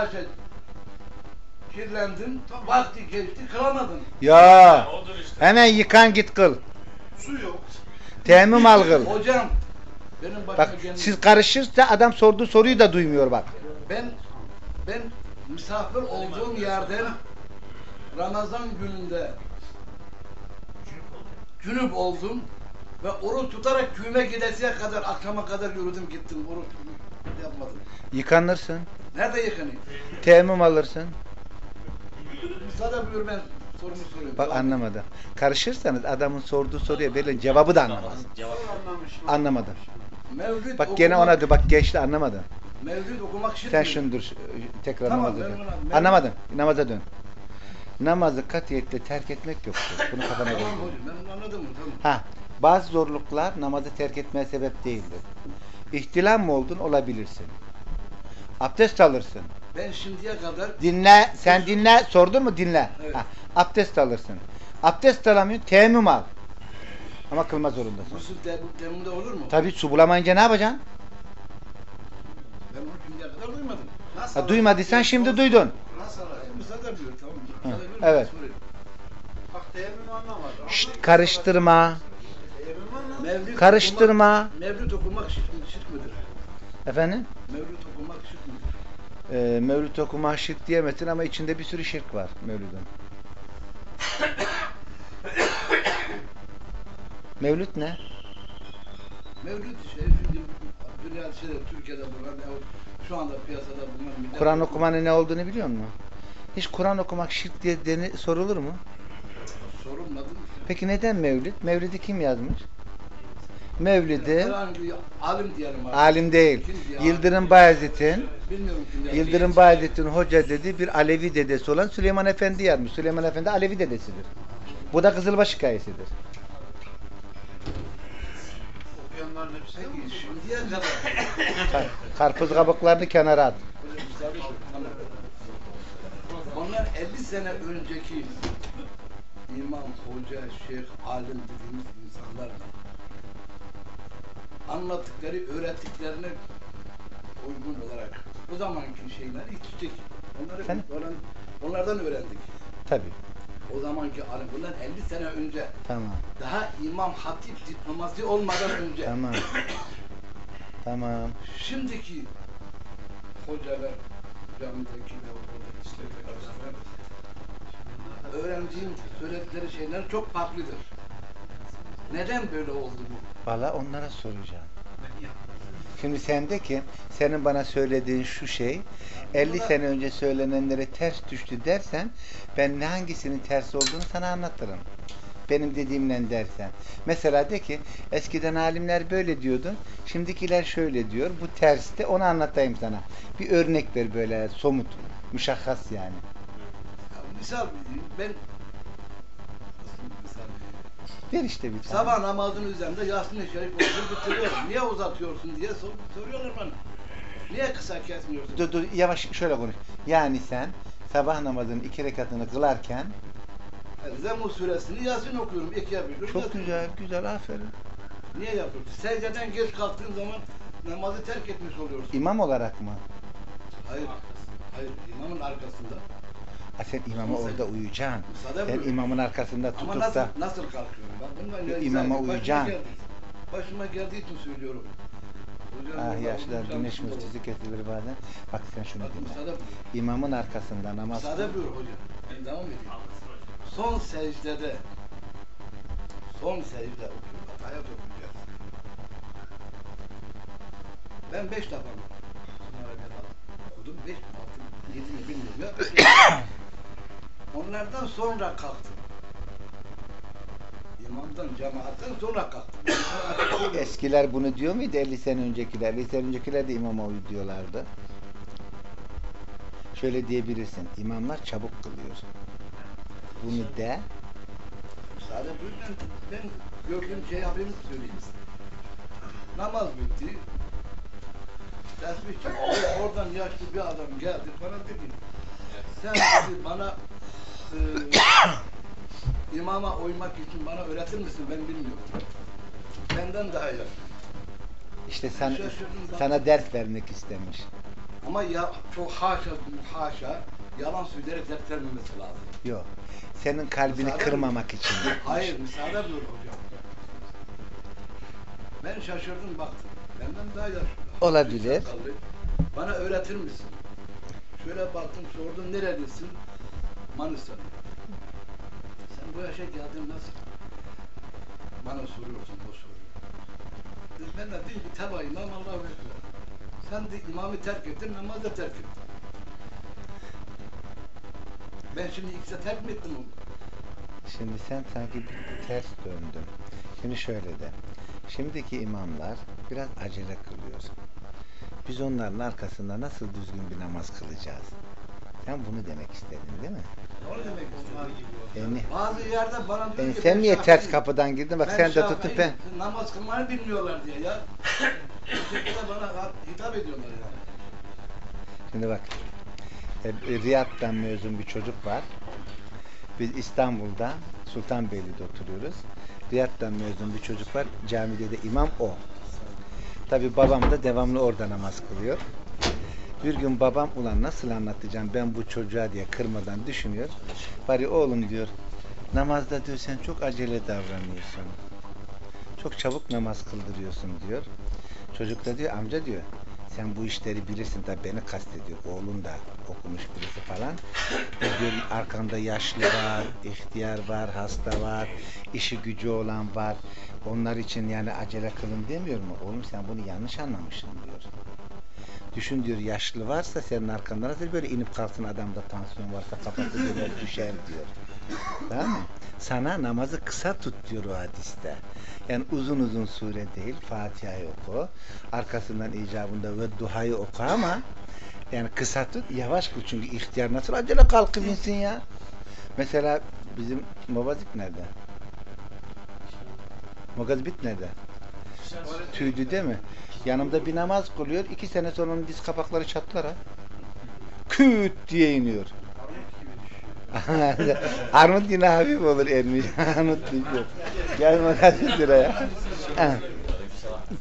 Kirlendin, vakti geçti, kılamadın. Ya hemen yıkan git kıl. Su yok. Temmüm al kıl. Hocam, benim başıma Bak gelmiş- siz karışırsa adam sorduğu soruyu da duymuyor bak. Ben ben misafir olduğum yerden Ramazan gününde cünüp oldum ve oruç tutarak köyüme gidesiye kadar akşama kadar yürüdüm gittim oruç yapmadım. Yıkanırsın. Nerede yıkanayım? Temmüm alırsın. Müsaade buyur ben Bak anlamadı. Karışırsanız adamın sorduğu soruya verilen cevabı da anlamaz. Anlamadı. Mevlüt Bak gene okumak- ona de bak geçti anlamadı. Mevlüt okumak şirk Sen şunu dur tekrar Tamam, namaza ben dön. buna- ben- Anlamadın. Namaza dön. Namazı katiyetle terk etmek yoktur. Bunu kafana koy. Tamam hocam ben anladım mı? Tamam. Ha, bazı zorluklar namazı terk etmeye sebep değildir. İhtilam mı oldun olabilirsin. Abdest alırsın. Ben şimdiye kadar Dinle, sen dinle, sordun mu dinle. Evet. Ha, abdest alırsın. Abdest alamıyorsun, teyemmüm al. Ama kılma zorundasın. gusül te- olur mu? Tabii su bulamayınca ne yapacaksın? Ben onu şimdiye kadar duymadım. Nasıl Ha, duymadıysan şimdi duydun. Nasıl arayayım? Müsaade buyur tamam. Hı, evet. Bak teyemmümü anlamadım. Şşt, karıştırma. Mevlüt Karıştırma. Okumak, mevlüt okumak şirk, şirk midir? Efendim? Mevlüt? Ee, mevlüt okuma şirk diyemezsin ama içinde bir sürü şirk var mevlüdün. Mevlüt ne? Mevlüt şey şimdi dünya şeyde Türkiye'de bulunan yahut şu anda piyasada bulunan Kur'an okumanın ne olduğunu biliyor musun? Hiç Kur'an okumak şirk diye deni, sorulur mu? sorulmadı. Peki neden mevlid? Mevlidi kim yazmış? Mevlidi alim alim değil. Yıldırım? Bayezid'in. Yıldırım Bayezid'in hoca dedi bir Alevi dedesi olan Süleyman Efendi yazmış. Süleyman Efendi Alevi dedesidir. Bu da Kızılbaş hikayesidir. Kar- Karpuz kabuklarını kenara at. Onlar 50 sene önceki imam, hoca, şeyh, alim dediğimiz insanlar anlattıkları, öğrettiklerine uygun olarak o zamanki şeyleri içecek. Onları Efendim? onlardan, onlardan öğrendik. Tabii. O zamanki alim, bundan 50 sene önce Tamam. daha imam, hatip diploması olmadan önce Tamam. Tamam. şimdiki hocalar camideki ve oradaki öğrendiğim söyledikleri şeyler çok farklıdır. Neden böyle oldu bu? Valla onlara soracağım. Şimdi sende ki senin bana söylediğin şu şey 50 sene önce söylenenlere ters düştü dersen ben ne hangisinin ters olduğunu sana anlatırım. Benim dediğimle dersen. Mesela de ki eskiden alimler böyle diyordu. Şimdikiler şöyle diyor. Bu terste onu anlatayım sana. Bir örnek ver böyle somut. Müşahhas yani. Ya misal ben Ver işte bir tane. Sabah namazının üzerinde Yasin-i Şerif okuyor bitiriyorum. Niye uzatıyorsun diye sor, soruyorlar bana. Niye kısa kesmiyorsun? Dur dur yavaş şöyle konuş. Yani sen sabah namazının iki rekatını kılarken Yani Zemmu suresini Yasin okuyorum. ikiye bölüyorum. çok Yasin güzel güzel aferin. Niye yapıyorsun? Secdeden geç kalktığın zaman namazı terk etmiş oluyorsun. İmam olarak mı? Hayır. Hayır. imamın arkasında. Ha sen imama orada uyuyacaksın. Buyur. imamın arkasında tutup da nasıl kalkıyorum? Bak bundan imama uyacaksın. geldi. Başıma geldiği için söylüyorum. Ah yaşlar güneş müftüsü kesilir bazen. Bak sen şunu dinle. İmamın arkasında namaz Müsaade buyur hocam. Ben devam edeyim. Son secdede son secde okuyor. Ayet okuyacağız. Ben beş defa okudum. Beş, altı, yedi mi bilmiyorum. Onlardan sonra kalktım. İmamdan, cemaatten sonra kalktım. Eskiler bunu diyor muydu 50 sene öncekiler? 50 sene öncekiler de imama uyu diyorlardı. Şöyle diyebilirsin. İmamlar çabuk kılıyor. Bunu de. Müsaade buyur ben, ben gördüğüm şey yapayım söyleyeyim. Namaz bitti. Tesbih çekti. Oradan yaşlı bir adam geldi bana dedi. Sen dedi bana e, imama uymak için bana öğretir misin? Ben bilmiyorum. Benden daha yaşlı. İşte sen, Şaşırdım ben. sana ders vermek istemiş. Ama ya çok haşa haşa yalan söyleyerek dert vermemesi lazım. Yok. Senin kalbini Müsaade kırmamak için. yapmış. Hayır, müsaade buyur hocam. Ben şaşırdım baktım. Benden daha yaşlı. Olabilir. Bana öğretir misin? Şöyle baktım, sordum, nerelisin? Manisa'lıyım. Sen bu yaşa geldin nasıl? Bana soruyorsun soruyu. Dedim, Ben de ki teba imam Allah'a ekber. Sen de imamı terk ettin, namazı da terk ettin. Ben şimdi ikisi terk mi ettim onu? Şimdi sen sanki ters döndün. Şimdi şöyle de. Şimdiki imamlar biraz acele kılıyor. Biz onların arkasında nasıl düzgün bir namaz kılacağız? Sen bunu demek istedin değil mi? Onu demek istiyorum. Yani, Bazı yerde bana diyor yani ki sen niye Şafii- ters kapıdan girdin? Bak ben sen de tutup ben... Namaz kılmayı bilmiyorlar diye ya. Bu şekilde bana hitap ediyorlar yani. Şimdi bak. e, Riyad'dan mezun bir çocuk var. Biz İstanbul'da Sultanbeyli'de oturuyoruz. Riyad'dan mezun bir çocuk var. Camide de imam o. Tabi babam da devamlı orada namaz kılıyor. Bir gün babam ulan nasıl anlatacağım ben bu çocuğa diye kırmadan düşünüyor. Bari oğlum diyor namazda diyor sen çok acele davranıyorsun. Çok çabuk namaz kıldırıyorsun diyor. Çocuk da diyor amca diyor sen bu işleri bilirsin tabi beni kastediyor. Oğlun da okumuş birisi falan. Diyor arkanda yaşlı var, ihtiyar var, hasta var, işi gücü olan var. Onlar için yani acele kılın demiyor mu? Oğlum sen bunu yanlış anlamışsın diyor. Düşün diyor yaşlı varsa senin arkanda nasıl böyle inip kalksın adamda tansiyon varsa kafası döner düşer diyor. Tamam mı? Sana namazı kısa tut diyor o hadiste. Yani uzun uzun sure değil, Fatiha'yı oku. Arkasından icabında ve duhayı oku ama yani kısa tut, yavaş kıl. Çünkü ihtiyar nasıl acele kalkıp insin ya? Mesela bizim Mobazip nerede? Mogazbit nerede? Tüydü değil mi? Yanımda bir namaz kılıyor. iki sene sonra onun diz kapakları çatlar ha. Küt diye iniyor. Armut yine hafif olur ermiş. Armut düşüyor. Gel magazin liraya.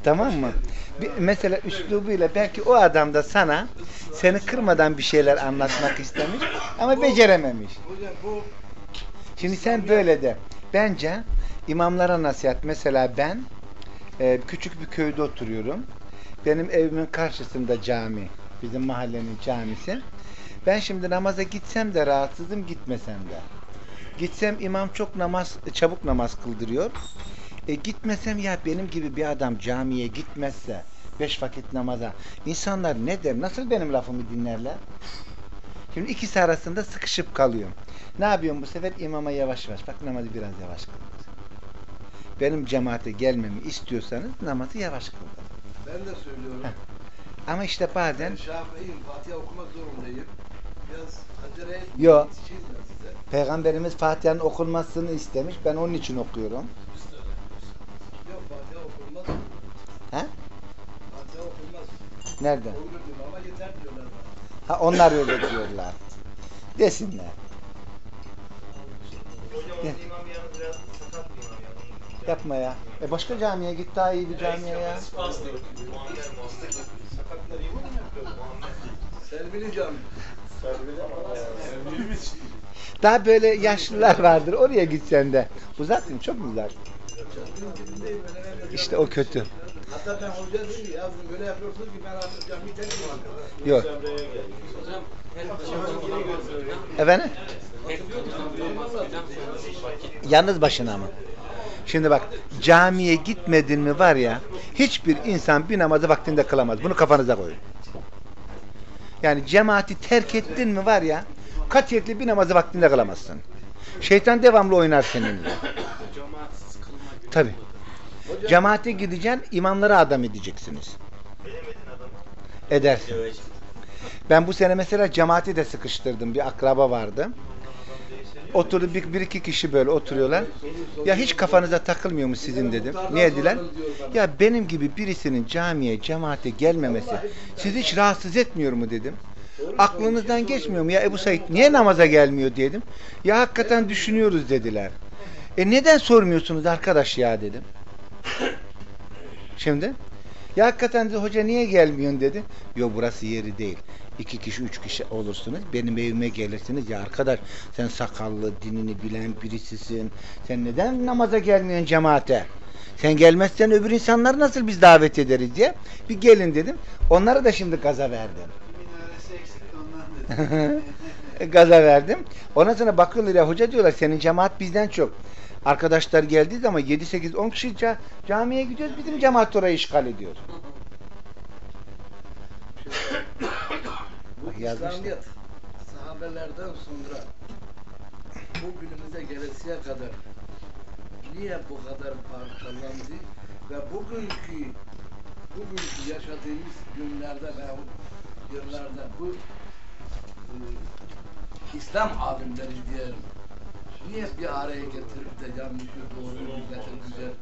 Tamam mı? Bir, mesela üslubuyla belki o adam da sana seni kırmadan bir şeyler anlatmak istemiş ama becerememiş. Şimdi sen böyle de. Bence imamlara nasihat. Mesela ben e, küçük bir köyde oturuyorum. Benim evimin karşısında cami. Bizim mahallenin camisi. Ben şimdi namaza gitsem de rahatsızım, gitmesem de. Gitsem imam çok namaz, çabuk namaz kıldırıyor. E, gitmesem ya benim gibi bir adam camiye gitmezse beş vakit namaza insanlar ne der? Nasıl benim lafımı dinlerler? Şimdi ikisi arasında sıkışıp kalıyorum. Ne yapıyorum bu sefer? İmama yavaş yavaş. Bak namazı biraz yavaş kıldır. Benim cemaate gelmemi istiyorsanız namazı yavaş kıldır. Ben de söylüyorum. Heh. Ama işte bazen Ben Şafii'yim. Fatiha okumak zorundayım. Biraz acele etmeyin. Yo. Yetişeyim ben size. Peygamberimiz Fatiha'nın okunmasını istemiş. Ben onun için okuyorum. Yok Fatiha okunmaz. He? Fatiha okunmaz. Nerede? Ama yeter diyorlar. Ha onlar öyle diyorlar. Desinler. Hocam Gel. onun imam yalnız biraz sakat bir imam ya. Yapma ya. E başka camiye git daha iyi bir camiye ya. Selvili cami. Evlerimiz Daha böyle yaşlılar vardır. Oraya gitsen de. Uzak mı? Çok mu uzak? İşte o kötü. Hatta ben hoca ki ya böyle yapıyorsunuz ki ben artık camiyi terk. Yok. Efendim? Yalnız başına mı? Şimdi bak camiye gitmedin mi var ya hiçbir insan bir namazı vaktinde kılamaz. Bunu kafanıza koyun. Yani cemaati terk ettin mi var ya katiyetli bir namazı vaktinde kılamazsın. Şeytan devamlı oynar seninle. Tabi. Cemaate gideceksin, imamlara adam edeceksiniz. Edersin. Ben bu sene mesela cemaati de sıkıştırdım. Bir akraba vardı. Oturdu bir, bir iki kişi böyle oturuyorlar. Ya hiç kafanıza takılmıyor mu sizin dedim. Niye diler? Ya benim gibi birisinin camiye, cemaate gelmemesi sizi hiç rahatsız etmiyor mu dedim. Aklınızdan geçmiyor mu ya Ebu Said niye namaza gelmiyor dedim. Ya hakikaten düşünüyoruz dediler. E neden sormuyorsunuz arkadaş ya dedim. Şimdi ya hakikaten dedi, hoca niye gelmiyorsun dedi. Yo burası yeri değil. İki kişi, üç kişi olursunuz. Benim evime gelirsiniz. Ya arkadaş sen sakallı, dinini bilen birisisin. Sen neden namaza gelmiyorsun cemaate? Sen gelmezsen öbür insanları nasıl biz davet ederiz diye. Bir gelin dedim. Onlara da şimdi gaza verdim. Dedi. gaza verdim. Ondan sonra bakıyorlar ya hoca diyorlar senin cemaat bizden çok. Arkadaşlar geldiği zaman 7 8 10 kişi ca- camiye gidiyoruz. Bizim cemaat orayı işgal ediyor. Bu yazmışlar. Sahabelerden sonra bugünümüze gelesiye kadar niye bu kadar parçalandı ve bugünkü bugünkü yaşadığımız günlerde ve yıllarda bu e, İslam alimleri diyelim niye bir araya getirip de yanlışı doğru millete güzel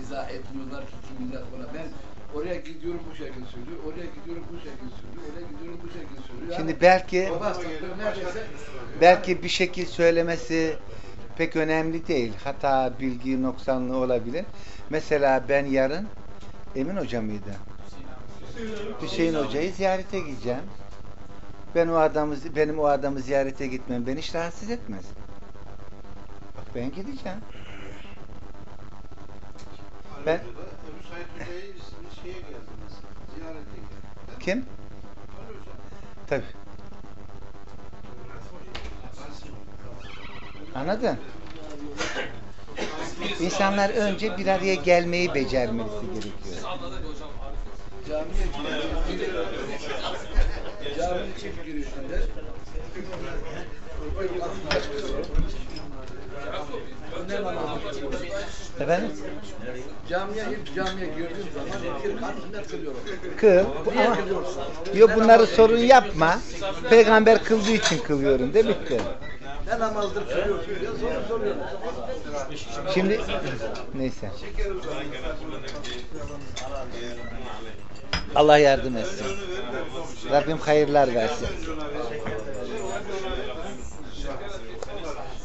izah etmiyorlar ki kim millet buna ben oraya gidiyorum bu şekilde söylüyor oraya gidiyorum bu şekilde söylüyor oraya gidiyorum bu şekilde söylüyor Şimdi belki belki bir şekil söylemesi pek önemli değil. Hata, bilgi noksanlığı olabilir. Mesela ben yarın Emin Hoca mıydı? Hüseyin Hoca'yı ziyarete gideceğim. Ben o adamı benim o adamı ziyarete gitmem beni hiç rahatsız etmez. Bak ben gideceğim. Ben- Ali şeye geldiniz. Ziyarete geldiniz. Kim? Tabii. Anladın? İnsanlar önce bir araya gelmeyi becermesi gerekiyor. Camiye. Caminin çift girişinde? Efendim? Camiye ilk camiye girdiğim zaman bir kat kılıyorum. Kıl. Niye Ama, kılıyorsun? yo bunları sorun yapma. Peygamber kıldığı için kılıyorum de bitti. Ne namazdır kılıyorsun diye soru soruyorum. Şimdi neyse. Allah yardım etsin. Rabbim hayırlar versin.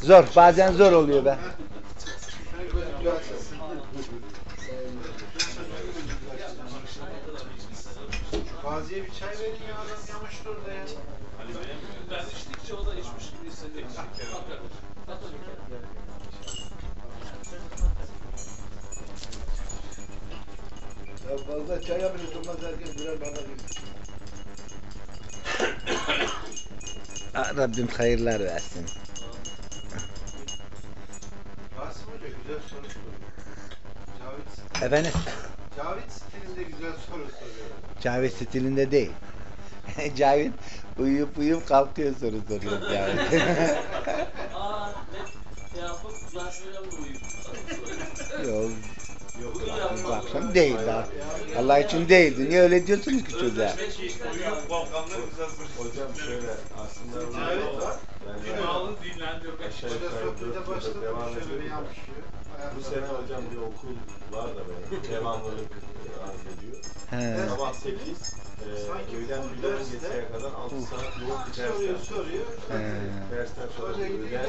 Zor. Bazen zor oluyor be. Gazi'ye bir çay verin ya adam yamıştı orada ya. Ben içtikçe o da içmiş gibi hissediyor. Ya fazla çaya bile durmaz herkes birer içer. Ah, Rabbim hayırlar versin. Güzel soru soruyor. Cavit, Efendim? Cavit stilinde güzel soru soruyor. Cavit stilinde değil. Cavit uyuyup uyuyup kalkıyor soru soruyor Cavit. Aa ne şey yapıp şöyle mi uyuyup Yok Yok. bu akşam değil daha. Allah için değildi. Niye öyle diyorsunuz ki çocuğa? Uyuyup Volkan'la güzel Hocam şöyle aslında Cavit var. yani Alın dinlendirmek. aşağı yukarı devam ediyor. Bu sene hocam bir okul var da benim. Devamlılık arz ediyor. He. Sabah 8, e, Sanki öğlen okul 1'den dersi de- geçeye kadar 6 saat yoğun bir ders Soruyor soruyor. He. Öğlen gene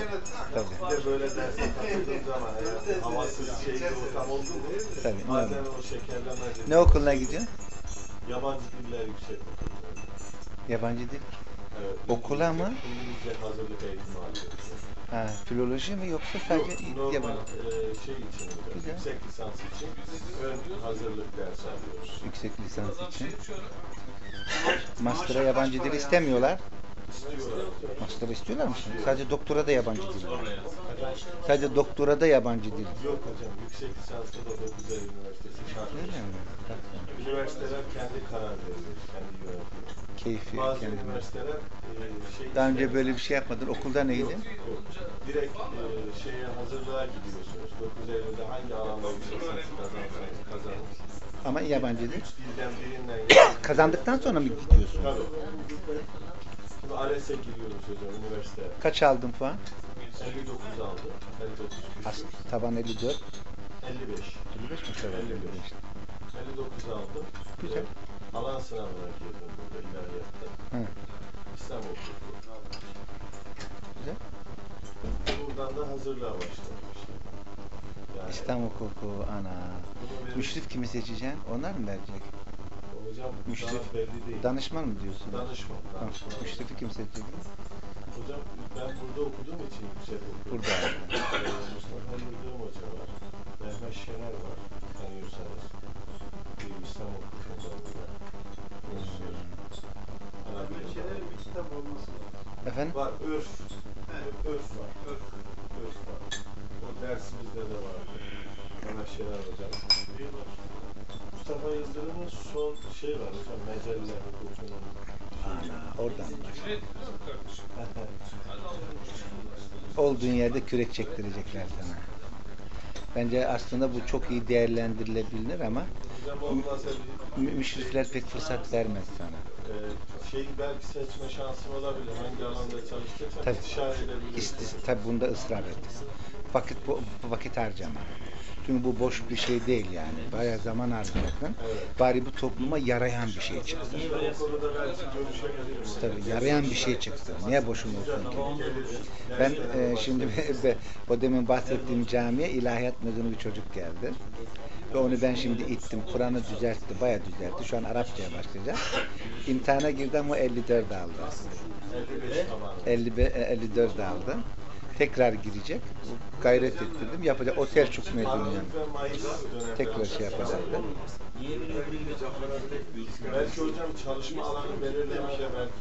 Tabii. bir de böyle derse katıldığım zaman yani havasız şey bir ortam oldu mu Tabii, bazen o şekerleme Ne okuluna gidiyor? Yabancı diller yüksek okulu. Yabancı dil. Evet, Okula mı? İngilizce hazırlık eğitimi alıyoruz. Ha, filoloji mi yoksa sadece Yok, normal e, şey için hocam, Güzel. yüksek lisans için ön hazırlık dersi alıyoruz. Yüksek lisans için. Master'a yabancı dil istemiyorlar. İstiyorlar. Master'a istiyorlar mı şimdi? Sadece doktora da yabancı dil. var. Sadece doktora da yabancı dil. Yok hocam, yüksek lisansta da 9 Eylül Üniversitesi şart. Öyle mi? Üniversiteler kendi karar veriyor, kendi yönetiyor. Keyfi Bazı kendine. üniversiteler e, şey Daha önce böyle bir şey yapmadın. Okulda neydi? Yok, yok. Direkt e, şeye hazırlığa gidiyorsunuz. 9 Eylül'de hangi alanda kazanırsanız kazanın. Ama yabancı. Üç dilden birinden. Kazandıktan sonra mı gidiyorsun? Tabii. Şimdi ALES'e giriyoruz hocam üniversite. Kaç aldın puan? 59 aldı. 59 As küsur. taban 54. 55. 55 mi taban 55? 59 aldım. Güzel. Alan sınavına girdim burada ilahiyatta. Hı. İslam hukuku. Güzel. Buradan da hazırlığa başladım işte. Yani İslam hukuku ana. bunu Müşrif kimi seçeceksin? Onlar mı verecek? Hocam Müşrif. daha belli değil. Danışman mı diyorsun? Danışman. Tamam. danışman. Müşrifi kim seçecek? Hocam ben burada okuduğum için yüksek okuyorum. Burada. Ee, Mustafa Yıldırım Hoca var. Mehmet Şener var. Tanıyorsanız. Bir İslam burada. Şeylerin bir kitap olması lazım. Efendim? Var. Örf. Evet. Örf var. Örf. Örf var. O dersimizde de var. Mehmet Şener Hocam. Mustafa Yıldırım'ın son şey var hocam. Mecelle hukukunun. Ana. Oradan. Olduğun yerde kürek çektirecekler sana. Bence aslında bu çok iyi değerlendirilebilir ama Hocam olmasa bir mü- müşrifler pek fırsat vermez sana. Ee, şey belki seçme şansım olabilir. Hangi alanda çalışacaksan Tabii. istişare edebilirim. İstis, tabi bunda ısrar et. Vakit bu, bu vakit harcama. Çünkü bu boş bir şey değil yani. Bayağı zaman harcayacaksın. Bari bu topluma yarayan bir şey çıksın. Tabii yarayan bir şey çıksın. Niye boşuna olsun ki? Ben e, şimdi o demin bahsettiğim camiye ilahiyat mezunu bir çocuk geldi. Ve onu ben şimdi ittim. Kur'an'ı düzeltti, bayağı düzeltti. Şu an Arapçaya başlayacak. İmtihana girdi ama 54 aldı. 55 tamam. 55, e, 54 aldı. Tekrar girecek. Gayret ettirdim. Yapacak. O Selçuk mezunu yani. Tekrar şey yapacaktı. Belki hocam çalışma alanı belirlemişler belki.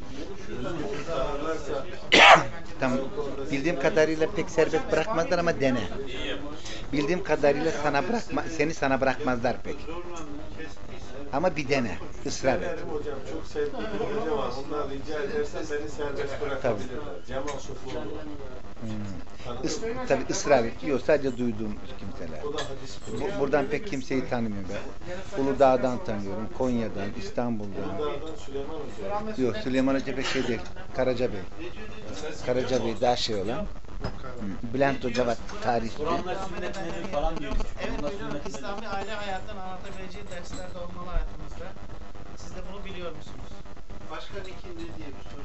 Özgürlük tanırlarsa Tamam. Bildiğim kadarıyla pek serbest bırakmazlar ama dene. Bildiğim kadarıyla sana bırakma, seni sana bırakmazlar pek. Ama bir dene. Israr et. Hocam çok sevdiğim bir hoca var. Bunlar rica edersen beni serbest bırakabilirler. Cemal Sofuoğlu. Hmm. Is, mı? tabii ısrar et. Yok sadece duyduğum kimseler. Bu, buradan pek kimseyi tanımıyorum ben. Uludağ'dan tanıyorum, Konya'dan, İstanbul'dan. Yok Süleyman Hoca pek şey değil. Karaca Bey. Karaca Bey daha şey olan. Hı, Bülent Hoca var tarihçi. Kur'an'la sünnet nedir falan diyor. Evet hocam? İslami aile hayatını anlatabileceği derslerde olmalı hayatımızda. Siz de bunu biliyor musunuz? Başkan ikindi diye bir soru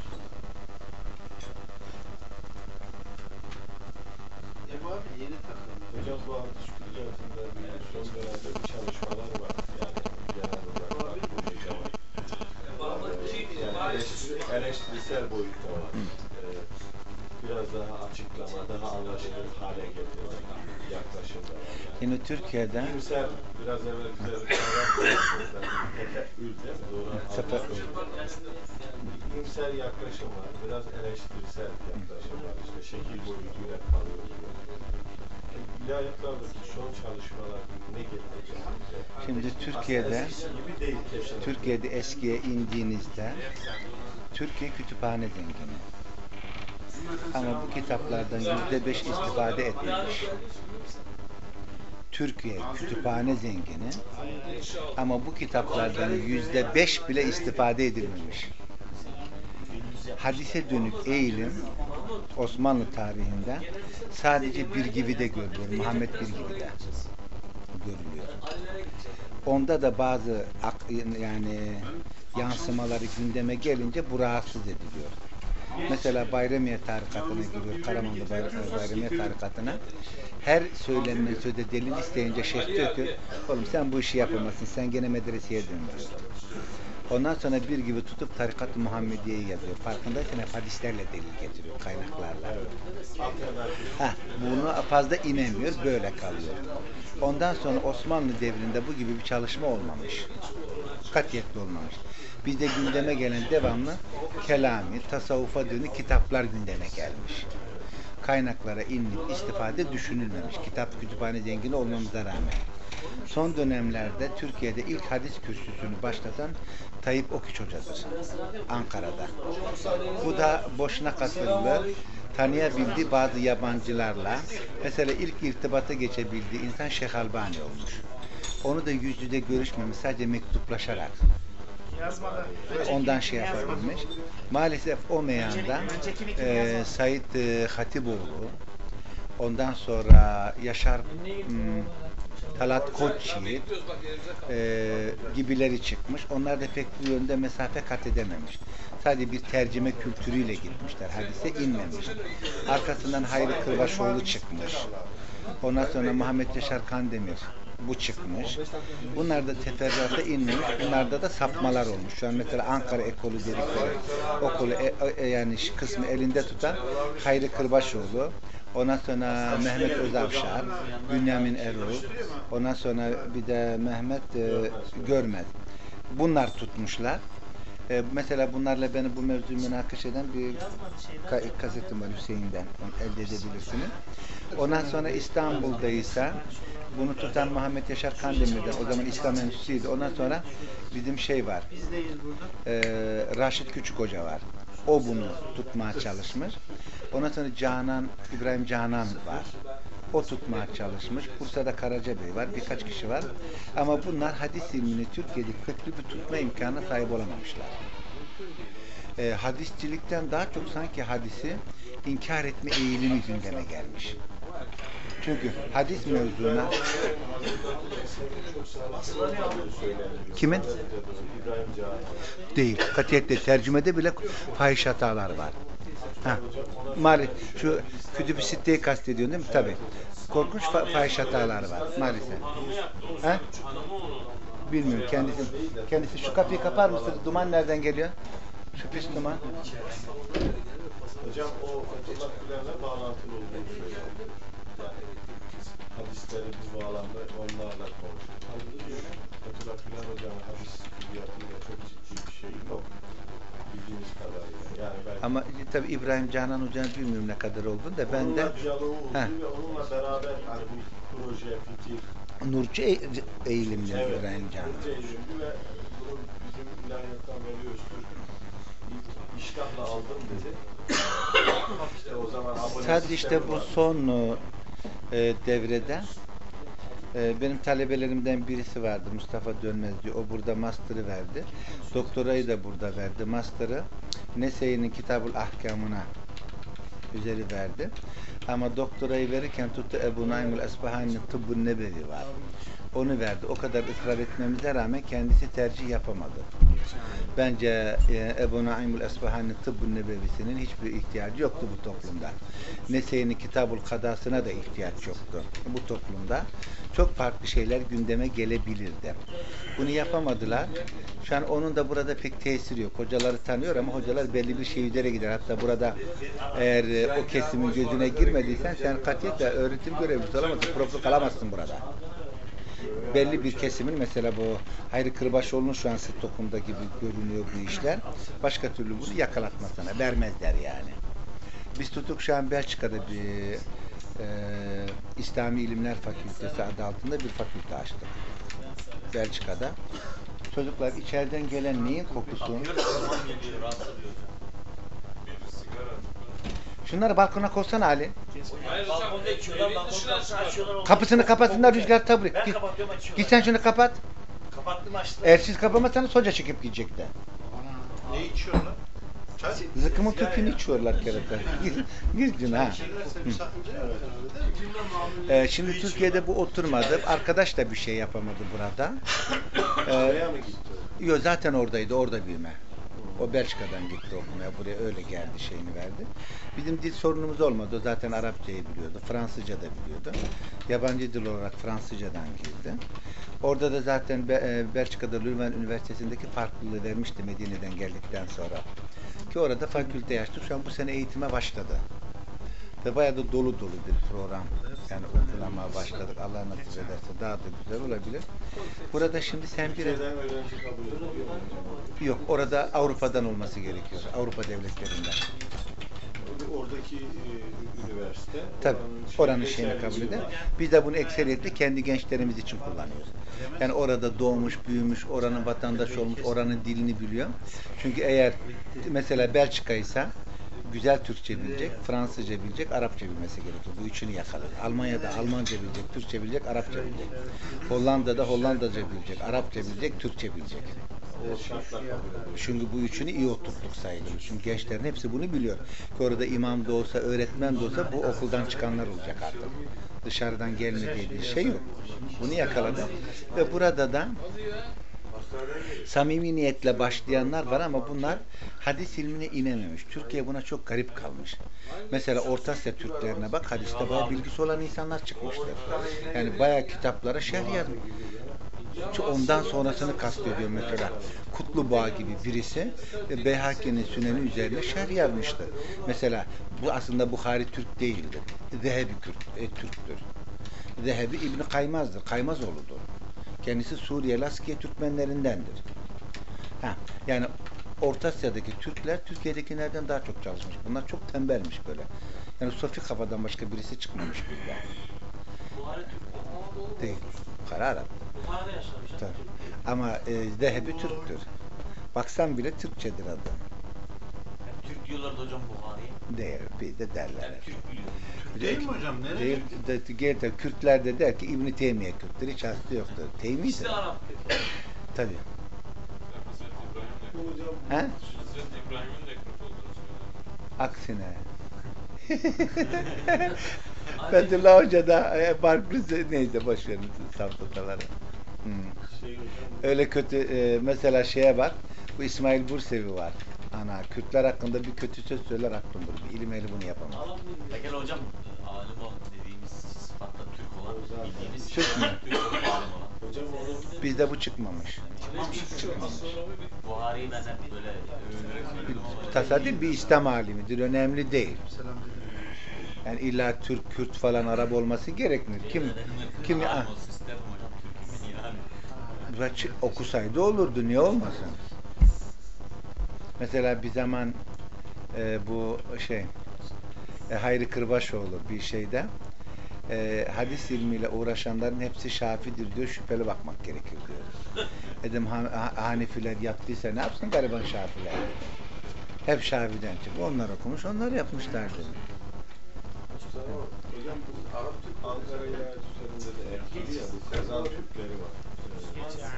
yeni takıldı. Hocam bu hadis külliyatında bir son dönemde bir çalışmalar var. Yani genel olarak proje var. Yani eleştiri- eleştirisel boyutta var. Ee, biraz daha açıklama, daha anlaşılır hale getirmek gibi yaklaşımda var. Yani. Şimdi Türkiye'de İyimser, biraz evvel güzel bir mi? Doğru. İyimser yaklaşım var. Biraz eleştirisel yaklaşım var. İşte şekil boyutuyla kalıyoruz. Şimdi Türkiye'de. Türkiye'de eskiye indiğinizde Türkiye kütüphane zengini. Ama bu kitaplardan yüzde beş istifade etmemiş. Türkiye kütüphane zengini ama bu kitaplardan yüzde beş bile istifade edilmemiş. Hadise dönük eğilim Osmanlı tarihinde sadece bir gibi de görülüyor. Muhammed bir gibi de görülüyor. Onda da bazı yani yansımaları gündeme gelince bu rahatsız ediliyor. Mesela Bayramiye tarikatına giriyor. Karamanlı Bay- Bayramiye tarikatına. Her söylenilen sözde delil isteyince şeyh diyor ki oğlum sen bu işi yapamazsın. Sen gene medreseye dön. Ondan sonra bir gibi tutup Tarikat-ı Muhammediye'yi yazıyor. Farkındaysan hep hadislerle delil getiriyor, kaynaklarla. Heh, bunu fazla inemiyor, böyle kalıyor. Ondan sonra Osmanlı devrinde bu gibi bir çalışma olmamış. Katiyetli olmamış. Bizde gündeme gelen devamlı kelami, tasavvufa dönük kitaplar gündeme gelmiş. Kaynaklara inip istifade düşünülmemiş. Kitap kütüphane zengini olmamıza rağmen. Son dönemlerde Türkiye'de ilk hadis kürsüsünü başlatan Tayyip Okiç Hoca'dır. Ankara'da. Bu da boşuna katıldı. Tanıyabildiği bazı yabancılarla mesela ilk irtibata geçebildiği insan Şeyh Albani olmuş. Onu da yüz yüze görüşmemiş sadece mektuplaşarak ondan şey yapabilmiş. Maalesef o meyanda e, Said e, Hatipoğlu ondan sonra Yaşar hmm, Talat Koçyiğit e, gibileri çıkmış. Onlar da pek bu yönde mesafe kat edememiş. Sadece bir tercüme kültürüyle gitmişler. Hadise inmemiş. Arkasından Hayri Kırbaşoğlu çıkmış. Ondan sonra Muhammed Yaşar Kandemir bu çıkmış. Bunlar da teferruata inmemiş. Bunlarda da sapmalar olmuş. Şu an mesela Ankara ekolü dedikleri okulu e, e, yani kısmı elinde tutan Hayri Kırbaşoğlu Ondan sonra Mehmet Özavşar, Bünyamin Erol, ondan sonra bir de Mehmet e, Görmez. Bunlar tutmuşlar. E, mesela bunlarla beni bu mevzuyu münakaş eden bir ka- kasetim var Hüseyin'den. Elde edebilirsiniz. Ondan sonra İstanbul'da ise bunu tutan Muhammed Yaşar Kandemir'den. O zaman İslam Enstitüsü'ydü. Ondan sonra bizim şey var. E, Raşit Küçük Hoca var. O bunu tutmaya çalışmış. Ondan sonra Canan, İbrahim Canan var. O tutmaya çalışmış. Bursa'da Karaca Bey var. Birkaç kişi var. Ama bunlar hadis ilmini Türkiye'de köklü bir tutma imkanına sahip olamamışlar. Ee, hadisçilikten daha çok sanki hadisi inkar etme eğilimi gündeme gelmiş. Çünkü hadis mevzuna kimin? Değil. Katiyetle tercümede bile fahiş hatalar var. Ha. Maalesef şu kütüb-i sitteyi kastediyorsun değil mi? Tabii. Korkunç fa fahiş hatalar var maalesef. Ha? Bilmiyorum kendisi. Kendisi şu kapıyı kapar mısın? Duman nereden geliyor? Şu pis duman. Hocam o Fethullah bağlantılı olduğunu söylüyor. Hadisleri bu alanda onlarla konuştuk. Fethullah Gülen hocam hadis külliyatıyla çok ciddi bir şey yok. Bildiğimiz kadarıyla. Yani belki Ama tabii İbrahim Canan Hoca'nın bilmiyorum ne kadar olduğunu da ben de onunla diyaloğu oldu Heh. ve onunla beraber hani bu proje, fikir, Nurcu e- eğilimli İbrahim Canan. proje eğilimli ve bunu bizim ilahiyattan Veli Öztürk iştahla aldım dedi. işte o zaman abone Sadece işte bu vardı. son e, devrede e, benim talebelerimden birisi vardı Mustafa Dönmez diyor. O burada master'ı verdi. Doktorayı da burada verdi. Master'ı Nese'nin Kitabul Ahkamına üzeri verdi. Ama doktorayı verirken tuttu Ebu Naimul Esbahani'nin Tıbbun Nebevi var. Onu verdi. O kadar ısrar etmemize rağmen kendisi tercih yapamadı. Bence e, Ebu Naimul Esbahani'nin Tıbbun Nebevisinin hiçbir ihtiyacı yoktu bu toplumda. Nese'nin Kitabul Kadasına da ihtiyaç yoktu bu toplumda. Çok farklı şeyler gündeme gelebilirdi. Bunu yapamadılar. Şu an onun da burada pek tesiri yok. Hocaları tanıyor ama hocalar belli bir şey üzere gider. Hatta burada eğer e, o kesimin gözüne girmediysen sen katiyetle öğretim görevlisi olamazsın. Profluk alamazsın burada belli bir kesimin mesela bu Hayri Kırbaşoğlu'nun şu an sırt tokumda gibi görünüyor bu işler. Başka türlü bunu yakalatmasına vermezler yani. Biz tutuk şu an Belçika'da bir e, İslami İlimler Fakültesi adı altında bir fakülte açtık. Belçika'da. Çocuklar içeriden gelen neyin kokusu? Bakıyoruz duman geliyor rahatsız ediyor hocam. Bir sigara. Şunları balkona koysana Ali. Hayır Balkonda içiyorlar, kapısını açıyorlar. kapatsınlar rüzgar tabrik. Ben Git, kapatıyorum açıyorlar. git sen şunu kapat. Kapattım açtım. Eğer siz kapamazsanız soca çekip gidecekler. Ne içiyorlar? Çay. Zıkkımın tüpünü içiyorlar kerata. Gir, gir cin ha. Yok? Ee, şimdi Türkiye'de bu oturmadı. Arkadaş da bir şey yapamadı burada. Ee, Oraya mı gitti? Yo zaten oradaydı, orada büyüme. O Belçika'dan gitti okumaya, buraya öyle geldi şeyini verdi. Bizim dil sorunumuz olmadı, o zaten Arapçayı biliyordu, Fransızca da biliyordu. Yabancı dil olarak Fransızcadan girdi. Orada da zaten e, Belçika'da Leuven Üniversitesi'ndeki farklılığı vermişti Medine'den geldikten sonra. Ki orada fakülte açtı, şu an bu sene eğitime başladı. Ve bayağı da dolu dolu bir program. Yani uygulamaya başladık. Allah nasip ederse daha da güzel olabilir. Burada şimdi sen bir? Yok, orada Avrupa'dan olması gerekiyor. Avrupa devletlerinden. Oradaki e, üniversite Tabii, şey- oranın şeyini kabul eder. Biz de bunu ekseriyetle kendi gençlerimiz için kullanıyoruz. Yani orada doğmuş, büyümüş, oranın vatandaşı olmuş, oranın dilini biliyor. Çünkü eğer mesela Belçika ise güzel Türkçe bilecek, Fransızca bilecek, Arapça bilmesi gerekiyor. Bu üçünü yakalar. Almanya'da Almanca bilecek, Türkçe bilecek, Arapça bilecek. Hollanda'da Hollandaca bilecek, Arapça bilecek, Türkçe bilecek. Çünkü bu üçünü iyi oturttuk sayılır. Çünkü gençlerin hepsi bunu biliyor. Ki orada imam da olsa, öğretmen de olsa bu okuldan çıkanlar olacak artık. Dışarıdan gelme diye bir şey yok. Bunu yakaladı. Ve burada da samimi niyetle başlayanlar var ama bunlar hadis ilmine inememiş. Türkiye buna çok garip kalmış. Mesela Orta Asya Türklerine bak hadiste bayağı bilgisi olan insanlar çıkmıştır. Yani bayağı kitaplara şerh yazmış. Ondan sonrasını kastediyor mesela. Kutluboğa gibi birisi Beyhaki'nin süneni üzerine şerh yazmıştı. Mesela bu aslında Bukhari Türk değildir. Zehebi Kürt, e, Türktür. Zehebi İbni Kaymaz'dır. Kaymazoğlu'dur. Kendisi Suriye Laskiye Türkmenlerindendir. Ha, yani Orta Asya'daki Türkler Türkiye'dekilerden daha çok çalışmış. Bunlar çok tembelmiş böyle. Yani Sofi kafadan başka birisi çıkmamış bizden. Buhari Türk. Değil. Kara Arap. Ama e, Zehebi Türktür. Baksan bile Türkçedir adı. Hep Türk diyorlardı hocam Buhari'ye. Değil, bir de derler. Yani Türk biliyor. Değil mi hocam? Nerede? Değil, de, gel de Kürtler de der ki İbn Teymiye Kürttür, hiç hasta yoktur. Teymi'dir. İşte Arap. Tabii. Hazreti İbrahim de, Hocam He? İbrahim'in de Kürt olduğunu söylüyor. Aksine. Fethullah Hoca da e, farklı neyse boş verin safsataları. Hmm. şey Öyle kötü e, mesela şeye bak. Bu İsmail Bursevi var. Ana Kürtler hakkında bir kötü söz söyler aklım durur. İlim ehli bunu yapamaz. Peki hocam alim ol dediğimiz sıfatla Türk olan bildiğimiz Türk mü? Bizde bu çıkmamış. Buhari'yi ben hep böyle ama. Tasadüf bir İslam alimidir. Önemli değil. Yani illa Türk, Kürt falan Arap olması gerekmiyor. Kim kim ah, okusaydı olurdu. Niye olmasın? Mesela bir zaman e, bu şey e, Hayri Kırbaşoğlu bir şeyde e, hadis ilmiyle uğraşanların hepsi şafidir diyor. Şüpheli bakmak gerekir diyor. Dedim ha, ha- Hanefiler yaptıysa ne yapsın gariban şafiler? Hep şafiden çıkıyor. Onlar okumuş, onlar yapmışlar dedim. hocam bu Arap Türk Ankara üzerinde de etkili ya bu Kazan Türkleri var. Ee, Rusya.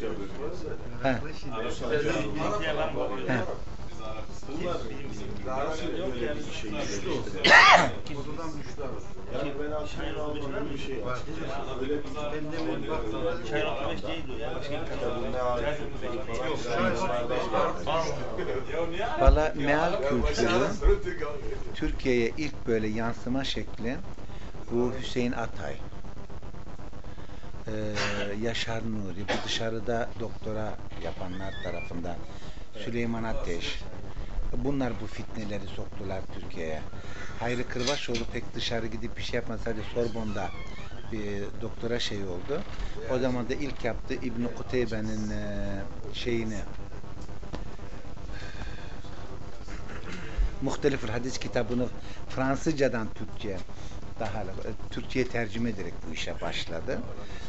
Diye ben bakıyorum. He. Valla meal kültürü Türkiye'ye ilk böyle yansıma şekli bu Hüseyin Atay. Ee, Yaşar Nuri, bu dışarıda doktora yapanlar tarafından Süleyman Ateş. Bunlar bu fitneleri soktular Türkiye'ye. Hayri Kırbaşoğlu pek dışarı gidip bir şey yapmadı. Sadece Sorbon'da bir doktora şey oldu. O zaman da ilk yaptı İbn Kuteybe'nin e, şeyini Muhtelifül Hadis kitabını Fransızcadan Türkçe'ye daha e, Türkçe'ye tercüme ederek bu işe başladı.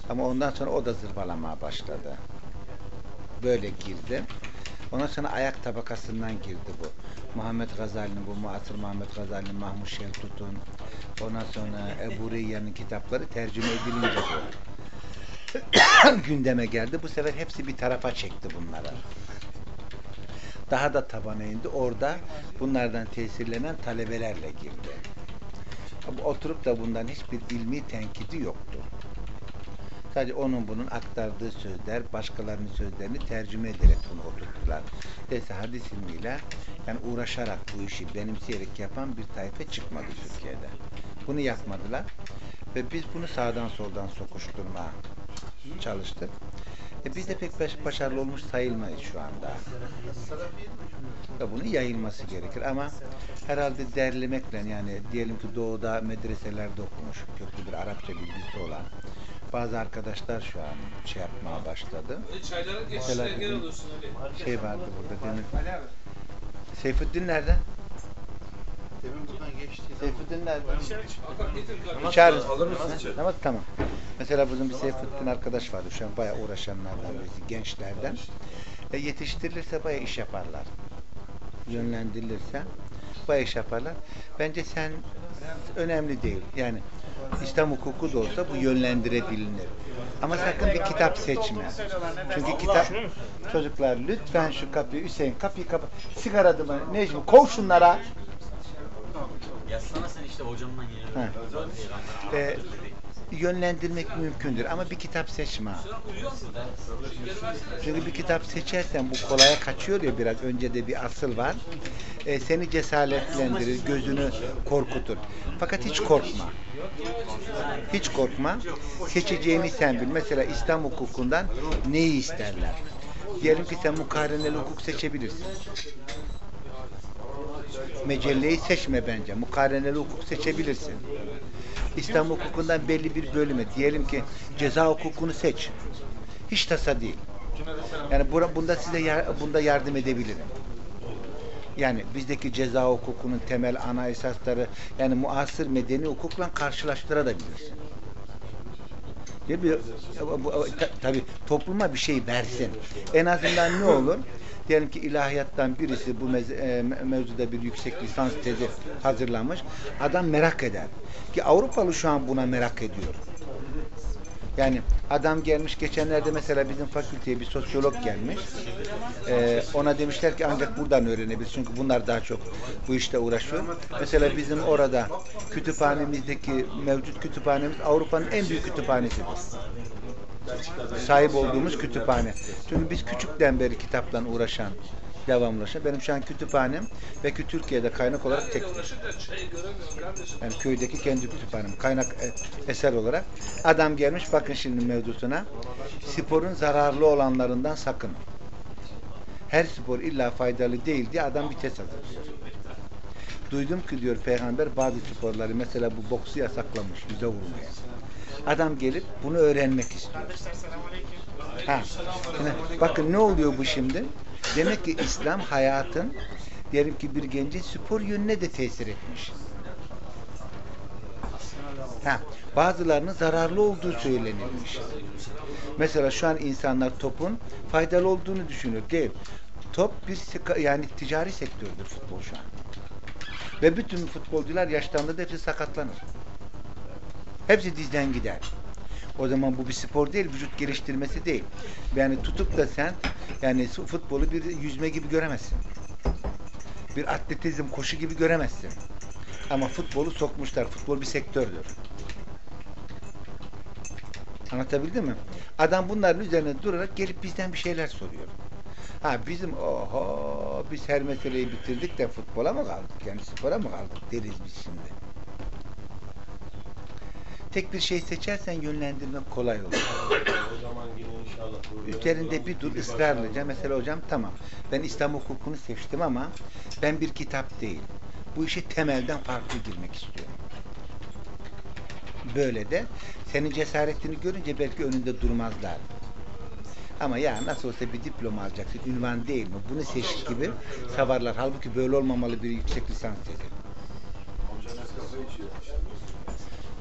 Ama ondan sonra o da zırvalamaya başladı. böyle girdi. Ondan sonra ayak tabakasından girdi bu. Muhammed Gazali'nin bu Muasır Muhammed Gazali'nin Mahmud Şevtut'un ondan sonra Ebu Reyyan'ın kitapları tercüme edilince bu gündeme geldi. Bu sefer hepsi bir tarafa çekti bunları. Daha da tabana indi. Orada bunlardan tesirlenen talebelerle girdi. Oturup da bundan hiçbir ilmi tenkidi yoktu. Sadece onun bunun aktardığı sözler, başkalarının sözlerini tercüme ederek bunu oturttular. Dolayısıyla hadis ilmiyle yani uğraşarak bu işi benimseyerek yapan bir tayfa çıkmadı Türkiye'de. Bunu yapmadılar. Ve biz bunu sağdan soldan sokuşturmaya çalıştık. E biz de pek baş- başarılı olmuş sayılmayız şu anda. Ve bunun yayılması gerekir ama herhalde derlemekle yani diyelim ki doğuda medreselerde okumuş köklü bir Arapça bilgisi olan bazı arkadaşlar şu an şey yapmaya başladı. Çaylara geçişler gel bizim alıyorsun Ali. şey vardı burada demin. Seyfuddin nerede? Demin buradan geçti. Seyfuddin nerede? Çağırın. Alır mısın içeri? Tamam tamam. Mesela bizim bir Seyfuddin arkadaş vardı. Şu an bayağı uğraşanlardan birisi. Gençlerden. E, yetiştirilirse bayağı iş yaparlar. Yönlendirilirse bayağı iş yaparlar. Bence sen önemli değil. Yani İslam hukuku da olsa bu yönlendirebilir. Ama sakın bir kitap seçme. Çünkü kitap çocuklar lütfen şu kapıyı Hüseyin kapıyı kapa. Sigara dumanı Necmi kov şunlara. Yazsana sen işte hocamdan geliyor. Ee, yönlendirmek mümkündür ama bir kitap seçme. Çünkü bir kitap seçersen bu kolaya kaçıyor ya biraz önce de bir asıl var. Ee, seni cesaretlendirir, gözünü korkutur. Fakat hiç korkma. Hiç korkma. Seçeceğini sen bil. Mesela İslam hukukundan neyi isterler? Diyelim ki sen mukareneli hukuk seçebilirsin. Mecelleyi seçme bence. Mukareneli hukuk seçebilirsin. İslam hukukundan belli bir bölümü. Diyelim ki ceza hukukunu seç. Hiç tasa değil. Yani bunda size yar- bunda yardım edebilirim. Yani bizdeki ceza hukukunun temel ana esasları yani muasır medeni hukukla karşılaştırabilirsin. Bu- ta- Tabii topluma bir şey versin. En azından ne olur? Diyelim ki ilahiyattan birisi bu mez- e, me- mevzuda bir yüksek lisans tezi hazırlamış. Adam merak eder. Ki Avrupalı şu an buna merak ediyor. Yani adam gelmiş geçenlerde mesela bizim fakülteye bir sosyolog gelmiş. Ee, ona demişler ki ancak buradan öğrenebilir. Çünkü bunlar daha çok bu işte uğraşıyor. Mesela bizim orada kütüphanemizdeki mevcut kütüphanemiz Avrupa'nın en büyük kütüphanesidir. Sahip olduğumuz kütüphane. Çünkü biz küçükten beri kitapla uğraşan, devamlı uğraşan. Benim şu an kütüphanem ve ki Türkiye'de kaynak olarak tek. Yani köydeki kendi kütüphanem. Kaynak e, eser olarak. Adam gelmiş bakın şimdi mevzusuna. Sporun zararlı olanlarından sakının. Her spor illa faydalı değil diye adam bir test hazırlıyor. Duydum ki diyor peygamber bazı sporları mesela bu boksu yasaklamış yüze vurmaya. Adam gelip bunu öğrenmek istiyor. Ha. Şimdi bakın ne oluyor bu şimdi? Demek ki İslam hayatın diyelim ki bir gencin spor yönüne de tesir etmiş. Ha, bazılarının zararlı olduğu söylenilmiş. Mesela şu an insanlar topun faydalı olduğunu düşünüyor. Değil. Top bir yani ticari sektördür futbol şu an. Ve bütün futbolcular yaşlandı hepsi sakatlanır. Hepsi dizden gider. O zaman bu bir spor değil, vücut geliştirmesi değil. Yani tutup da sen yani futbolu bir yüzme gibi göremezsin. Bir atletizm, koşu gibi göremezsin. Ama futbolu sokmuşlar. Futbol bir sektördür. Anlatabildim mi? Adam bunların üzerine durarak gelip bizden bir şeyler soruyor. Ha bizim oho biz her meseleyi bitirdik de futbola mı kaldık? Yani spora mı kaldık deriz biz şimdi. Tek bir şey seçersen yönlendirmek kolay olur. Üzerinde bir dur ısrarlıca. Mesela hocam tamam ben İslam hukukunu seçtim ama ben bir kitap değil. Bu işe temelden farklı girmek istiyorum. Böyle de senin cesaretini görünce belki önünde durmazlar. Ama ya nasıl olsa bir diploma alacaksın, ünvan değil mi? Bunu seç gibi savarlar. Halbuki böyle olmamalı bir yüksek lisans tezi.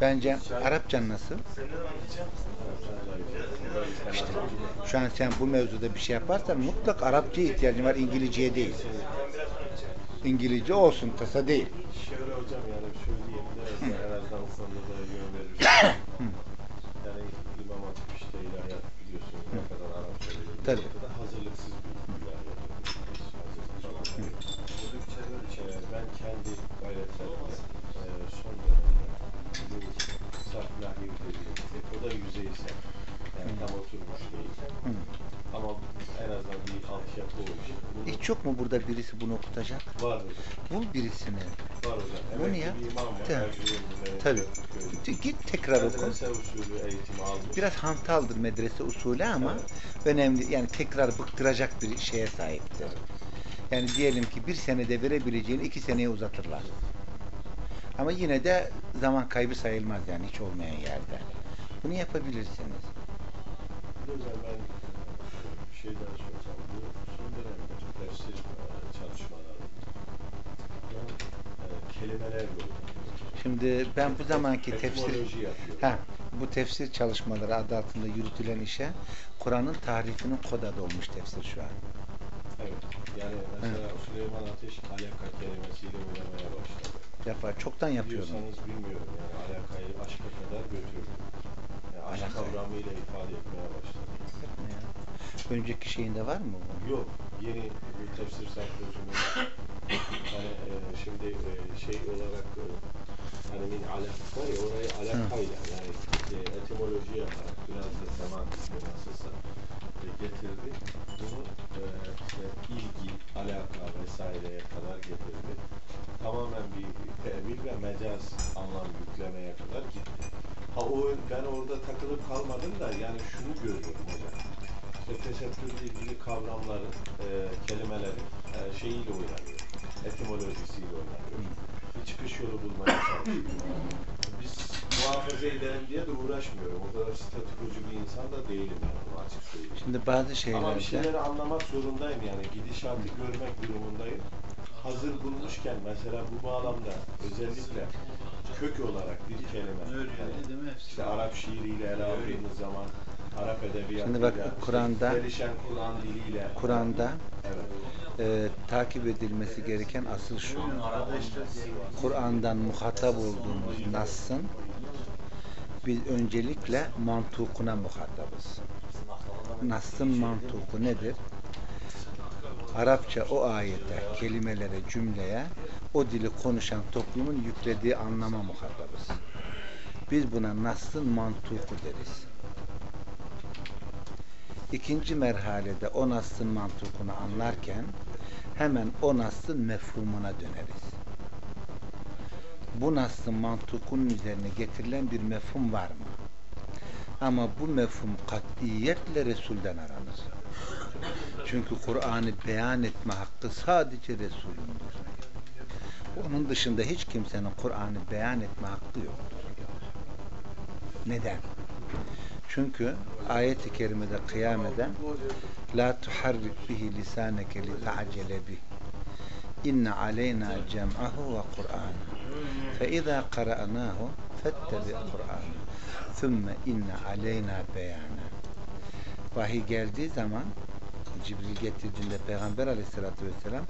Bence Arapçan nasıl? İşte şu an sen bu mevzuda bir şey yaparsan mutlak Arapçaya ihtiyacın var, İngilizceye değil. İngilizce olsun, tasa değil. Şöyle hocam yani söyleyeyim de en azından o konuda da yön verir. yani İmam Hatip işte ilahiyat biliyorsunuz ne kadar Arapça bilir. Tabii. Ne kadar hazırlıksız bir ilahiyat. Biz hazırlıksız Ee, Ben kendi gayretlerimle e, son dönemde bu sarf nahiv dediğim, o da yüzeysel. Yani tam oturmuş değil. Hı. Ama en azından bir altyapı olmuş. Bunu Hiç yok mu burada birisi bunu okutacak? var hocam. Bul birisini. Var hocam. Bu Emekli ne ya? bir imam var. Tabii. Git tekrar oku. Medrese usulü eğitimi almış. Biraz hantaldır medrese usulü ama önemli yani tekrar bıktıracak bir şeye sahiptir. Yani diyelim ki bir senede verebileceğini iki seneye uzatırlar. Ama yine de zaman kaybı sayılmaz yani hiç olmayan yerde. Bunu yapabilirsiniz. Hocam ben bir şey kelimeler yok. Şimdi ben bu zamanki tefsir ha bu tefsir çalışmaları adı altında yürütülen işe Kur'an'ın tahrifinin kod adı olmuş tefsir şu an. Evet. Yani mesela Süleyman Ateş alaka kelimesiyle oynamaya başladı. Yapar. Çoktan yapıyorum. Biliyorsanız bilmiyorum yani alakayı aşka kadar götürdü. Yani aşk Alaka. kavramıyla ifade etmeye başladı. Önceki şeyinde var mı bu? Yok. Yeni bu tefsir sempozyomu hani e, şimdi e, şey olarak e, hani min alak var ya orayı alakayla yani e, etimoloji yaparak biraz da zaman nasılsa e, getirdi. Bunu e, işte ilgi, alaka vesaireye kadar getirdi. Tamamen bir tevil ve mecaz anlam yüklemeye kadar gitti. Ha o ben orada takılıp kalmadım da yani şunu görüyorum hocam. İşte tesettürle ilgili kavramların, e, kelimelerin e, şeyiyle oynanıyor. Etimolojisiyle oynanıyor. Bir çıkış yolu bulmaya çalışıyor. Biz muhafaza edelim diye de uğraşmıyorum. O kadar statükocu bir insan da değilim yani bunu açık söyleyeyim. Şimdi bazı Ama bir şeylerde şeyleri anlamak zorundayım yani. Gidişatı görmek durumundayım. Hazır bulmuşken mesela bu bağlamda özellikle kök olarak bir kelime. Öyle değil mi? İşte Arap şiiriyle ele aldığımız zaman Arap edebiyatıyla, Şimdi bak, Kur'an'da- Kur'an diliyle. Kur'an'da Evet. e, takip edilmesi gereken asıl şu. Kur'an'dan muhatap olduğumuz Nas'ın biz öncelikle mantukuna muhatabız. Nas'ın mantuku nedir? Arapça o ayete, kelimelere, cümleye o dili konuşan toplumun yüklediği anlama muhatabız. Biz buna Nas'ın mantuku deriz. İkinci merhalede o Nas'ın mantukunu anlarken hemen o Nas'ın mefhumuna döneriz. Bu Nas'ın mantukunun üzerine getirilen bir mefhum var mı? Ama bu mefhum katiyetle Resul'den aranır. Çünkü Kur'an'ı beyan etme hakkı sadece Resul'ündür. Onun dışında hiç kimsenin Kur'an'ı beyan etme hakkı yoktur. Neden? Çünkü ayet-i kerimede kıyamede La tuharrik bihi lisaneke li ta'cele bih. İnne aleyna cem'ahu ve Kur'an. Fe izâ qara'nâhu fettebi Kur'an. Thumme inne aleyna beyana Vahiy geldiği zaman Cibril getirdiğinde Peygamber aleyhissalatü vesselam